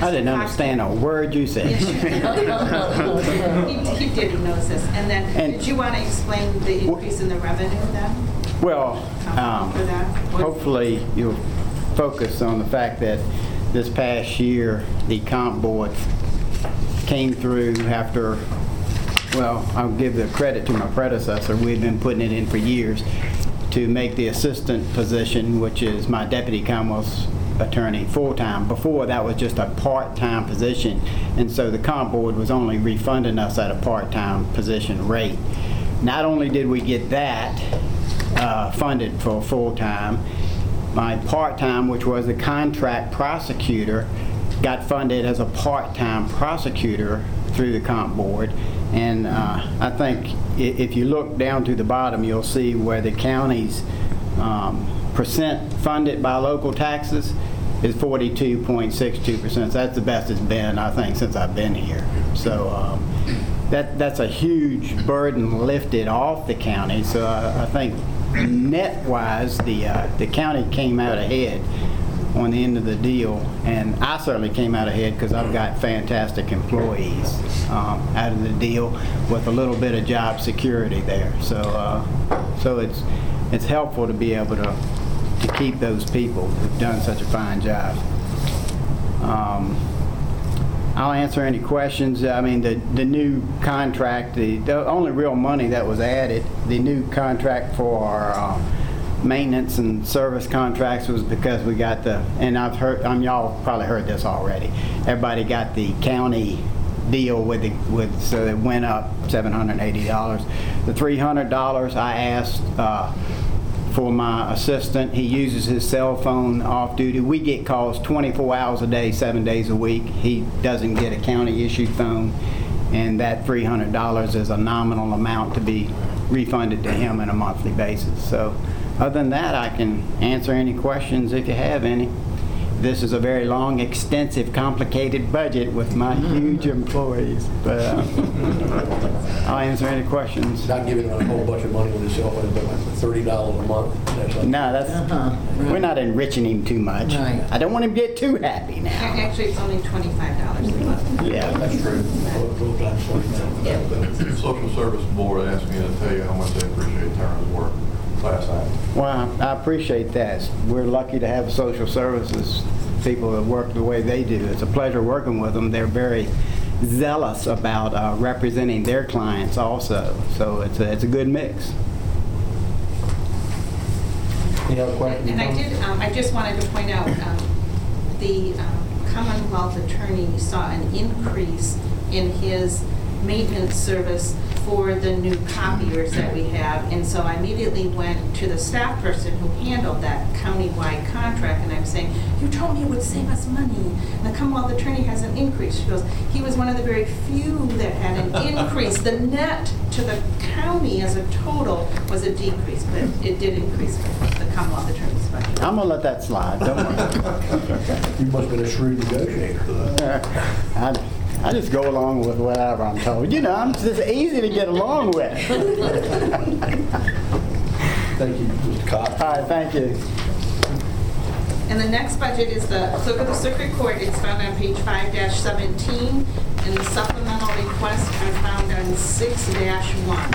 I didn't understand a word you said. He he did, he knows this. And then, And- did you want to explain the increase in the revenue then? Well, um, For that? Hopefully you'll focus on the fact that this past year, the comp board came through after, well, I'll give the credit to my predecessor, we've been putting it in for years, to make the assistant position, which is my deputy Commonwealth's attorney, full-time. Before, that was just a part-time position, and so the comp board was only refunding us at a part-time position rate. Not only did we get that uh, funded for full-time, my part-time, which was the contract prosecutor, got funded as a part-time prosecutor through the comp board. And uh, I think if you look down to the bottom, you'll see where the county's um, percent funded by local taxes is 42.62%. So That's the best it's been, I think, since I've been here. So um, that, that's a huge burden lifted off the county. So I I think net-wise, the, uh, the county came out ahead on the end of the deal, and I certainly came out ahead because I've got fantastic employees um, out of the deal with a little bit of job security there. So, uh, so it's, it's helpful to be able to, to keep those people who've done such a fine job. Um, I'll answer any questions. I mean, the, the new contract, the, the only real money that was added, the new contract for uh, maintenance and service contracts was because we got the, and I've heard, um, y'all probably heard this already. Everybody got the county deal with the, with, so it went up $780. The $300 I asked, uh, for my assistant. He uses his cell phone off duty. We get calls 24 hours a day, seven days a week. He doesn't get a county-issued phone, and that $300 is a nominal amount to be refunded to him on a monthly basis. So other than that, I can answer any questions if you have any. This is a very long, extensive, complicated budget with my huge employees, but uh, I'll answer any questions. Not giving him a whole bunch of money with his cell phone, but like $30 a month. that's like- No, that's, Uh-huh, we're not enriching him too much. Right. I don't want him to get too happy now. Actually, it's only $25 a month. Yeah. That's true. Full-time, full-time. The Social Service Board asked me to tell you how much they appreciate Turner's work last night. Well, I appreciate that. We're lucky to have social services people that work the way they do. It's a pleasure working with them. They're very zealous about uh, representing their clients also. So it's a, it's a good mix. Any other questions? And I did, um, I just wanted to point out, um, the um, Commonwealth Attorney saw an increase in his maintenance service for the new copiers that we have, and so I immediately went to the staff person who handled that countywide contract, and I'm saying, you told me it would save us money, and the Commonwealth Attorney has an increase. She goes, he was one of the very few that had an increase. The net to the county as a total was a decrease, but it did increase the Commonwealth Attorney's budget. I'm gonna let that slide, don't worry. You must have been a shrewd negotiator. I, I just go along with whatever I'm told. You know, I'm just easy to get along with. Thank you, Mr. Cox. All right, thank you. And the next budget is the clerk of the circuit court. It's found on page five seventeen, and the supplemental requests are found on six one.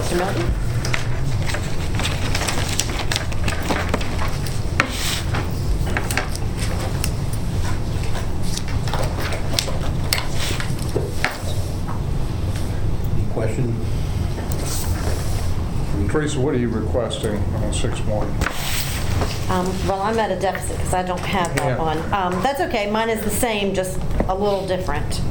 Mr. Milton? Teresa, what are you requesting on 6-1? Um, Well, I'm at a deficit because I don't have that Yeah. one. Um, That's okay, mine is the same, just a little different.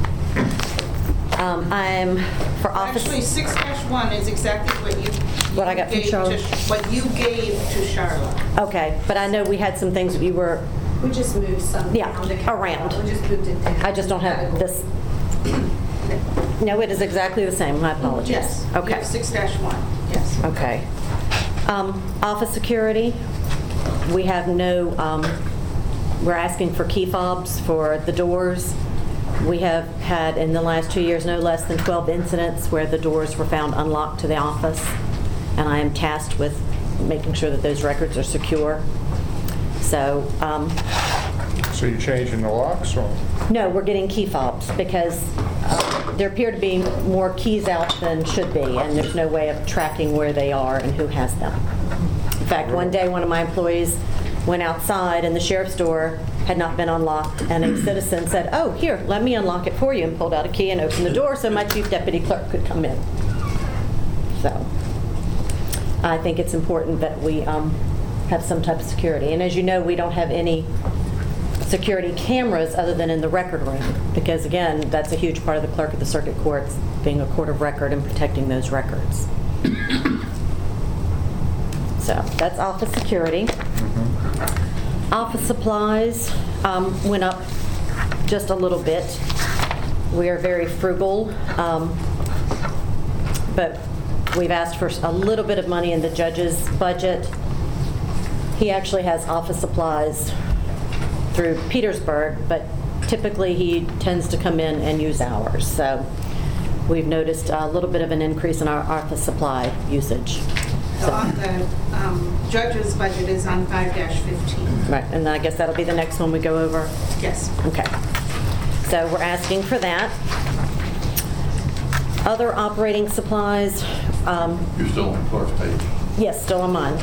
Um, I'm for office. Actually, six one is exactly what you. What I got from gave to- Charlotte? What you gave to Charlotte. Okay, but I know we had some things that you were, We just moved some. yeah, around. We just moved it down. I just don't have this. No, it is exactly the same, my apologies. Yes. you Okay. have Six one, yes. Okay. Um, Office security, we have no, um, we're asking for key fobs for the doors. We have had, in the last two years, no less than 12 incidents where the doors were found unlocked to the office, and I am tasked with making sure that those records are secure. So, um, So you're changing the locks or? no, we're getting key fobs because there appear to be more keys out than should be, and there's no way of tracking where they are and who has them. In fact, one day, one of my employees went outside and the sheriff's door had not been unlocked, and a citizen said, "Oh, here, let me unlock it for you," and pulled out a key and opened the door so my chief deputy clerk could come in. So, I think it's important that we um, have some type of security. And as you know, we don't have any security cameras other than in the record room, because again, that's a huge part of the clerk of the circuit courts, being a court of record and protecting those records. So that's office security. Office supplies um, went up just a little bit. We are very frugal, um, but we've asked for a little bit of money in the judge's budget. He actually has office supplies through Petersburg, but typically he tends to come in and use ours. So we've noticed a little bit of an increase in our office supply usage. So on the um, judge's budget is on 5-15. Right, and I guess that'll be the next one we go over? Yes. Okay. So we're asking for that. Other operating supplies, um, You're still on the clerk's page. Yes, still on mine.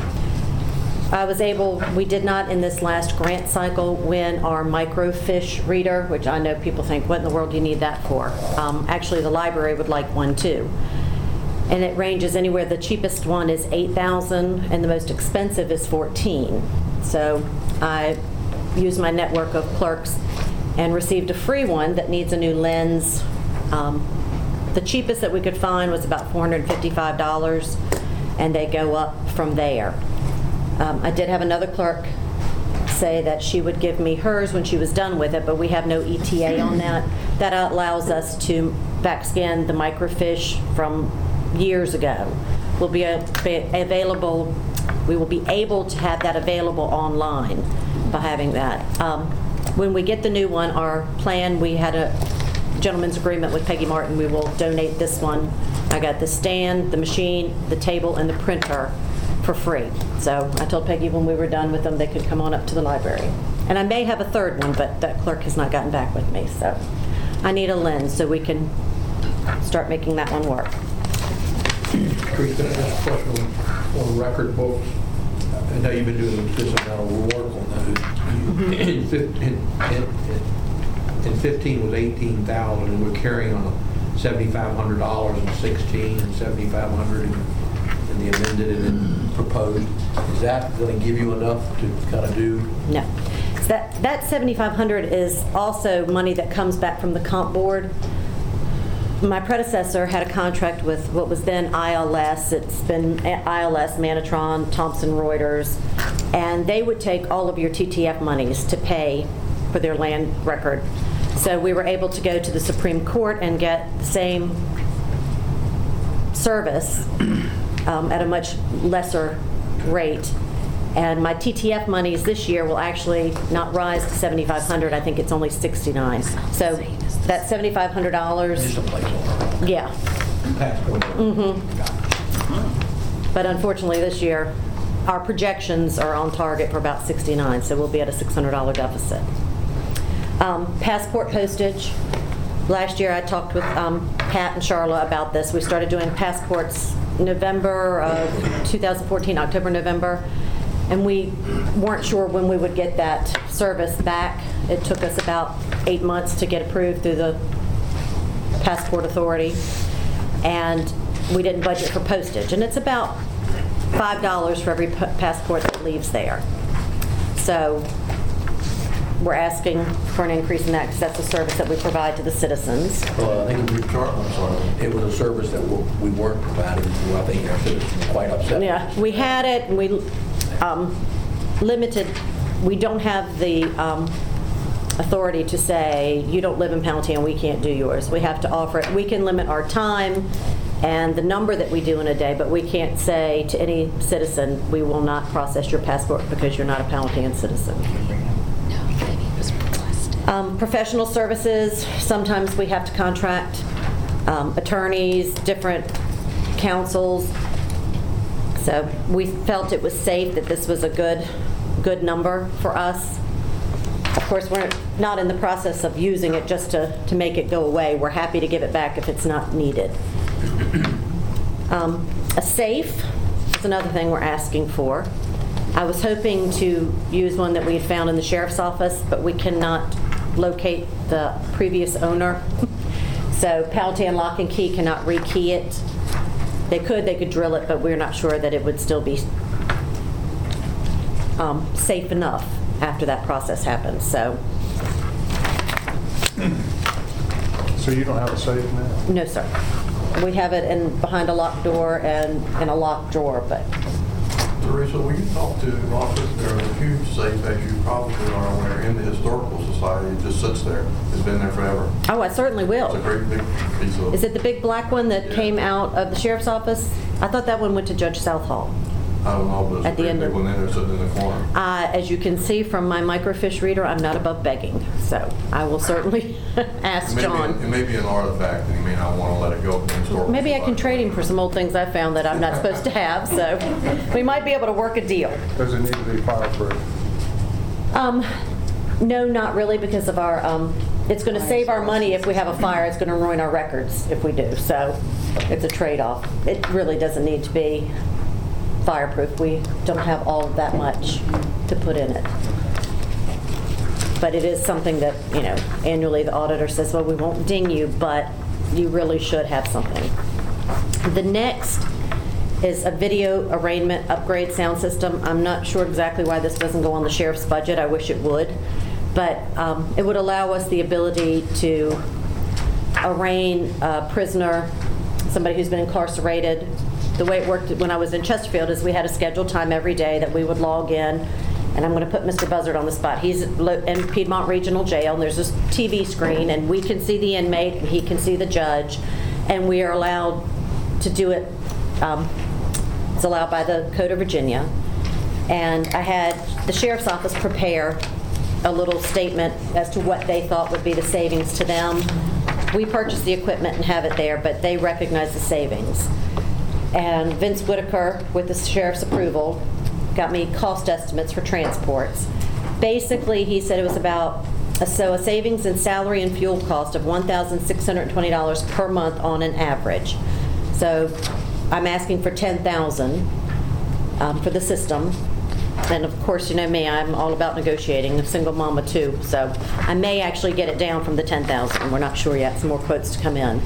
I was able, we did not in this last grant cycle win our microfiche reader, which I know people think, what in the world do you need that for? Um, Actually, the library would like one too. And it ranges anywhere, the cheapest one is 8,000 and the most expensive is 14. So I used my network of clerks and received a free one that needs a new lens. Um, The cheapest that we could find was about $455, and they go up from there. Um, I did have another clerk say that she would give me hers when she was done with it, but we have no ETA on that. That allows us to backscan the microfiche from years ago. We'll be a- be available, we will be able to have that available online by having that. Um, When we get the new one, our plan, we had a gentleman's agreement with Peggy Martin, we will donate this one. I got the stand, the machine, the table, and the printer for free. So I told Peggy when we were done with them, they could come on up to the library. And I may have a third one, but that clerk has not gotten back with me, so I need a lens so we can start making that one work. Teresa, I ask a question on- on record books? I know you've been doing this amount of work on those. Mm-hmm. In fif- in- in- in 15 was 18,000, and we're carrying on $7,500 in 16 and 7,500 in in the amended and then proposed. Is that going to give you enough to kind of do? No. That, that 7,500 is also money that comes back from the comp board. My predecessor had a contract with what was then ILS. It's been ILS, Manatron, Thomson Reuters, and they would take all of your TTF monies to pay for their land record. So we were able to go to the Supreme Court and get the same service um, at a much lesser rate. And my TTF monies this year will actually not rise to 7,500, I think it's only 69. So that $7,500. Placeholder. Yeah. Passport. Mhm. But unfortunately, this year, our projections are on target for about 69, so we'll be at a $600 deficit. Um, Passport postage. Last year, I talked with um, Pat and Charla about this. We started doing passports November of 2014, October, November, and we weren't sure when we would get that service back. It took us about eight months to get approved through the Passport Authority, and we didn't budget for postage. And it's about $5 for every pa- passport that leaves there. So we're asking for an increase in that because that's a service that we provide to the citizens. Well, I think we were, I'm sorry, it was a service that we weren't providing, so I think our citizens were quite upset. Yeah, we had it, and we um, limited, we don't have the um, authority to say, you don't live in Powhatan, and we can't do yours. We have to offer it, we can limit our time and the number that we do in a day, but we can't say to any citizen, we will not process your passport because you're not a Powhatan citizen. Um, Professional services, sometimes we have to contract um, attorneys, different counsels. So we felt it was safe that this was a good, good number for us. Of course, we're not in the process of using it just to, to make it go away. We're happy to give it back if it's not needed. Um, A safe is another thing we're asking for. I was hoping to use one that we found in the sheriff's office, but we cannot locate the previous owner. So Powhatan Lock and Key cannot rekey it. They could, they could drill it, but we're not sure that it would still be um, safe enough after that process happens, so, So you don't have a safe now? no, sir. We have it in, behind a locked door and in a locked drawer, but Teresa, will you talk to Rockford? There's a huge safe, as you probably are aware, in the Historical Society. It just sits there. It's been there forever. Oh, I certainly will. It's a great big piece of... Is it the big black one that came out of the sheriff's office? I thought that one went to Judge Southall. I don't know, but At it's the a end great of- big one in there sitting in the corner. Uh, As you can see from my microfiche reader, I'm not above begging, so I will certainly ask It may be- John. It may be an artifact, and you may not want to let it go to the Historical Maybe I can Society. trade him for some old things I found that I'm not supposed to have, so we might be able to work a deal. Does it need to be fireproof? Um, no, not really, because of our, um, it's going to save our money if we have a fire. It's going to ruin our records if we do. So it's a trade-off. It really doesn't need to be fireproof. We don't have all that much to put in it. But it is something that, you know, annually the auditor says, well, we won't ding you, but you really should have something. The next is a video arraignment upgrade sound system. I'm not sure exactly why this doesn't go on the sheriff's budget. I wish it would. But um, it would allow us the ability to arraign a prisoner, somebody who's been incarcerated. The way it worked when I was in Chesterfield is we had a scheduled time every day that we would log in, and I'm going to put Mr. Buzzard on the spot. He's in Piedmont Regional Jail, and there's this TV screen, and we can see the inmate, and he can see the judge, and we are allowed to do it, um, it's allowed by the Code of Virginia. And I had the sheriff's office prepare a little statement as to what they thought would be the savings to them. We purchased the equipment and have it there, but they recognize the savings. And Vince Whitaker, with the sheriff's approval, got me cost estimates for transports. Basically, he said it was about, so a savings in salary and fuel cost of $1,620 per month on an average. So I'm asking for 10,000 um, for the system. And of course, you know me, I'm all about negotiating, a single mama too. So I may actually get it down from the 10,000. We're not sure yet, some more quotes to come in.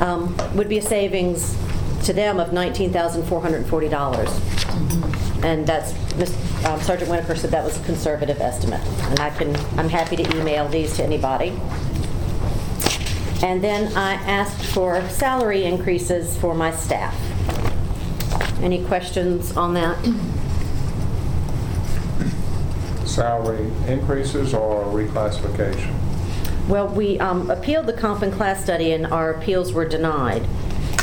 Um, Would be a savings to them of $19,440. And that's, Ms. um, Sergeant Winokur said that was a conservative estimate. And I can, I'm happy to email these to anybody. And then I asked for salary increases for my staff. Any questions on that? Salary increases or reclassification? Well, we um, appealed the comp and class study, and our appeals were denied.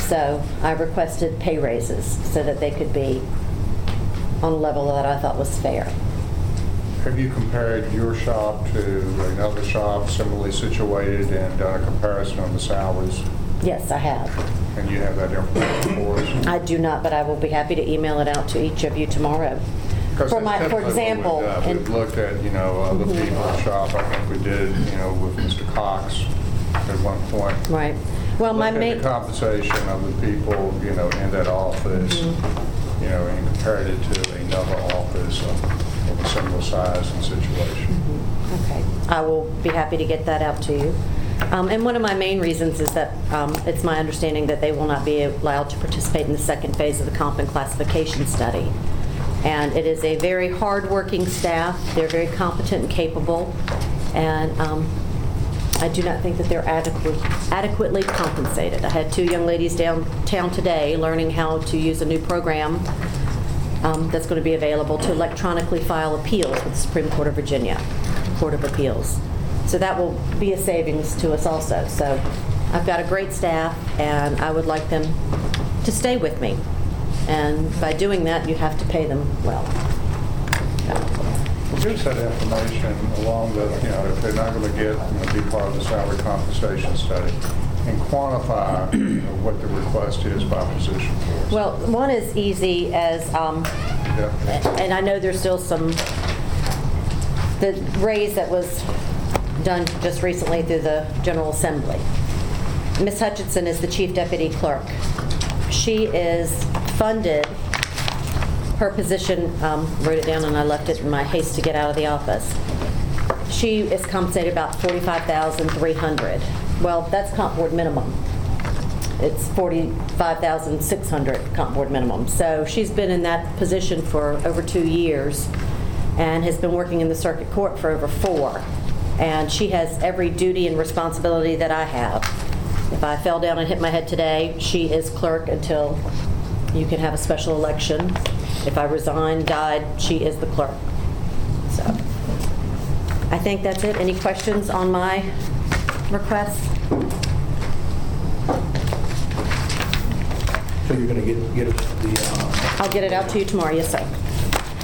So I requested pay raises so that they could be on a level that I thought was fair. Have you compared your shop to another shop similarly situated and done a comparison on the salaries? Yes, I have. And you have that information for us? I do not, but I will be happy to email it out to each of you tomorrow. For that's my, for typically what example, we've done. We've looked at, you know, other Mhm. people's shop. I think we did, you know, with Mr. Cox at one point. right. Well, my at main, the compensation of the people, you know, in that office, Mm-hmm. you know, and compared it to another office of of a similar size and situation. okay, I will be happy to get that out to you. Um, And one of my main reasons is that um, it's my understanding that they will not be allowed to participate in the second phase of the comp and classification study. And it is a very hardworking staff. They're very competent and capable. And um, I do not think that they're adequately, adequately compensated. I had two young ladies downtown today learning how to use a new program um, that's going to be available to electronically file appeals with the Supreme Court of Virginia, Court of Appeals. So that will be a savings to us also. So I've got a great staff, and I would like them to stay with me. And by doing that, you have to pay them. Well, Give us that information along with, you know, if they're not going to get, you know, be part of the salary compensation study, and quantify, you know, what the request is by position. Well, one is easy as, um, Yeah. and I know there's still some, the raise that was done just recently through the General Assembly. Ms. Hutchinson is the Chief Deputy Clerk. She is funded, her position, um, wrote it down and I left it in my haste to get out of the office. She is compensated about 45300 Well, that's comp board minimum it's 45,600 comp board minimum. So she's been in that position for over two years and has been working in the circuit court for over four. And she has every duty and responsibility that I have. If I fell down and hit my head today, she is clerk until you can have a special election. If I resign, died, she is the clerk. So I think that's it. Any questions on my request? So you're going to get, get us the, uh, I'll get it out to you tomorrow, yes, sir.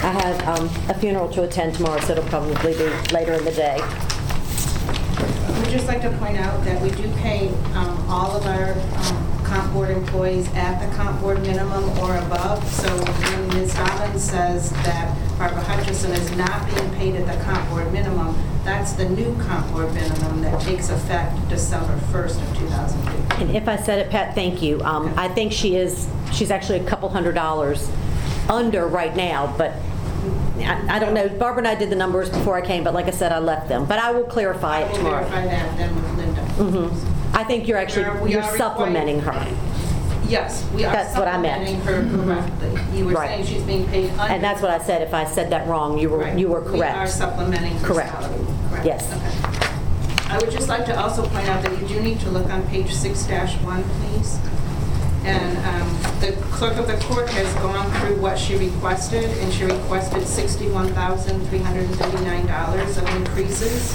I have um, a funeral to attend tomorrow, so it'll probably be later in the day. We'd just like to point out that we do pay um, all of our um, comp board employees at the comp board minimum or above. So when Ms. Dobbins says that Barbara Hutchison is not being paid at the comp board minimum, that's the new comp board minimum that takes effect December 1st of 2015. And if I said it, Pat, thank you. Um, I think she is, she's actually a couple hundred dollars under right now, but I I don't know. Barbara and I did the numbers before I came, but like I said, I left them. But I will clarify it We'll tomorrow. verify that then with Linda. I think you're actually, we you're are supplementing her. Yes, we are That's what I meant. supplementing her correctly. You were Right. saying she's being paid under. And that's what I said. If I said that wrong, you were, Right. you were We are correct. supplementing her Correct. salary. Correct. Yes. Okay. I would just like to also point out that you do need to look on page six dash one, please. And um, the clerk of the court has gone through what she requested, and she requested $61,339 of increases.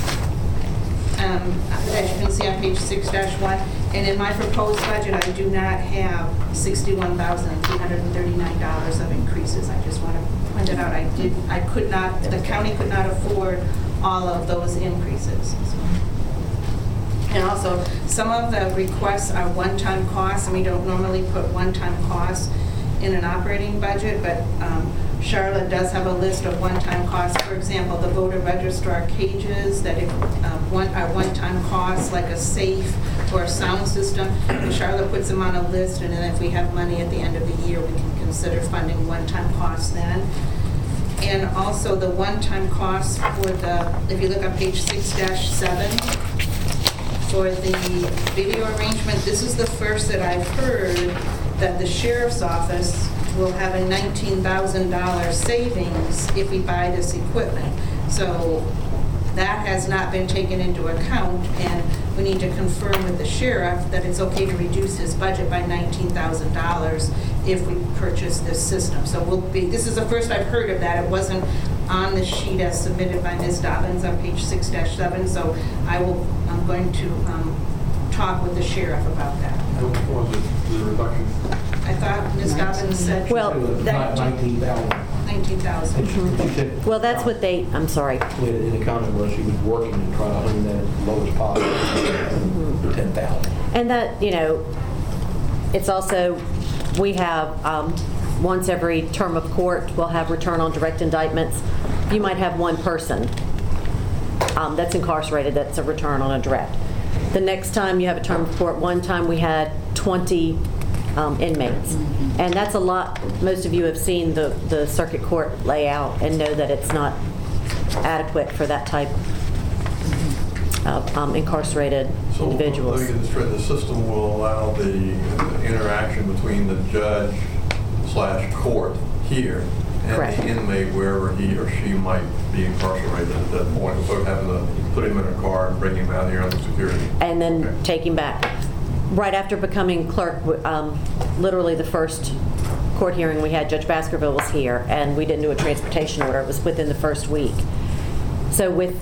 Um, As you can see on page six one, and in my proposed budget, I do not have $61,339 of increases. I just want to point it out. I did, I could not, the county could not afford all of those increases. And also, some of the requests are one-time costs, and we don't normally put one-time costs in an operating budget, but um, Charlotte does have a list of one-time costs. For example, the voter registrar cages that if, um, one- are one-time costs, like a safe or a sound system. Charlotte puts them on a list, and then if we have money at the end of the year, we can consider funding one-time costs then. And also the one-time costs for the, if you look on page six seven, for the video arraignment, this is the first that I've heard that the sheriff's office will have a $19,000 savings if we buy this equipment. So that has not been taken into account, and we need to confirm with the sheriff that it's okay to reduce his budget by $19,000 if we purchase this system. So we'll be, this is the first I've heard of that. It wasn't on the sheet as submitted by Ms. Dobbins on page 6-7, so I will, I'm going to um, talk with the sheriff about that. How much was it, the reduction? I thought Ms. Dobbins said. Well, that- Nineteen thousand. 19,000. She said, Well, that's what they, I'm sorry. in the comment was she was working to try to bring that as low as possible, ten thousand. And that, you know, it's also, we have, um, once every term of court, we'll have return on direct indictments. You might have one person um, that's incarcerated, that's a return on a direct. The next time you have a term of court, one time we had 20 um, inmates. And that's a lot, most of you have seen the, the circuit court layout and know that it's not adequate for that type of um, incarcerated So individuals. let me get this straight, the system will allow the interaction between the judge slash court here and Correct. the inmate wherever he or she might be incarcerated at that point, instead of having to put him in a car and bring him out here under security. and then take him back. Right after becoming clerk, um, literally the first court hearing we had, Judge Baskerville was here, and we didn't do a transportation order. It was within the first week. So with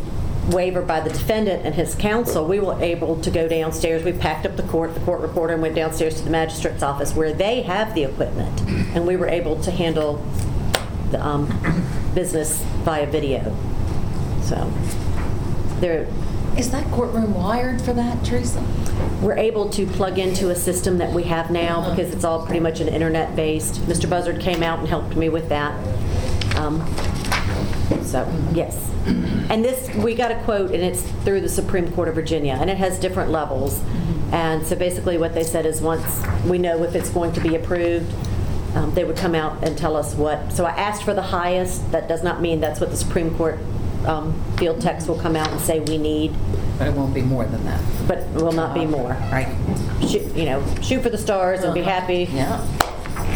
waiver by the defendant and his counsel, we were able to go downstairs. We packed up the court, the court reporter, and went downstairs to the magistrate's office where they have the equipment, and we were able to handle um, business via video. So there, Is that courtroom wired for that, Teresa? we're able to plug into a system that we have now because it's all pretty much an internet-based. Mr. Buzzard came out and helped me with that. Um, So, yes. And this, we got a quote, and it's through the Supreme Court of Virginia, and it has different levels. And so basically what they said is once we know if it's going to be approved, um, they would come out and tell us what. So I asked for the highest. That does not mean that's what the Supreme Court um, field techs will come out and say we need. But it won't be more than that. But it will not be more. Right. Shoot, you know, shoot for the stars and be happy Yeah.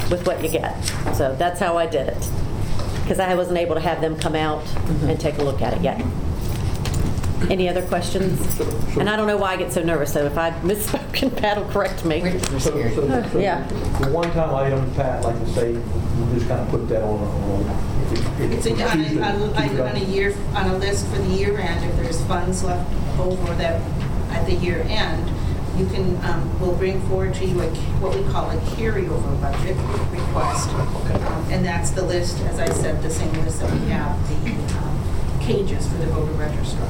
with what you get. So that's how I did it. Because I wasn't able to have them come out and take a look at it yet. Any other questions? And I don't know why I get so nervous, so if I've misspoken, Pat will correct me. So, so, so Yeah. the one-time item, Pat, like to say, we'll just kind of put that on, on. if- if- It's a, on Tuesday- a, on a- on a year, on a list for the year end, if there's funds left over that, at the year end, you can, um, we'll bring forward to you a, what we call a carryover budget request. Um, And that's the list, as I said, the same list that we have, the um, cages for the voter registrar.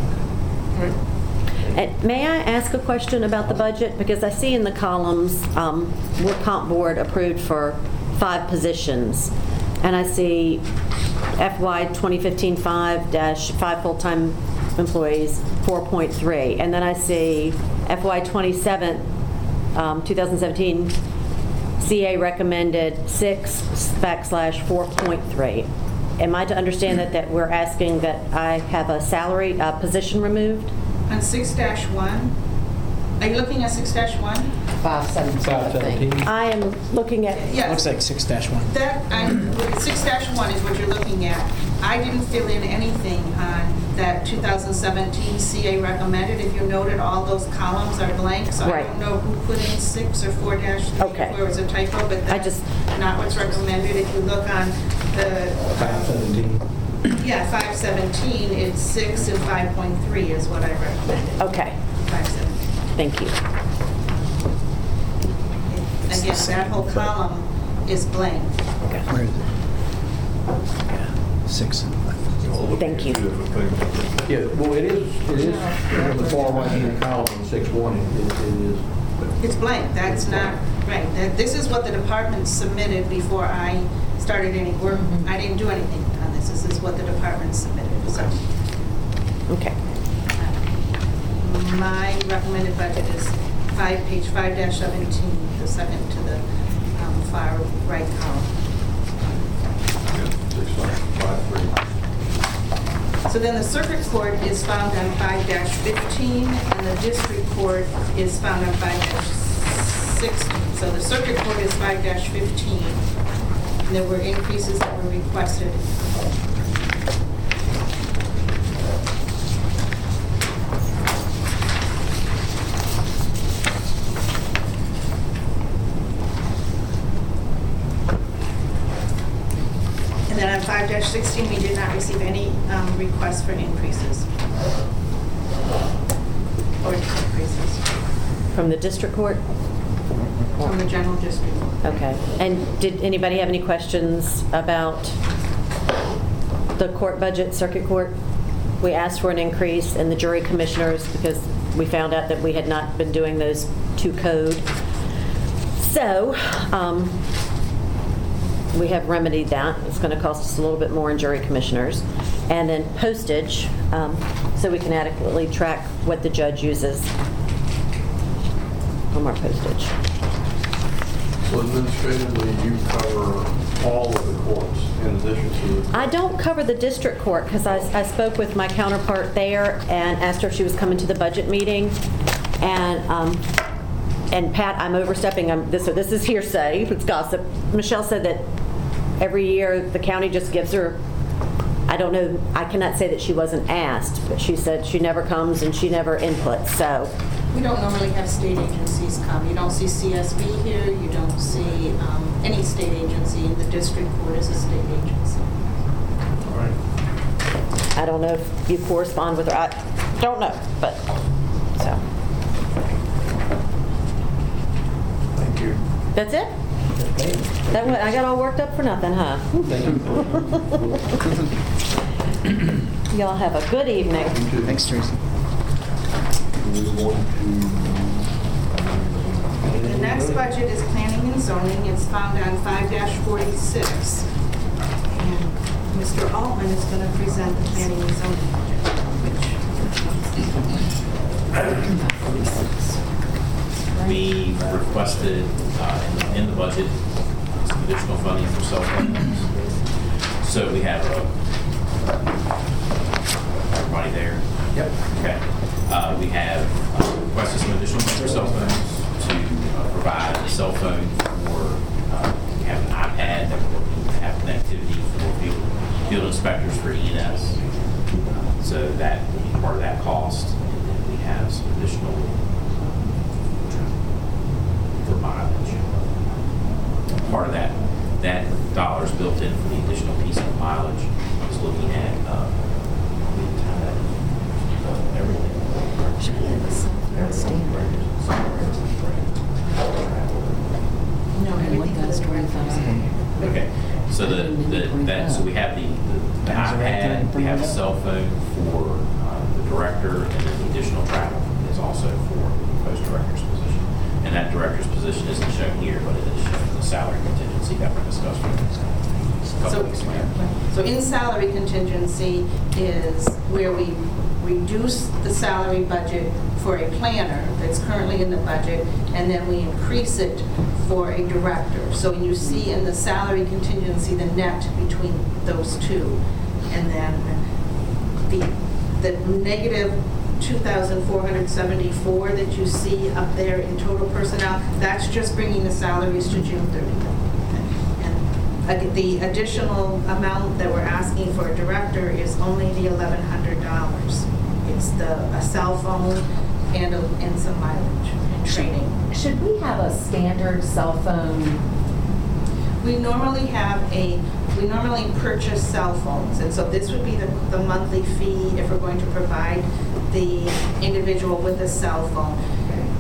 And may I ask a question about the budget? Because I see in the columns, um, what comp board approved for five positions. And I see FY 2015 5 dash five full-time employees, 4.3. And then I see FY 27, um, 2017, CA recommended six backslash 4.3. Am I to understand that, that we're asking that I have a salary, uh, position removed? On six dash one, are you looking at six dash one? Five seventeen, I think. I am looking at, Yes. Looks like six dash one. That, I'm, six dash one is what you're looking at. I didn't fill in anything on that 2017 CA recommended. If you noted, all those columns are blank, so I Right. don't know who put in six or four dash three, Okay. if there was a typo, but I that's just- not what's recommended. If you look on the, Five seventeen. yeah, 517, it's six and 5.3 is what I recommended. okay, 517. thank you. Again, that whole column is blank. Where is it? Yeah, Six and five. Thank you. Yeah, well, it is, it is, on the far right-hand column, six one, it it is. It's blank, that's not, right, that, this is what the department submitted before I started any work. I didn't do anything on this, this is what the department submitted, so. Okay. My recommended budget is five, page five dash seventeen, the second to the um, far right column. So then the circuit court is found on five dash fifteen, and the district court is found on five dash sixteen. So the circuit court is five dash fifteen. There were increases that were requested. And then on 5-16, we did not receive any um, requests for increases. Or decreases From the district court? From the general district. Okay. And did anybody have any questions about the court budget, circuit court? We asked for an increase in the jury commissioners because we found out that we had not been doing those to code. So, um, we have remedied that. It's going to cost us a little bit more in jury commissioners. And then postage, um, so we can adequately track what the judge uses from our postage. So administratively, you cover all of the courts in addition to I don't cover the district court because I, I spoke with my counterpart there and asked her if she was coming to the budget meeting. And, um, and Pat, I'm overstepping, I'm, this, so this is hearsay, it's gossip. Michelle said that every year the county just gives her, I don't know, I cannot say that she wasn't asked, but she said she never comes and she never inputs, so. We don't normally have state agencies come. You don't see CSB here, you don't see um, any state agency, the district court is a state agency. All right. I don't know if you correspond with her, I don't know, but, so. Thank you. That's it? That, wa- I got all worked up for nothing, huh? Y'all have a good evening. Thanks, Teresa. The next budget is planning and zoning. It's found on 5-46. And Mr. Altman is going to present the planning and zoning budget, We requested uh, in the- in the budget some additional funding for cell phones. So we have a, everybody there? Yep. Okay. Uh, We have uh, requested some additional for cell phones to uh, provide a cell phone for, uh, have an iPad that we're looking to have connectivity for field field inspectors for ENS. Uh, So that will be part of that cost. And then we have some additional for mileage. Part of that, that dollar's built in for the additional piece of mileage, is looking at, uh, uh, everything. No, everything goes Okay, so the, the, that, so we have the, the iPad, we have a cell phone for uh, the director, and then the additional travel is also for the post director's position. And that director's position isn't shown here, but it is shown in the salary contingency that we discussed a couple So, weeks ago. so in salary contingency is where we reduce the salary budget for a planner that's currently in the budget, and then we increase it for a director. So you see in the salary contingency, the net between those two. And then the, the negative 2,474 that you see up there in total personnel, that's just bringing the salaries to June 30th. Uh, The additional amount that we're asking for a director is only the $1,100. The, a cell phone and, a- and some mileage and training. Should we have a standard cell phone? We normally have a, we normally purchase cell phones, and so this would be the, the monthly fee if we're going to provide the individual with a cell phone.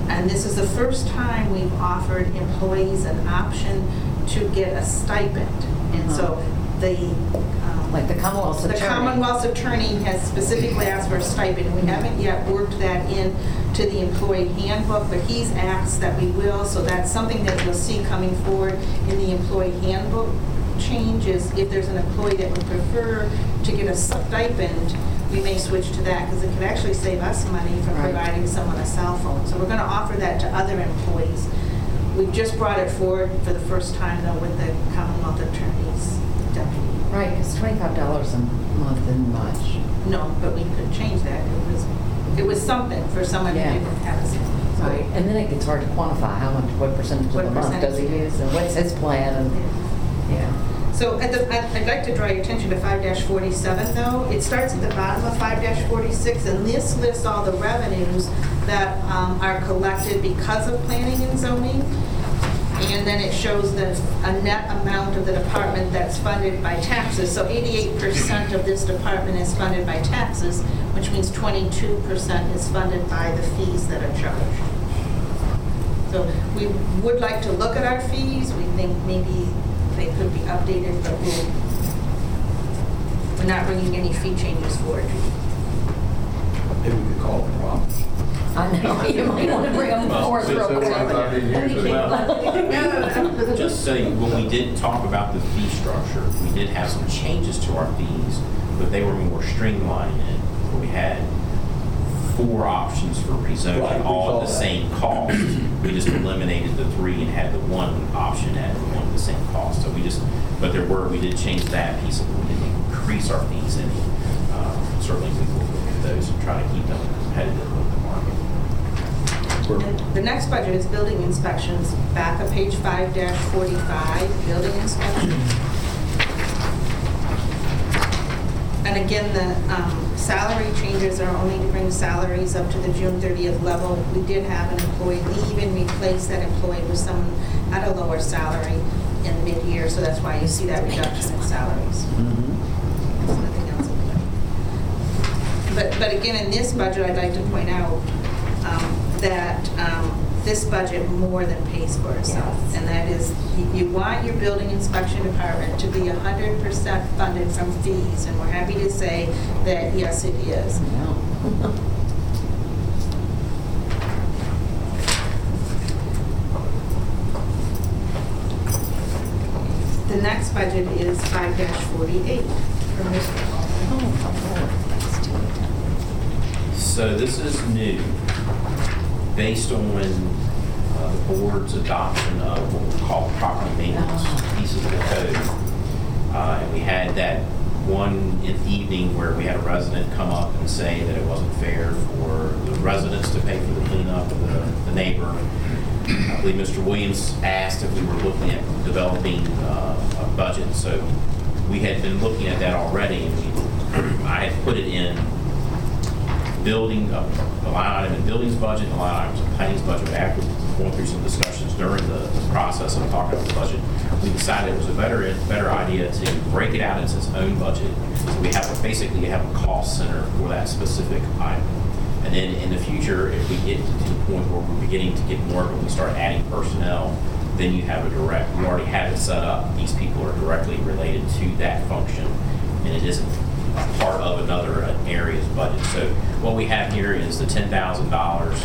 And this is the first time we've offered employees an option to get a stipend. And so uh-huh. The. um, Like the Commonwealth's The attorney. Commonwealth's attorney has specifically asked for a stipend, and we haven't yet worked that in to the employee handbook, but he's asked that we will, so that's something that you'll see coming forward in the employee handbook changes. if there's an employee that would prefer to get a stipend, we may switch to that, because it could actually save us money from Right. providing someone a cell phone. So we're going to offer that to other employees. We've just brought it forward for the first time, though, with the Commonwealth Attorney's. Right, because $25 a month isn't much. No, but we could change that. It was, it was something for someone who Yeah. didn't have a cell phone. Right, and then it gets hard to quantify how much, what percentage of What the month does he percentage? use, and what's his plan, and, yeah. So at the, I'd I'd like to draw your attention to 5-47 though. It starts at the bottom of 5-46 and this lists all the revenues that um, are collected because of planning and zoning. And then it shows the, a net amount of the department that's funded by taxes. So 88% of this department is funded by taxes, which means 22% is funded by the fees that are charged. So we would like to look at our fees. We think maybe they could be updated, but we'll, we're not bringing any fee changes forward. Maybe we could call it problems. I know, you might want to bring them forth real quick. Just saying, when we did talk about the fee structure, we did have some changes to our fees, but they were more streamlined in it. where We had four options for Right, rezoning, we all at the that. same cost. We just eliminated the three and had the one option at one of the same cost. So we just, but there were, we did change that piece of it. We didn't increase our fees any. Uh, Certainly, we will look at those and try to keep them competitive the. The next budget is building inspections, back of page 5-45, building inspections. And again, the um, salary changes are only to bring salaries up to the June 30th level. We did have an employee leave and replace that employee with someone at a lower salary in mid-year, so that's why you see that reduction in salaries. There's nothing else in there. But, but again, in this budget, I'd like to point out that um, this budget more than pays for itself. And that is, you- you want your building inspection department to be 100% funded from fees, and we're happy to say that, yes, it is. The next budget is 5-48 Mr. So this is new, based on uh, the board's adoption of what we call property maintenance pieces of the code. Uh, And we had that one in- evening where we had a resident come up and say that it wasn't fair for the residents to pay for the cleanup of the the neighbor. I believe Mr. Williams asked if we were looking at developing uh, a budget. So we had been looking at that already, and we, I had put it in building, a a line item in buildings budget, and a line items in planning's budget, after going through some discussions during the the process of talking about the budget, we decided it was a better, better idea to break it out into its own budget. So we have, a- basically, have a cost center for that specific item. And then in the future, if we get to the point where we're beginning to get more, when we start adding personnel, then you have a direct, you already have it set up. These people are directly related to that function, and it isn't part of another uh, area's budget. So what we have here is the ten thousand dollars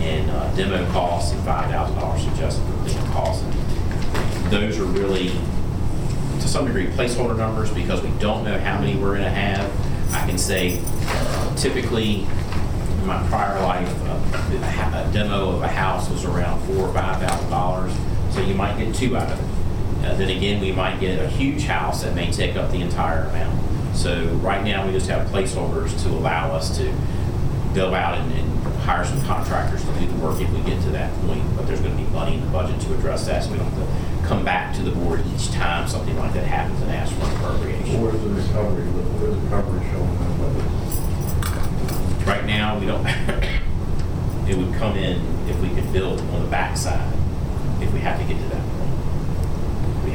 in uh, demo costs and five thousand dollars suggested for cleanup costs. And Those are really, to some degree, placeholder numbers because we don't know how many we're gonna have. I can say uh, typically, in my prior life, uh, a a demo of a house was around four or five thousand dollars, so you might get two out of it. Uh, Then again, we might get a huge house that may take up the entire amount. So right now, we just have placeholders to allow us to go out and and hire some contractors to do the work if we get to that point. But there's going to be money in the budget to address that, so we don't have to come back to the board each time something like that happens and ask for an appropriation. Where's the recovery, where's the recovery showing that budget? Right now, we don't, it would come in if we could build on the backside, if we have to get to that point.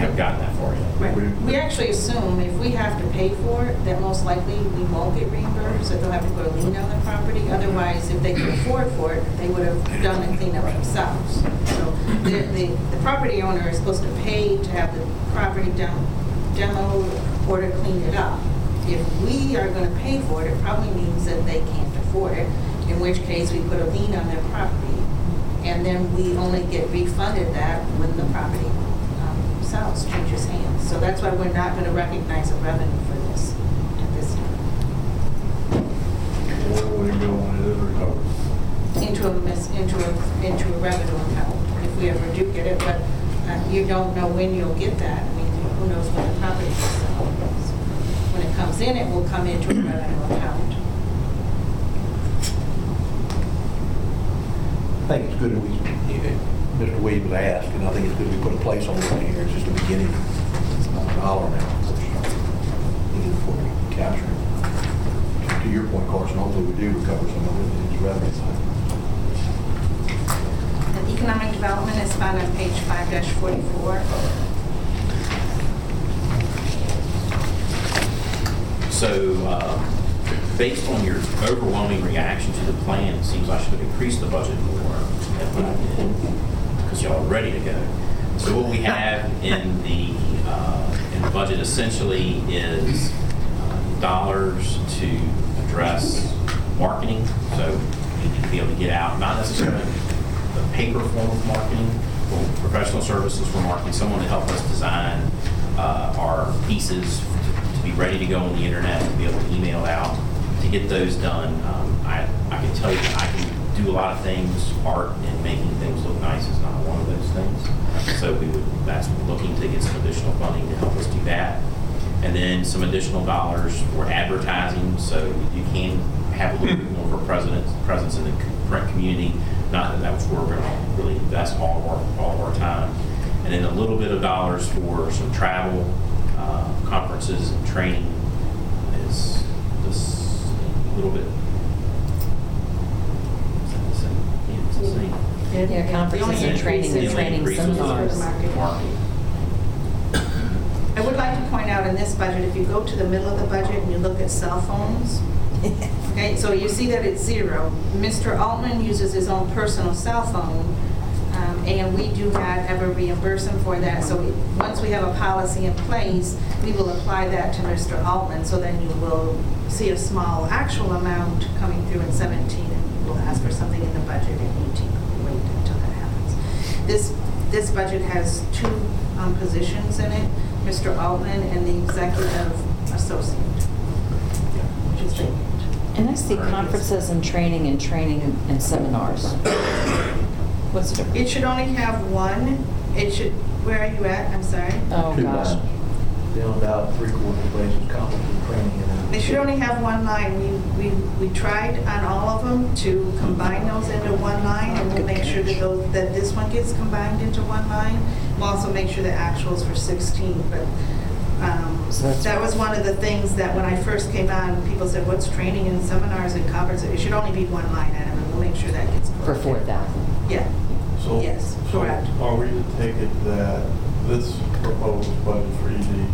We haven't gotten that far yet. Right. We actually assume if we have to pay for it, that most likely we won't get reimbursed, that they'll have to put a lien on the property. Otherwise, if they could afford for it, they would have done the cleanup themselves. So the, the, the property owner is supposed to pay to have the property dem- demoed or to clean it up. If we are gonna pay for it, it probably means that they can't afford it, in which case we put a lien on their property. And then we only get refunded that when the property sells, changes hands. So that's why we're not going to recognize a revenue for this at this time. Where would it go when it is recovered? Into a, mis- into a, into a revenue account, if we ever do get it, but uh, you don't know when you'll get that. I mean, who knows when the property is sell. When it comes in, it will come into a revenue account. I think it's good that we, Mr. Williams asked, and I think it's good we put a placeholder in here, it's just the beginning. dollar amount. We can afford to capture. To your point, Carson, hopefully we do recover some of it in these revenue side. And Economic development is found on page five forty-four. So, uh, based on your overwhelming reaction to the plan, it seems I should have increased the budget more than what I did, because y'all are ready to go. So what we have in the, uh, in the budget essentially is uh, dollars to address marketing, so you need to be able to get out, not necessarily the paper form of marketing, but professional services for marketing, someone to help us design uh, our pieces to be ready to go on the internet, to be able to email out, to get those done. Um, I, I can tell you, I can do a lot of things, art and making things look nice is not one of those things. So we would, that's looking to get some additional funding to help us do that. And then some additional dollars for advertising, so you can have a little bit more of a presence, presence in the print community. Not that that's where we're going to really invest all of our, all of our time. And then a little bit of dollars for some travel, uh, conferences and training is this a little bit. Is that the same? Yeah, it's the same. Yeah, conferences and training and training increase is seminars. I would like to point out in this budget, if you go to the middle of the budget and you look at cell phones, okay, so you see that it's zero. Mr. Altman uses his own personal cell phone, um, and we do not ever reimburse him for that. So we- once we have a policy in place, we will apply that to Mr. Altman, so then you will see a small actual amount coming through in 17, and we'll ask for something in the budget in 18. Wait until that happens. This, this budget has two um, positions in it, Mr. Altman and the executive associate, which is vacant. And I see conferences and training and training and seminars. What's the difference? It should only have one, it should, where are you at? I'm sorry. Oh, Two gosh. Lines. Down about three quarters places, conference and training. They should only have one line. We, we, we tried on all of them to combine those into one line, and we'll make sure that those, that this one gets combined into one line. We'll also make sure the actuals for 16, but, um, So that's- that was one of the things that when I first came on, people said, what's training and seminars and conferences? It should only be one line item, and we'll make sure that gets For corrected. 4,000. Yeah, So, Yes, so correct. are we to take it that this proposed budget for ED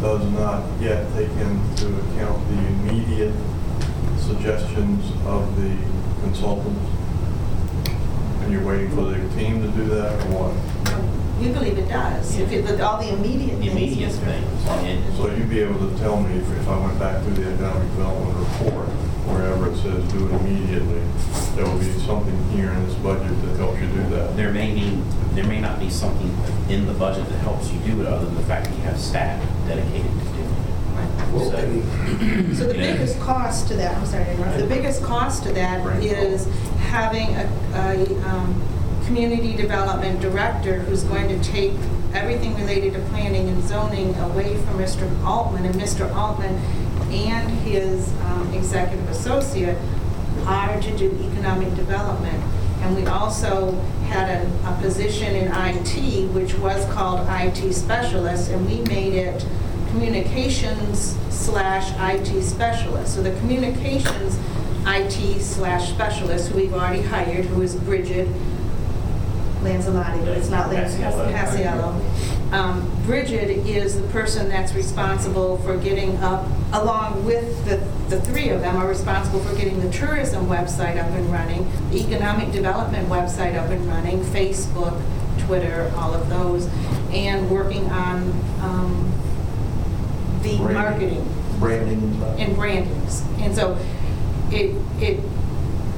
does not yet take into account the immediate suggestions of the consultants? And you're waiting for the team to do that, or what? we believe it does. If it, the- all the immediate things. Immediate Mr. things. And So you'd be able to tell me if if I went back through the economic development report, wherever it says do it immediately, there will be something here in this budget that helps you do that. there may be, there may not be something in the budget that helps you do it, other than the fact that you have staff dedicated to doing it. So, So the Yeah. biggest cost to that, I'm sorry to interrupt, the biggest cost to that is having a, a, um, community development director who's going to take everything related to planning and zoning away from Mr. Altman, and Mr. Altman and his, um, executive associate are to do economic development. And we also had a, a position in IT, which was called IT specialist, and we made it communications slash IT specialist. So the communications IT slash specialist, who we've already hired, who is Bridget Lanzalotti, but it's not Lanz- Passiello. Passiello. Um, Bridget is the person that's responsible for getting up, along with the, the three of them, are responsible for getting the tourism website up and running, the economic development website up and running, Facebook, Twitter, all of those, and working on um, the Branding. marketing Branding and brandings. And so it, it,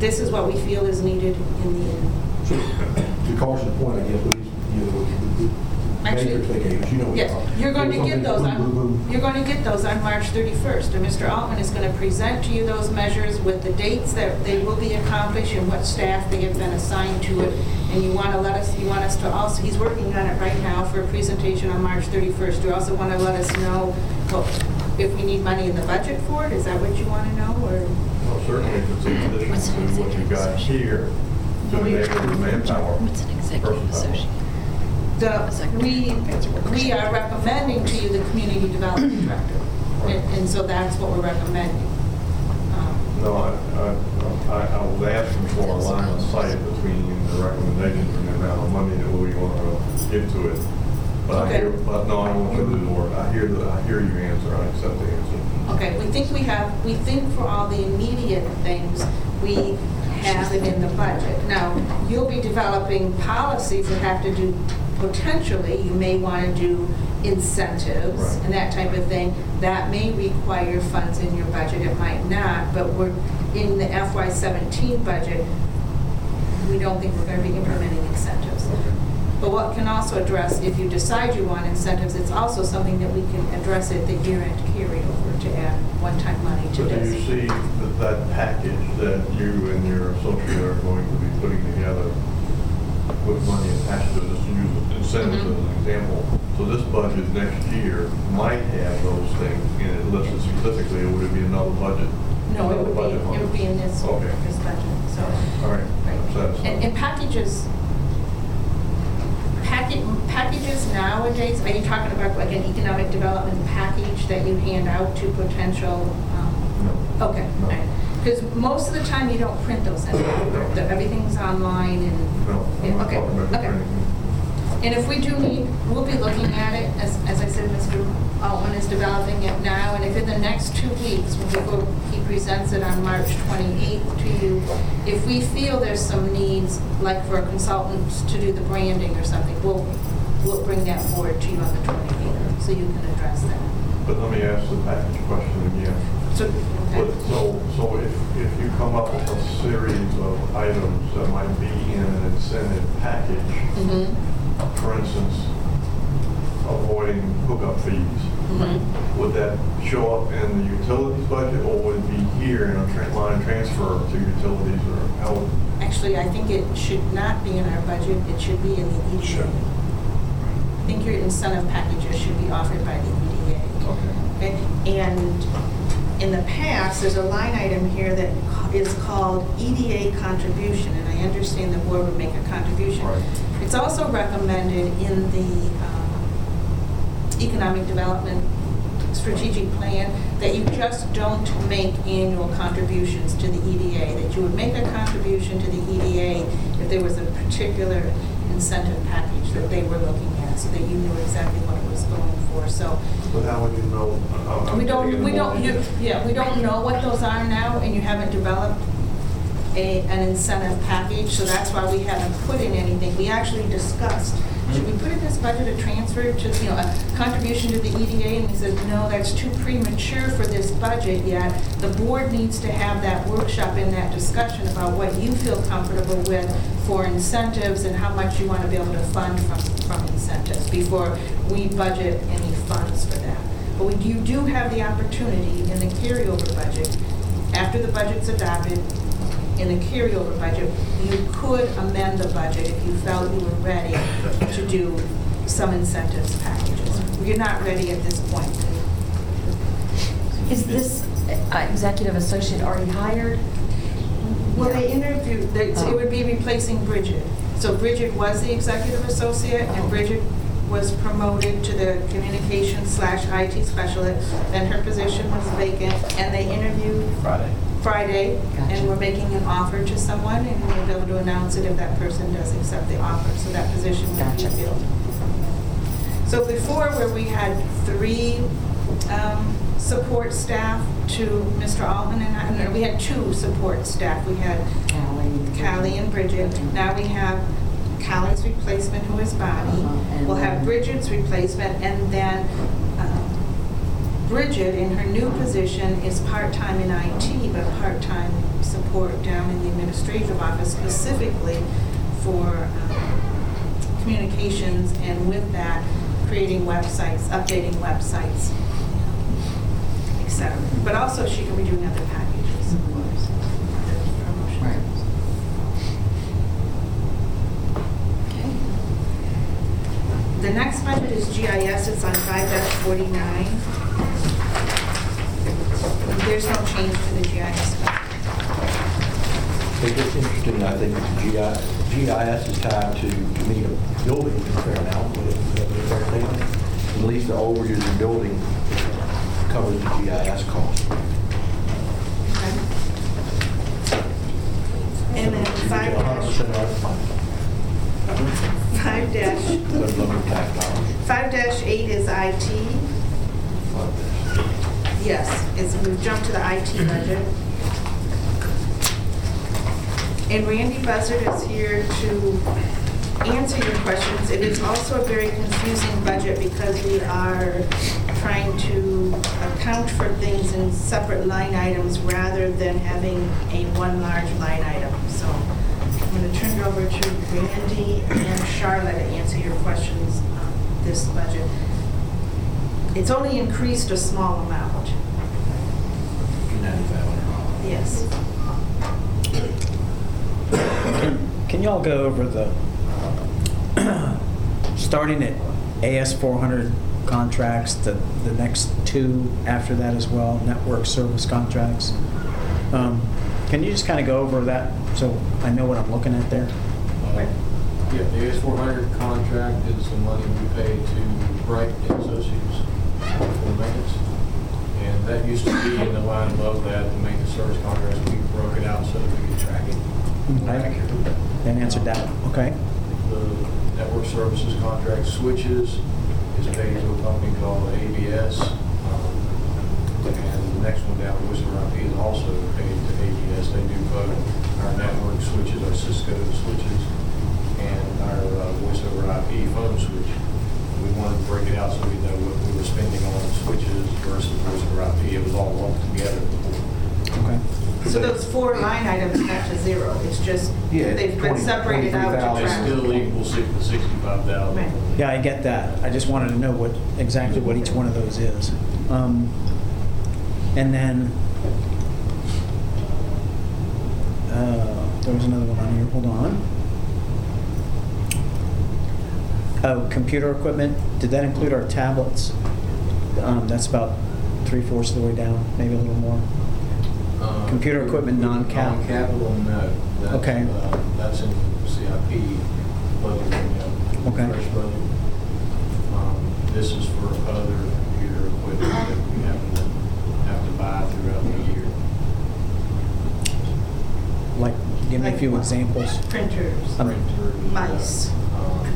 this is what we feel is needed in the end. To Carson's point, I guess, we, you know, the- the Actually- matrix they gave us, you know. Yes, about. you're going to get those something boom, boom, on, you're going to get those on March 31st. And Mr. Altman is going to present to you those measures with the dates that they will be accomplished and what staff they have been assigned to it. And you want to let us, you want us to also, he's working on it right now for a presentation on March 31st. You also want to let us know well, if we need money in the budget for it? Is that what you want to know, or? Well, certainly if it's in addition to what you got here, to the manpower. What's an executive personnel. associate? The, we, we are recommending to you the community development director. And and so that's what we're recommending. Um, No, I, I, I I was asking for a line of sight between the recommendations and the amount of money that we want to give to it. But I hear, Okay. but no, I don't want to do the word. I hear the, I hear you answer, I accept the answer. Okay, we think we have, we think for all the immediate things, we have it in the budget. Now, you'll be developing policies that have to do, potentially, you may want to do incentives Right. and that type of thing. That may require funds in your budget, it might not, but we're, in the FY seventeen budget, we don't think we're going to be implementing incentives. But what can also address, if you decide you want incentives, it's also something that we can address at the year-end carryover to add one-time money to So do you this. see that that package that you and your associate are going to be putting together with money attached to it, to use incentives as an example? So this budget next year might have those things in it listed specifically, or would it be another budget? No, it Another would budget be, line? it would be in this, Okay. this budget, so. All right, Right. I'm satisfied. And, and packages, package, packages nowadays, are you talking about like an economic development package that you hand out to potential, um, No. okay, No. Because most of the time you don't print those anymore, The- everything's online and. No, I'm not Okay, talking about okay. anything. And if we do need, we'll be looking at it, as, as I said, Mr. Altman is developing it now, and if in the next two weeks, when we go, he presents it on March 28th to you, if we feel there's some needs, like for a consultant to do the branding or something, we'll, we'll bring that forward to you on the 28th, so you can address that. But let me ask the package question again. So, But okay. so, so if, if you come up with a series of items that might be in an incentive package, Mhm, for instance, avoiding hookup fees, mhm. would that show up in the utilities budget or would it be here in a tra- line transfer to utilities or how? would- Actually, I think it should not be in our budget, it should be in the EDA. Sure. I think your incentive packages should be offered by the EDA. Okay. Okay, And in the past, there's a line item here that is called EDA contribution, and I understand the board would make a contribution. Right. It's also recommended in the um, economic development strategic plan that you just don't make annual contributions to the EDA, that you would make a contribution to the EDA if there was a particular incentive package that they were looking at, so that you knew exactly what it was going for. So But how would you know? I'm we don't, we don't, you- yeah, we don't know what those are now, and you haven't developed a, an incentive package, so that's why we haven't put in anything. We actually discussed, should we put in this budget a transfer to, you know, a contribution to the EDA? And we said, no, that's too premature for this budget yet. The board needs to have that workshop and that discussion about what you feel comfortable with for incentives and how much you want to be able to fund from, from incentives before we budget any funds for that. But we, you do have the opportunity in the carryover budget, after the budget's adopted, in the carryover budget, you could amend the budget if you felt you were ready to do some incentives packages. You're not ready at this point. Is this uh, executive associate already hired? Well, they interviewed, they- it would be replacing Bridget. So Bridget was the executive associate, and Bridget was promoted to the communications slash IT specialist, then her position was vacant, and they interviewed Friday. Friday, and we're making an offer to someone, and we'll be able to announce it if that person does accept the offer, so that position will be Gotcha. filled. So before, where we had three um, support staff to Mr. Altman and I, no, we had two support staff. We had Callie and Bridget. Now we have Callie's replacement, who is Bonnie. Uh-huh, and We'll have then- Bridget's replacement, and then Bridget, in her new position, is part-time in IT, but part-time support down in the administrative office specifically for um, communications, and with that, creating websites, updating websites, et cetera. But also, she can be doing other packages, of course, other promotions. The next budget is GIS, it's on 5-49. There's no change to the GIS. It's just interesting, I think, that GI GIS is tied to, to me, a building a fair amount, but it's a fair. At least the overages in building covers the GIS cost. And then five dash, 100% out of funds. five dash, Those local tax dollars. five dash eight is IT. Yes, it's, we've jumped to the IT mhm. budget. And Randy Buzzard is here to answer your questions. It is also a very confusing budget because we are trying to account for things in separate line items rather than having a one large line item. So I'm going to turn it over to Randy and Charlotte to answer your questions on this budget. It's only increased a small amount. Yes. Can y'all go over the, starting at AS 400 contracts, the, the next two after that as well, network service contracts? Um, Can you just kind of go over that so I know what I'm looking at there? Yeah, the AS400 contract is the money we pay to Bright and Associates for maintenance. And that used to be in the line above that, the maintenance service contracts, we broke it out so that we could track it more Okay. accurately. Then answered that, okay. The network services contract switches is paid to a company called ABS. um, And the next one down, Wizard IP, is also paid to ABS. They do both our network switches, our Cisco switches, and our uh, voice over IP phone switch. We wanted to break it out so we know what were spending on switches versus voice over IP. It was all lumped together. Okay. So those four line items got to zero. It's just, Yeah, they've been 20 separated out to They track. still equal six- the 65,000. Right. Yeah, I get that. I just wanted to know what, exactly what each one of those is. Um, And then, uh, there was another one on here, hold on. Oh, computer equipment, did that include our tablets? Um, That's about three-fourths of the way down, maybe a little more. Uh, Computer equipment, non-cap? Non-capital, no. That's, Okay. uh, That's in CIP budget, you know, Okay. fresh budget. Um, This is for other computer equipment that we have to, have to buy throughout the year. Like, give me a few examples. Printers, Um, Printers. mice. um,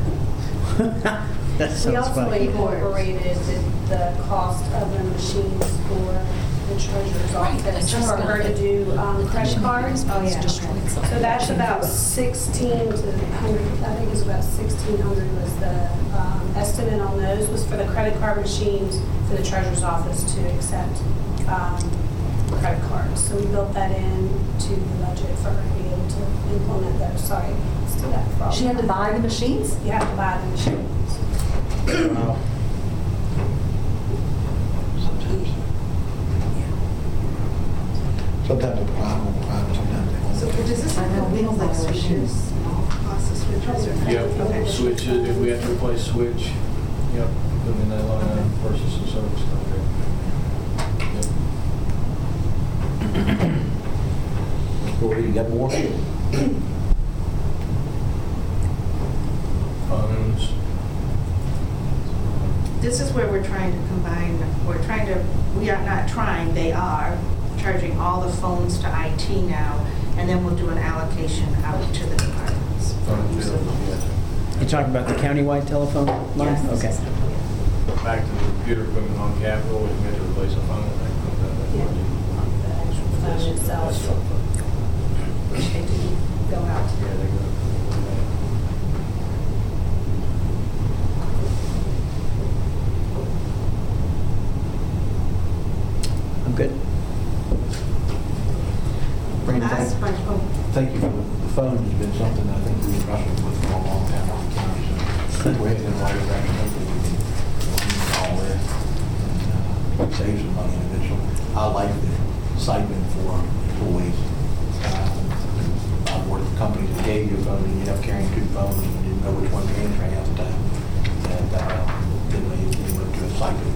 That We sounds also funny. incorporated the, the cost of the machines for the treasurer's office, for her to do um, credit cards. Oh, yeah. So that's about 16 to 100, I think it's about 1,600 was the um, estimate on those, was for the credit card machines for the treasurer's office to accept um, credit cards. So we built that in to the budget for her to be able to implement those, sorry, let's do that for all. She had to buy the machines? You have to buy the machines. Sometimes sometimes won't. So this include things like switches, of switches? Yep, if we have to replace switch, yep, that line service you got more? Phones, This is where we're trying to combine, we're trying to, we are not trying, they are charging all the phones to IT now, and then we'll do an allocation out to the departments. You're talking about the countywide telephone line? Yes. Okay. Back to the computer equipment on capital, if we had to replace a phone, that comes out that Yeah. budget. The actual phone itself. Which they do go out. Yeah, they go. I'm good. Brandon, thank, thank you for the, the phone has been something I think we've been wrestling with for a long time on the county, so ahead and write it back, and hopefully we can, we can call in and, uh, save some money eventually. I like the stipend for employees. Uh, I've worked with companies that gave you a phone, and you end up carrying two phones, and you didn't know which one to answer half the time. And, uh, then they, went to a stipend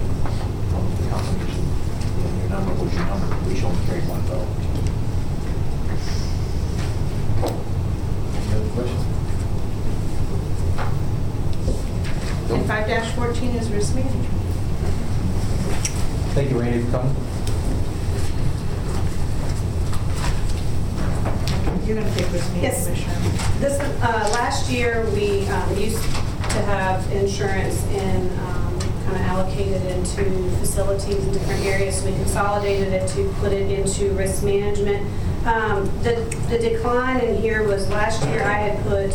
from the companies, number was your number, we should only carry one vote. Any other questions? And five fourteen is risk management. Thank you, Randy, for coming. You're gonna take risk management, Commissioner. This, uh, last year, we um, used to have insurance in um, kind of allocated into facilities in different areas. So we consolidated it to put it into risk management. Um, The the decline in here was last year, I had put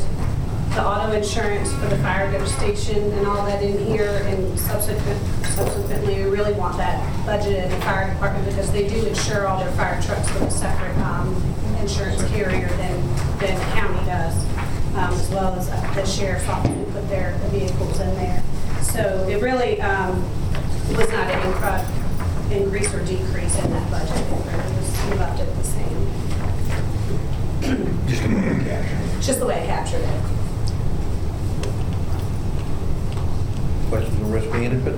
the auto insurance for the fire station and all that in here, and subsequent, subsequently, we really want that budgeted in the fire department because they do insure all their fire trucks with a separate um, insurance carrier than, than the county does, um, as well as uh, the sheriff's office who put their vehicles in there. So it really um, was not an incre- increase or decrease in that budget. It really was, we left it the same. Just a minute, capture. Just the way I captured it. Questions on risk management?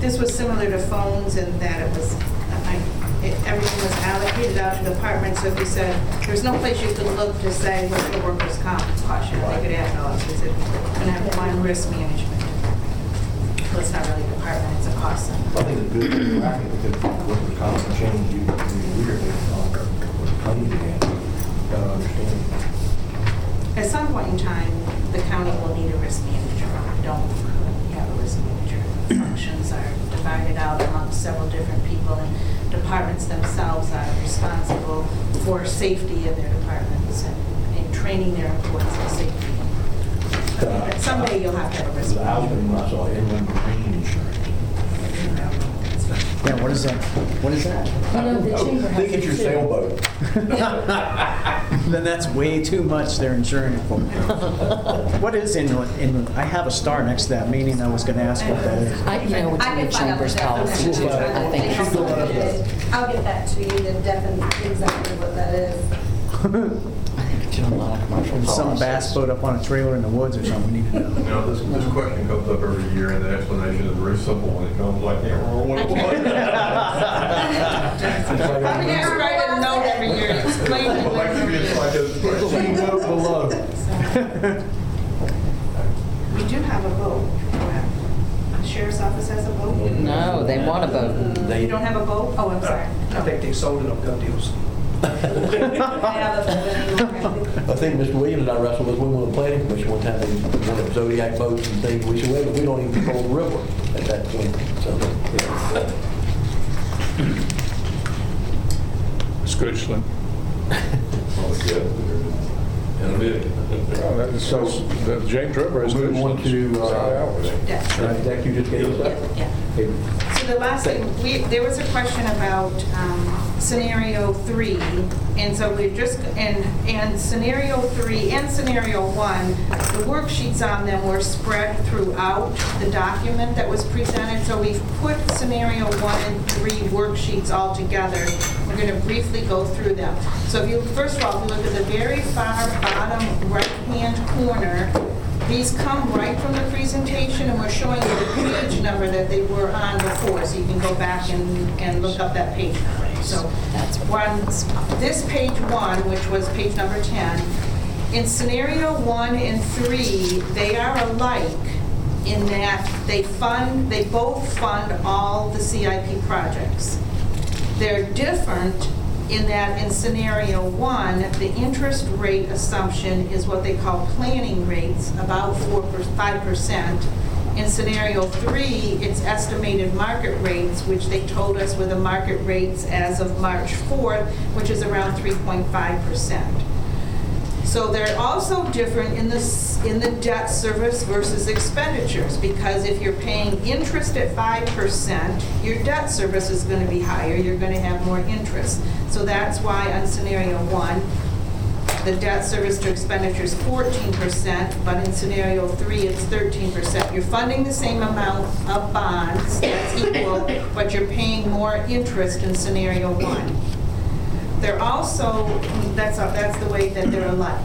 This was similar to phones in that it was, I- it- everything was allocated out to departments. So if you said, there's no place you could look to say what's the workers' comp cost you. They could add no, because it, and have one risk management. It's not really a department, it's a cost center. I think it's good for tracking because workers' comp can change you weirdly on claims again. Gotta understand. At some point in time, the county will need a risk manager. We Don't currently have a risk manager. Functions are divided out among several different people, and departments themselves are responsible for safety of their departments and and training their employees for safety. But Someday you'll have to have a risk The house manager. when I saw inland marine insurance. Yeah, what is that? What is that? Oh, you know, the oh, chamber has Think it's your too. sailboat. Then that's way too much they're insuring it for. What is inland, inland? I have a star next to that, meaning I was going to ask what that is. I, you know, it's I in the can find out the chamber's policy definition. too. I think it's. I'll get that to you, the definition, exactly what that is. Do a lot of commercial Some bass boat up on a trailer in the woods or something, we need to know. You know, this, this question comes up every year, and the explanation is very simple when it comes, I can't remember what it was. Probably have to write a note every year explaining. I'd like to be as like as- See note below. We do have a boat. The sheriff's office has a boat? No, they want a boat. You don't have a boat? Oh, I'm sorry. I think they sold it on gun deals. I have a boat anymore. I think Mr. Williams and I wrestled with women on the planning commission one time, they wanted Zodiac boats and things, we said, wait, we don't even control the river at that point, so. yeah. Ms. Goochland? Probably good. And a bit. Oh, that's- So- The James River is Move on Goochland. to, uh, Ours. Yeah. Right, Deck, you just gave us that? Yeah. Okay. The last thing, we, there was a question about um, scenario three, and so we've just, and, and scenario three and scenario one, the worksheets on them were spread throughout the document that was presented, so we've put scenario one and three worksheets all together. We're going to briefly go through them. So if you, first of all, if you look at the very far bottom right-hand corner, these come right from the presentation, and we're showing you the page number that they were on before, so you can go back and, and look up that page number. So That's one, this page one, which was page number 10, in scenario one and three, they are alike in that they fund, they both fund all the CIP projects. They're different in that in scenario one, the interest rate assumption is what they call planning rates, about four, five percent. In scenario three, it's estimated market rates, which they told us were the market rates as of March 4th, which is around 3.5 percent. So they're also different in this, in the debt service versus expenditures, because if you're paying interest at 5%, your debt service is going to be higher, you're going to have more interest. So that's why on scenario one, the debt service to expenditure is 14%, but in scenario three, it's 13%. You're funding the same amount of bonds, that's equal, but you're paying more interest in scenario one. They're also, that's, that's the way that they're alike.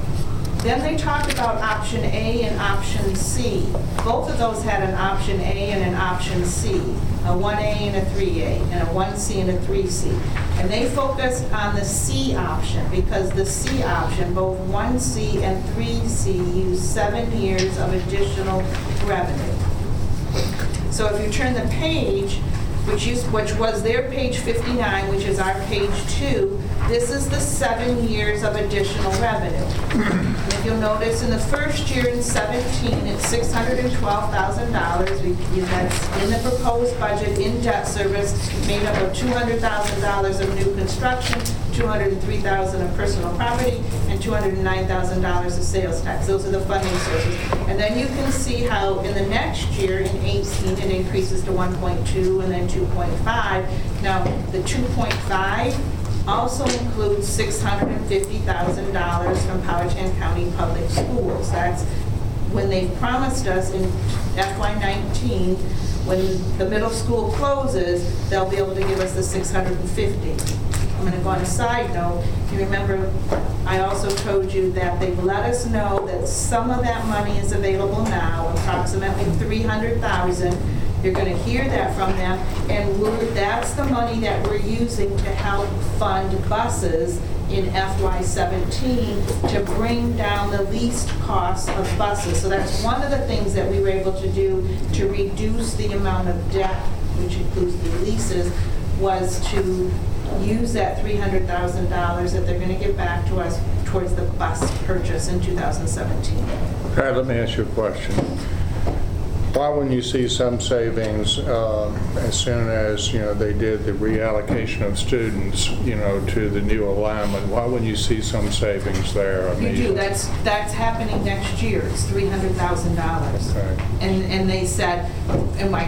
Then they talked about option A and option C. Both of those had an option A and an option C, a 1A and a 3A, and a 1C and a 3C. And they focused on the C option because the C option, both 1C and 3C, use seven years of additional revenue. So if you turn the page, which is, which was their page 59, which is our page two, this is the seven years of additional revenue. And If you'll notice, in the first year in 17, it's $612,000. We- That's in the proposed budget in debt service, made up of $200,000 of new construction, 203,000 of personal property, and $209,000 of sales tax. Those are the funding sources. And then you can see how in the next year, in 18, it increases to 1.2 and then 2.5. Now, the 2.5 also includes $650,000 from Powhatan County Public Schools. That's when they promised us in FY19, when the middle school closes, they'll be able to give us the 650. I'm going to go on a side note. If you remember, I also told you that they've let us know that some of that money is available now, approximately 300,000. You're going to hear that from them, and we're, that's the money that we're using to help fund buses in FY17 to bring down the least cost of buses. So that's one of the things that we were able to do to reduce the amount of debt, which includes the leases, was to use that $300,000 that they're going to give back to us towards the bus purchase in 2017. Pat, let me ask you a question. Why wouldn't you see some savings um, as soon as, you know, they did the reallocation of students, you know, to the new alignment? Why wouldn't you see some savings there? I You mean, do, that's, that's happening next year, it's $300,000. Okay. And, and they said, and my,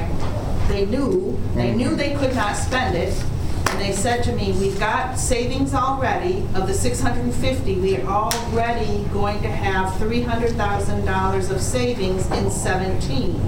they knew, they knew they could not spend it, they said to me, we've got savings already of the 650, we are already going to have $300,000 of savings in 17.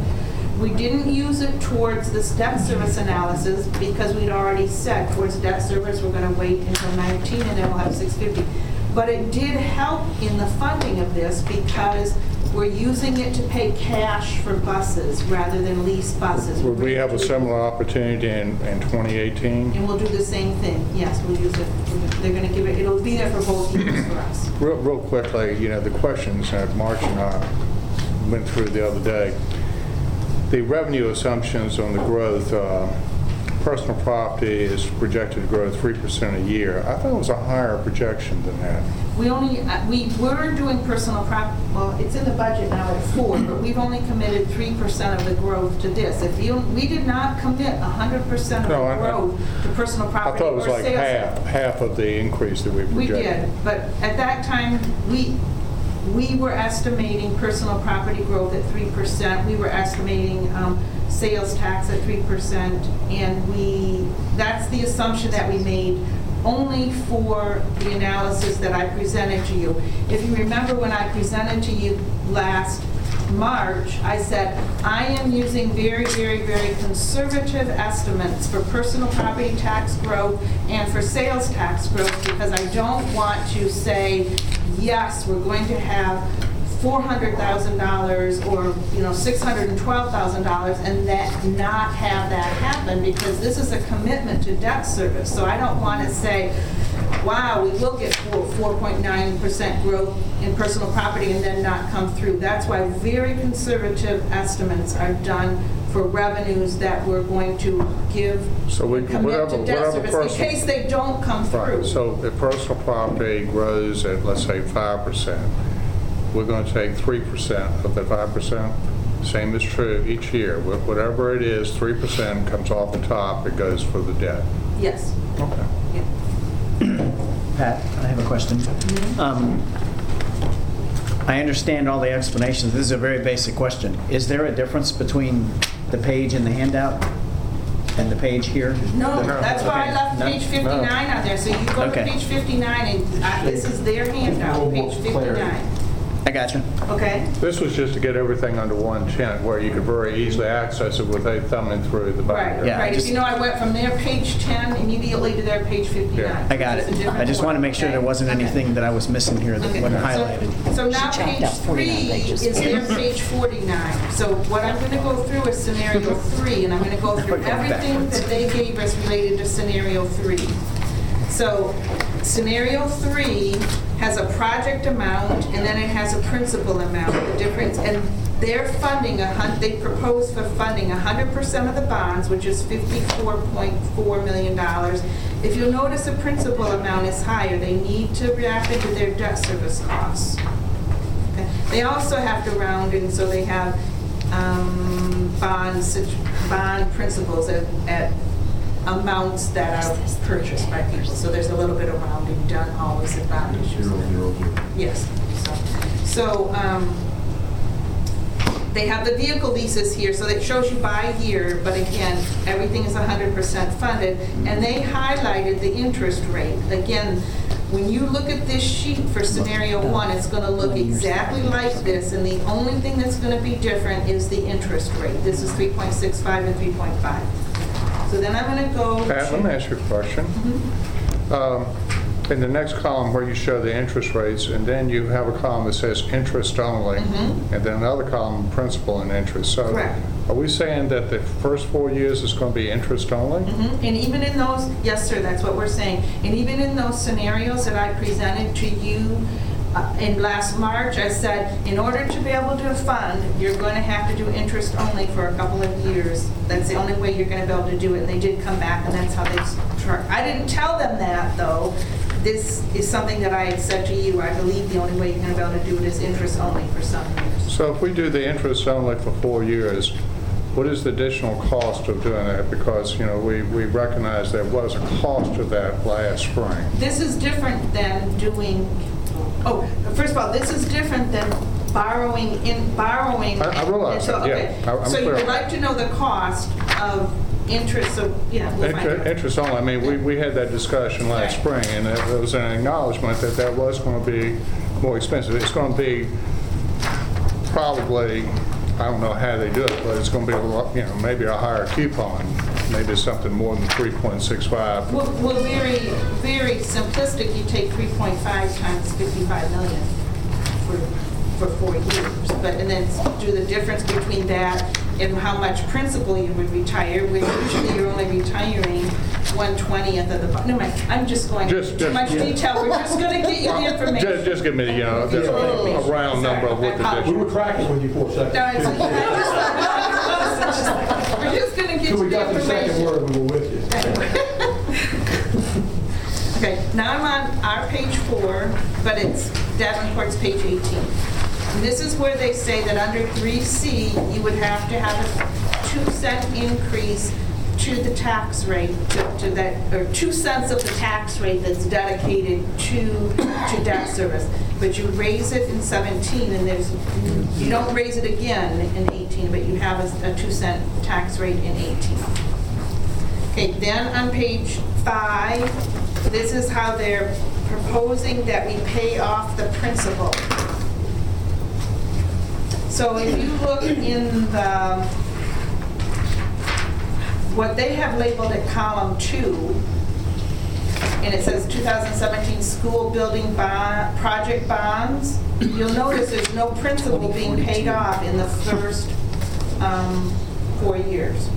We didn't use it towards this debt service analysis because we'd already said towards debt service, we're gonna wait until 19 and then we'll have 650. But it did help in the funding of this because we're using it to pay cash for buses rather than lease buses. Would we have a similar opportunity in in 2018? And we'll do the same thing, yes, we'll use it, they're gonna give it, it'll be there for both years for us. Real, real quickly, you know, the questions that March and I went through the other day, the revenue assumptions on the growth, uh, personal property is projected to grow 3% a year. I thought it was a higher projection than that. We only, uh, we were doing personal prop, well, it's in the budget now at four, but we've only committed three percent of the growth to this. If you, we did not commit hundred percent of No, I- the growth to personal property. I property thought it was like sales. half, half of the increase that we We projected. did, but at that time, we, we were estimating personal property growth at three percent. We were estimating, um, sales tax at three percent. And we, that's the assumption that we made only for the analysis that I presented to you. If you remember when I presented to you last March, I said, I am using very, very, very conservative estimates for personal property tax growth and for sales tax growth because I don't want to say, yes, we're going to have $400,000 or, you know, $612,000 and that, not have that happen because this is a commitment to debt service. So I don't want to say, wow, we will get 4.9% growth in personal property and then not come through. That's why very conservative estimates are done for revenues that we're going to give, So we, commit whatever, to debt whatever service in personal. case they don't come through. So if personal property grows at, let's say, 5%, we're going to take 3% of that 5%? Same is true each year. Wh- Whatever it is, 3% comes off the top, it goes for the debt. Yes. Okay. Pat, I have a question. Um, I understand all the explanations. This is a very basic question. Is there a difference between the page in the handout and the page here? No, that's why I left page 59 out there. So you go to Okay. page 59 and uh, this is their handout, page 59. I got you. Okay? This was just to get everything under one tent, where you could very easily access it without thumbing through the Right, back. right. If you know, I went from their page 10 immediately to their page 59. I got It's it. a different I just want to make sure okay? there wasn't Okay. anything that I was missing here that Okay, wasn't so- highlighted. So now She chopped page out 49 three pages. is their page 49. So what I'm going to go through is scenario three, and I'm going to go through everything backwards. that they gave us related to scenario three. So Scenario three has a project amount, and then it has a principal amount, the difference, and they're funding, a hun, they propose for funding 100% of the bonds, which is $54.4 million. If you'll notice, the principal amount is higher, they need to wrap into their debt service costs. They also have to round in, so they have um, bonds, bond principals at, at amounts that are purchased by people. So there's a little bit of rounding done always at bond issues. Zero, zero, zero. Yes. So, so, um, they have the vehicle leases here, so it shows you by year, but again, everything is 100% funded. And they highlighted the interest rate. Again, when you look at this sheet for scenario one, it's going to look exactly like this, and the only thing that's going to be different is the interest rate. This is 3.65 and 3.5. So then I'm going to go Pat, let me ask you a question. Um, In the next column where you show the interest rates, and then you have a column that says interest only, Mhm. and then another column, principal and interest. So Correct. are we saying that the first four years is going to be interest only? Mhm. and even in those, yes, sir, that's what we're saying. And even in those scenarios that I presented to you uh, in last March, I said, in order to be able to fund, you're going to have to do interest only for a couple of years. That's the only way you're going to be able to do it. And they did come back, and that's how they struck. I didn't tell them that, though. This is something that I had said to you. I believe the only way you're going to be able to do it is interest only for some years. So if we do the interest only for four years, what is the additional cost of doing that? Because, you know, we, we recognize there was a cost to that last spring. This is different than doing, oh, first of all, this is different than borrowing in, borrowing. I- I realize So, that, yeah. okay. I- I'm So you clear. would like to know the cost of interest, so, yeah, we'll find Inter- out. Interest only, I mean, we, we had that discussion last spring, and it was an acknowledgement that that was going to be more expensive. It's going to be probably, I don't know how they do it, but it's going to be, a lot, you know, maybe a higher coupon, maybe something more than 3.65. Well, well, very, very simplistic, you take 3.5 times 55 million for, for four years. But, and then do the difference between that and how much principal you would retire, which usually you're only retiring 1/20th of the, bu- no, mind, I'm just going Just- too just- much yeah. detail. We're just going to get you the Just, information. just give me, you know, just a a round number of what the Sorry, I We difference. were tracking with you for a second. No, it's- I just- We're just going to get Till you we the got the second information. word, we were with you. Okay, now I'm on our page four, but it's Davenport's page 18. And this is where they say that under 3C, you would have to have a 2 cent increase to the tax rate, to to that, or 2 cents of the tax rate that's dedicated to, to debt service. But you raise it in 17, and there's, you don't raise it again in 18, but you have a 2 cent tax rate in 18. Okay, then on page five, this is how they're proposing that we pay off the principal. So if you look in the, what they have labeled at column two, and it says 2017 school building bond, project bonds, you'll notice there's no principal being paid off in the first um, four years.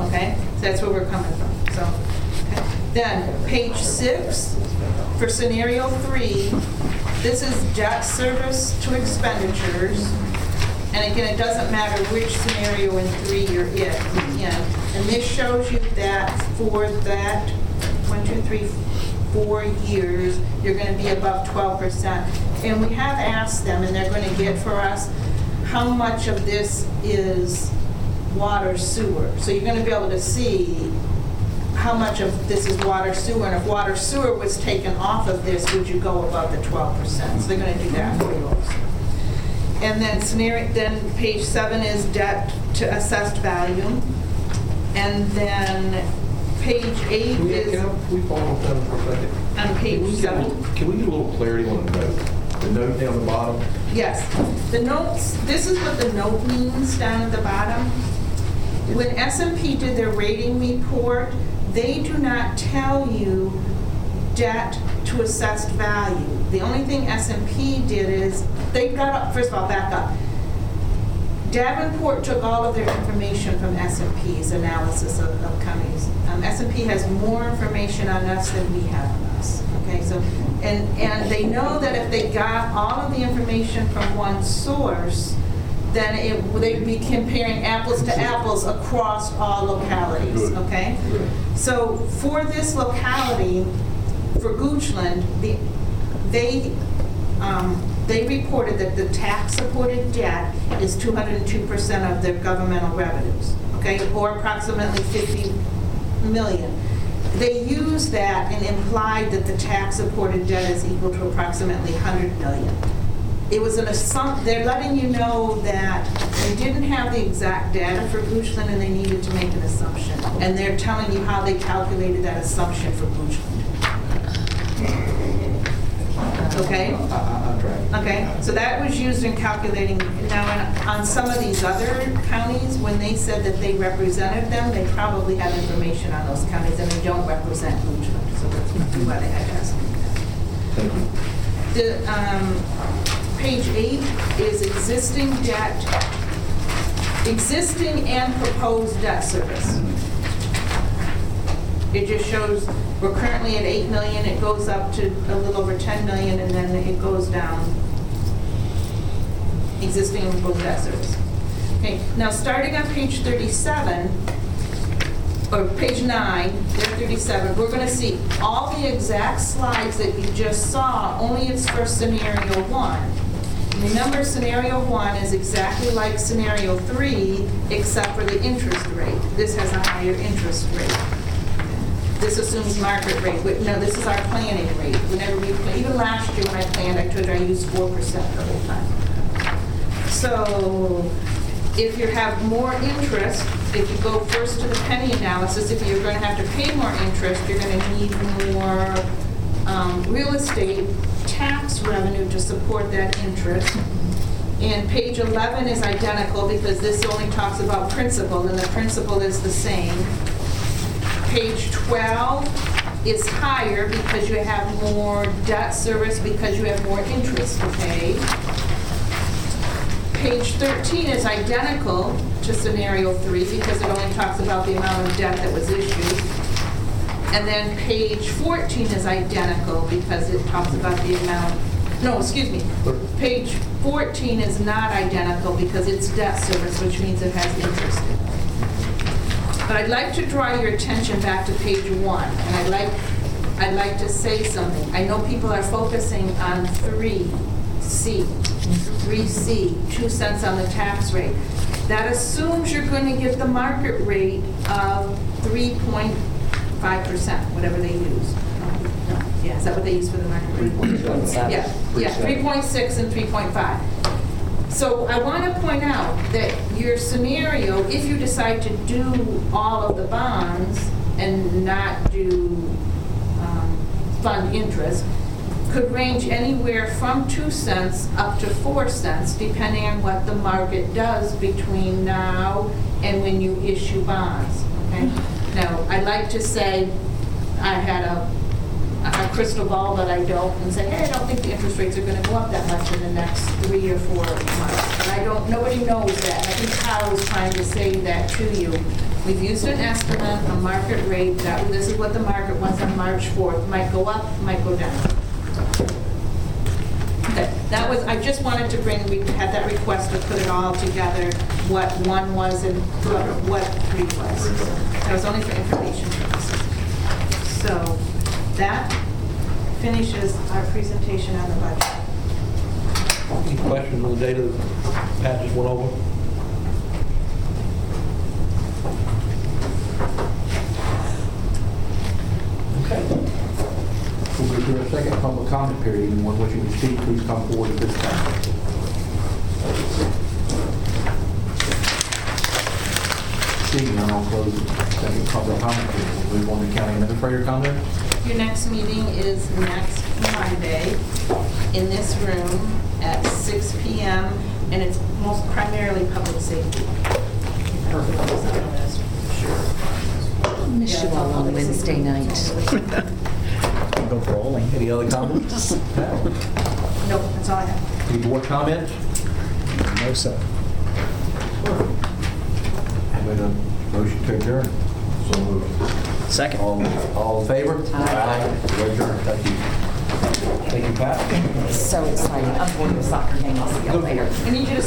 Okay, so that's where we're coming from, so. okay. Then, page six, for scenario three, this is debt service to expenditures. And again, it doesn't matter which scenario in three you're in. And this shows you that for that, one, two, three, four years, you're gonna be above twelve percent. And we have asked them, and they're gonna get for us, how much of this is water sewer. So you're going to be able to see how much of this is water sewer, and if water sewer was taken off of this, would you go above the 12%? So they're going to do that for you also. And then scenario, then page seven is debt to assessed value. And then page eight Can we, is, can I- we follow up on that for a second? on Can we page get a seven. little- Can we get a little clarity on the note? The note down the bottom? Yes, the notes, this is what the note means down at the bottom. When S and P did their rating report, they do not tell you debt to assessed value. The only thing S and P did is, they got up, first of all, back up. Davenport took all of their information from s and P's analysis of of counties. Um, s and P has more information on us than we have on us, okay? So, and, and they know that if they got all of the information from one source, then it, they'd be comparing apples to apples across all localities, okay? So for this locality, for Goochland, the, they, um, they reported that the tax-supported debt is 202% of their governmental revenues, okay? Or approximately 50 million. They used that and implied that the tax-supported debt is equal to approximately 100 million. It was an assumption, they're letting you know that they didn't have the exact data for Goochland and they needed to make an assumption. And they're telling you how they calculated that assumption for Goochland. Okay? Uh, uh, uh, okay, so that was used in calculating, now, in- on some of these other counties, when they said that they represented them, they probably have information on those counties, and they don't represent Goochland, so that's why they had to ask me that. The, um, page eight is existing debt, existing and proposed debt service. It just shows, we're currently at 8 million, it goes up to a little over 10 million, and then it goes down. Existing debt. Okay, now starting on page 37, or page nine, there 37, we're gonna see all the exact slides that you just saw, only it's for scenario one. Remember, scenario one is exactly like scenario three, except for the interest rate. This has a higher interest rate. This assumes market rate, Wait, no, this is our planning rate. Whenever we, even last year when I planned, I told you I used 4% the whole time. So if you have more interest, if you go first to the penny analysis, if you're going to have to pay more interest, you're going to need more um, real estate tax revenue to support that interest. And page 11 is identical because this only talks about principal, and the principal is the same. Page 12 is higher because you have more debt service, because you have more interest to pay. Page 13 is identical to scenario three because it only talks about the amount of debt that was issued. And then page 14 is identical because it talks about the amount, no, excuse me. Page 14 is not identical because it's debt service, which means it has interest. But I'd like to draw your attention back to page one, and I'd like, I'd like to say something. I know people are focusing on 3C, 3C, 2 cents on the tax rate. That assumes you're going to get the market rate of 3.5%, whatever they use. No, Yeah, is that what they use for the market rate? 3.7. Yeah, yeah, 3.6 and 3.5. So I want to point out that your scenario, if you decide to do all of the bonds and not do um, fund interest, could range anywhere from 2 cents up to 4 cents, depending on what the market does between now and when you issue bonds, okay? Now, I'd like to say I had a a crystal ball, but I don't, and say, hey, I don't think the interest rates are going to go up that much in the next three or four months. And I don't, nobody knows that. I think Kyle was trying to say that to you. We've used an estimate, a market rate, that this is what the market was on March 4th. Might go up, might go down. Okay, that was, I just wanted to bring, we had that request to put it all together, what one was and what what three was. That was only for information purposes. So that finishes our presentation on the budget. Any questions on the data that Pat just went over? Okay. We'll go to our second public comment period. Anyone wishing to speak, please come forward at this time. Seeing none, I'll close the second public comment period. We'll move on to county administrator comments. Your next meeting is next Monday in this room at 6 PM, and it's most primarily public safety. Miss you all on Wednesday night. Go bowling. Any other comments? Nope, that's all I have. Any board comments? No, sir. I'm in a motion to adjourn. So moved. Second. All, all in favor? Aye. We're adjourned. Thank you. Thank you, Pat. So exciting. I'm going to a soccer game. I'll see y'all later. I need you to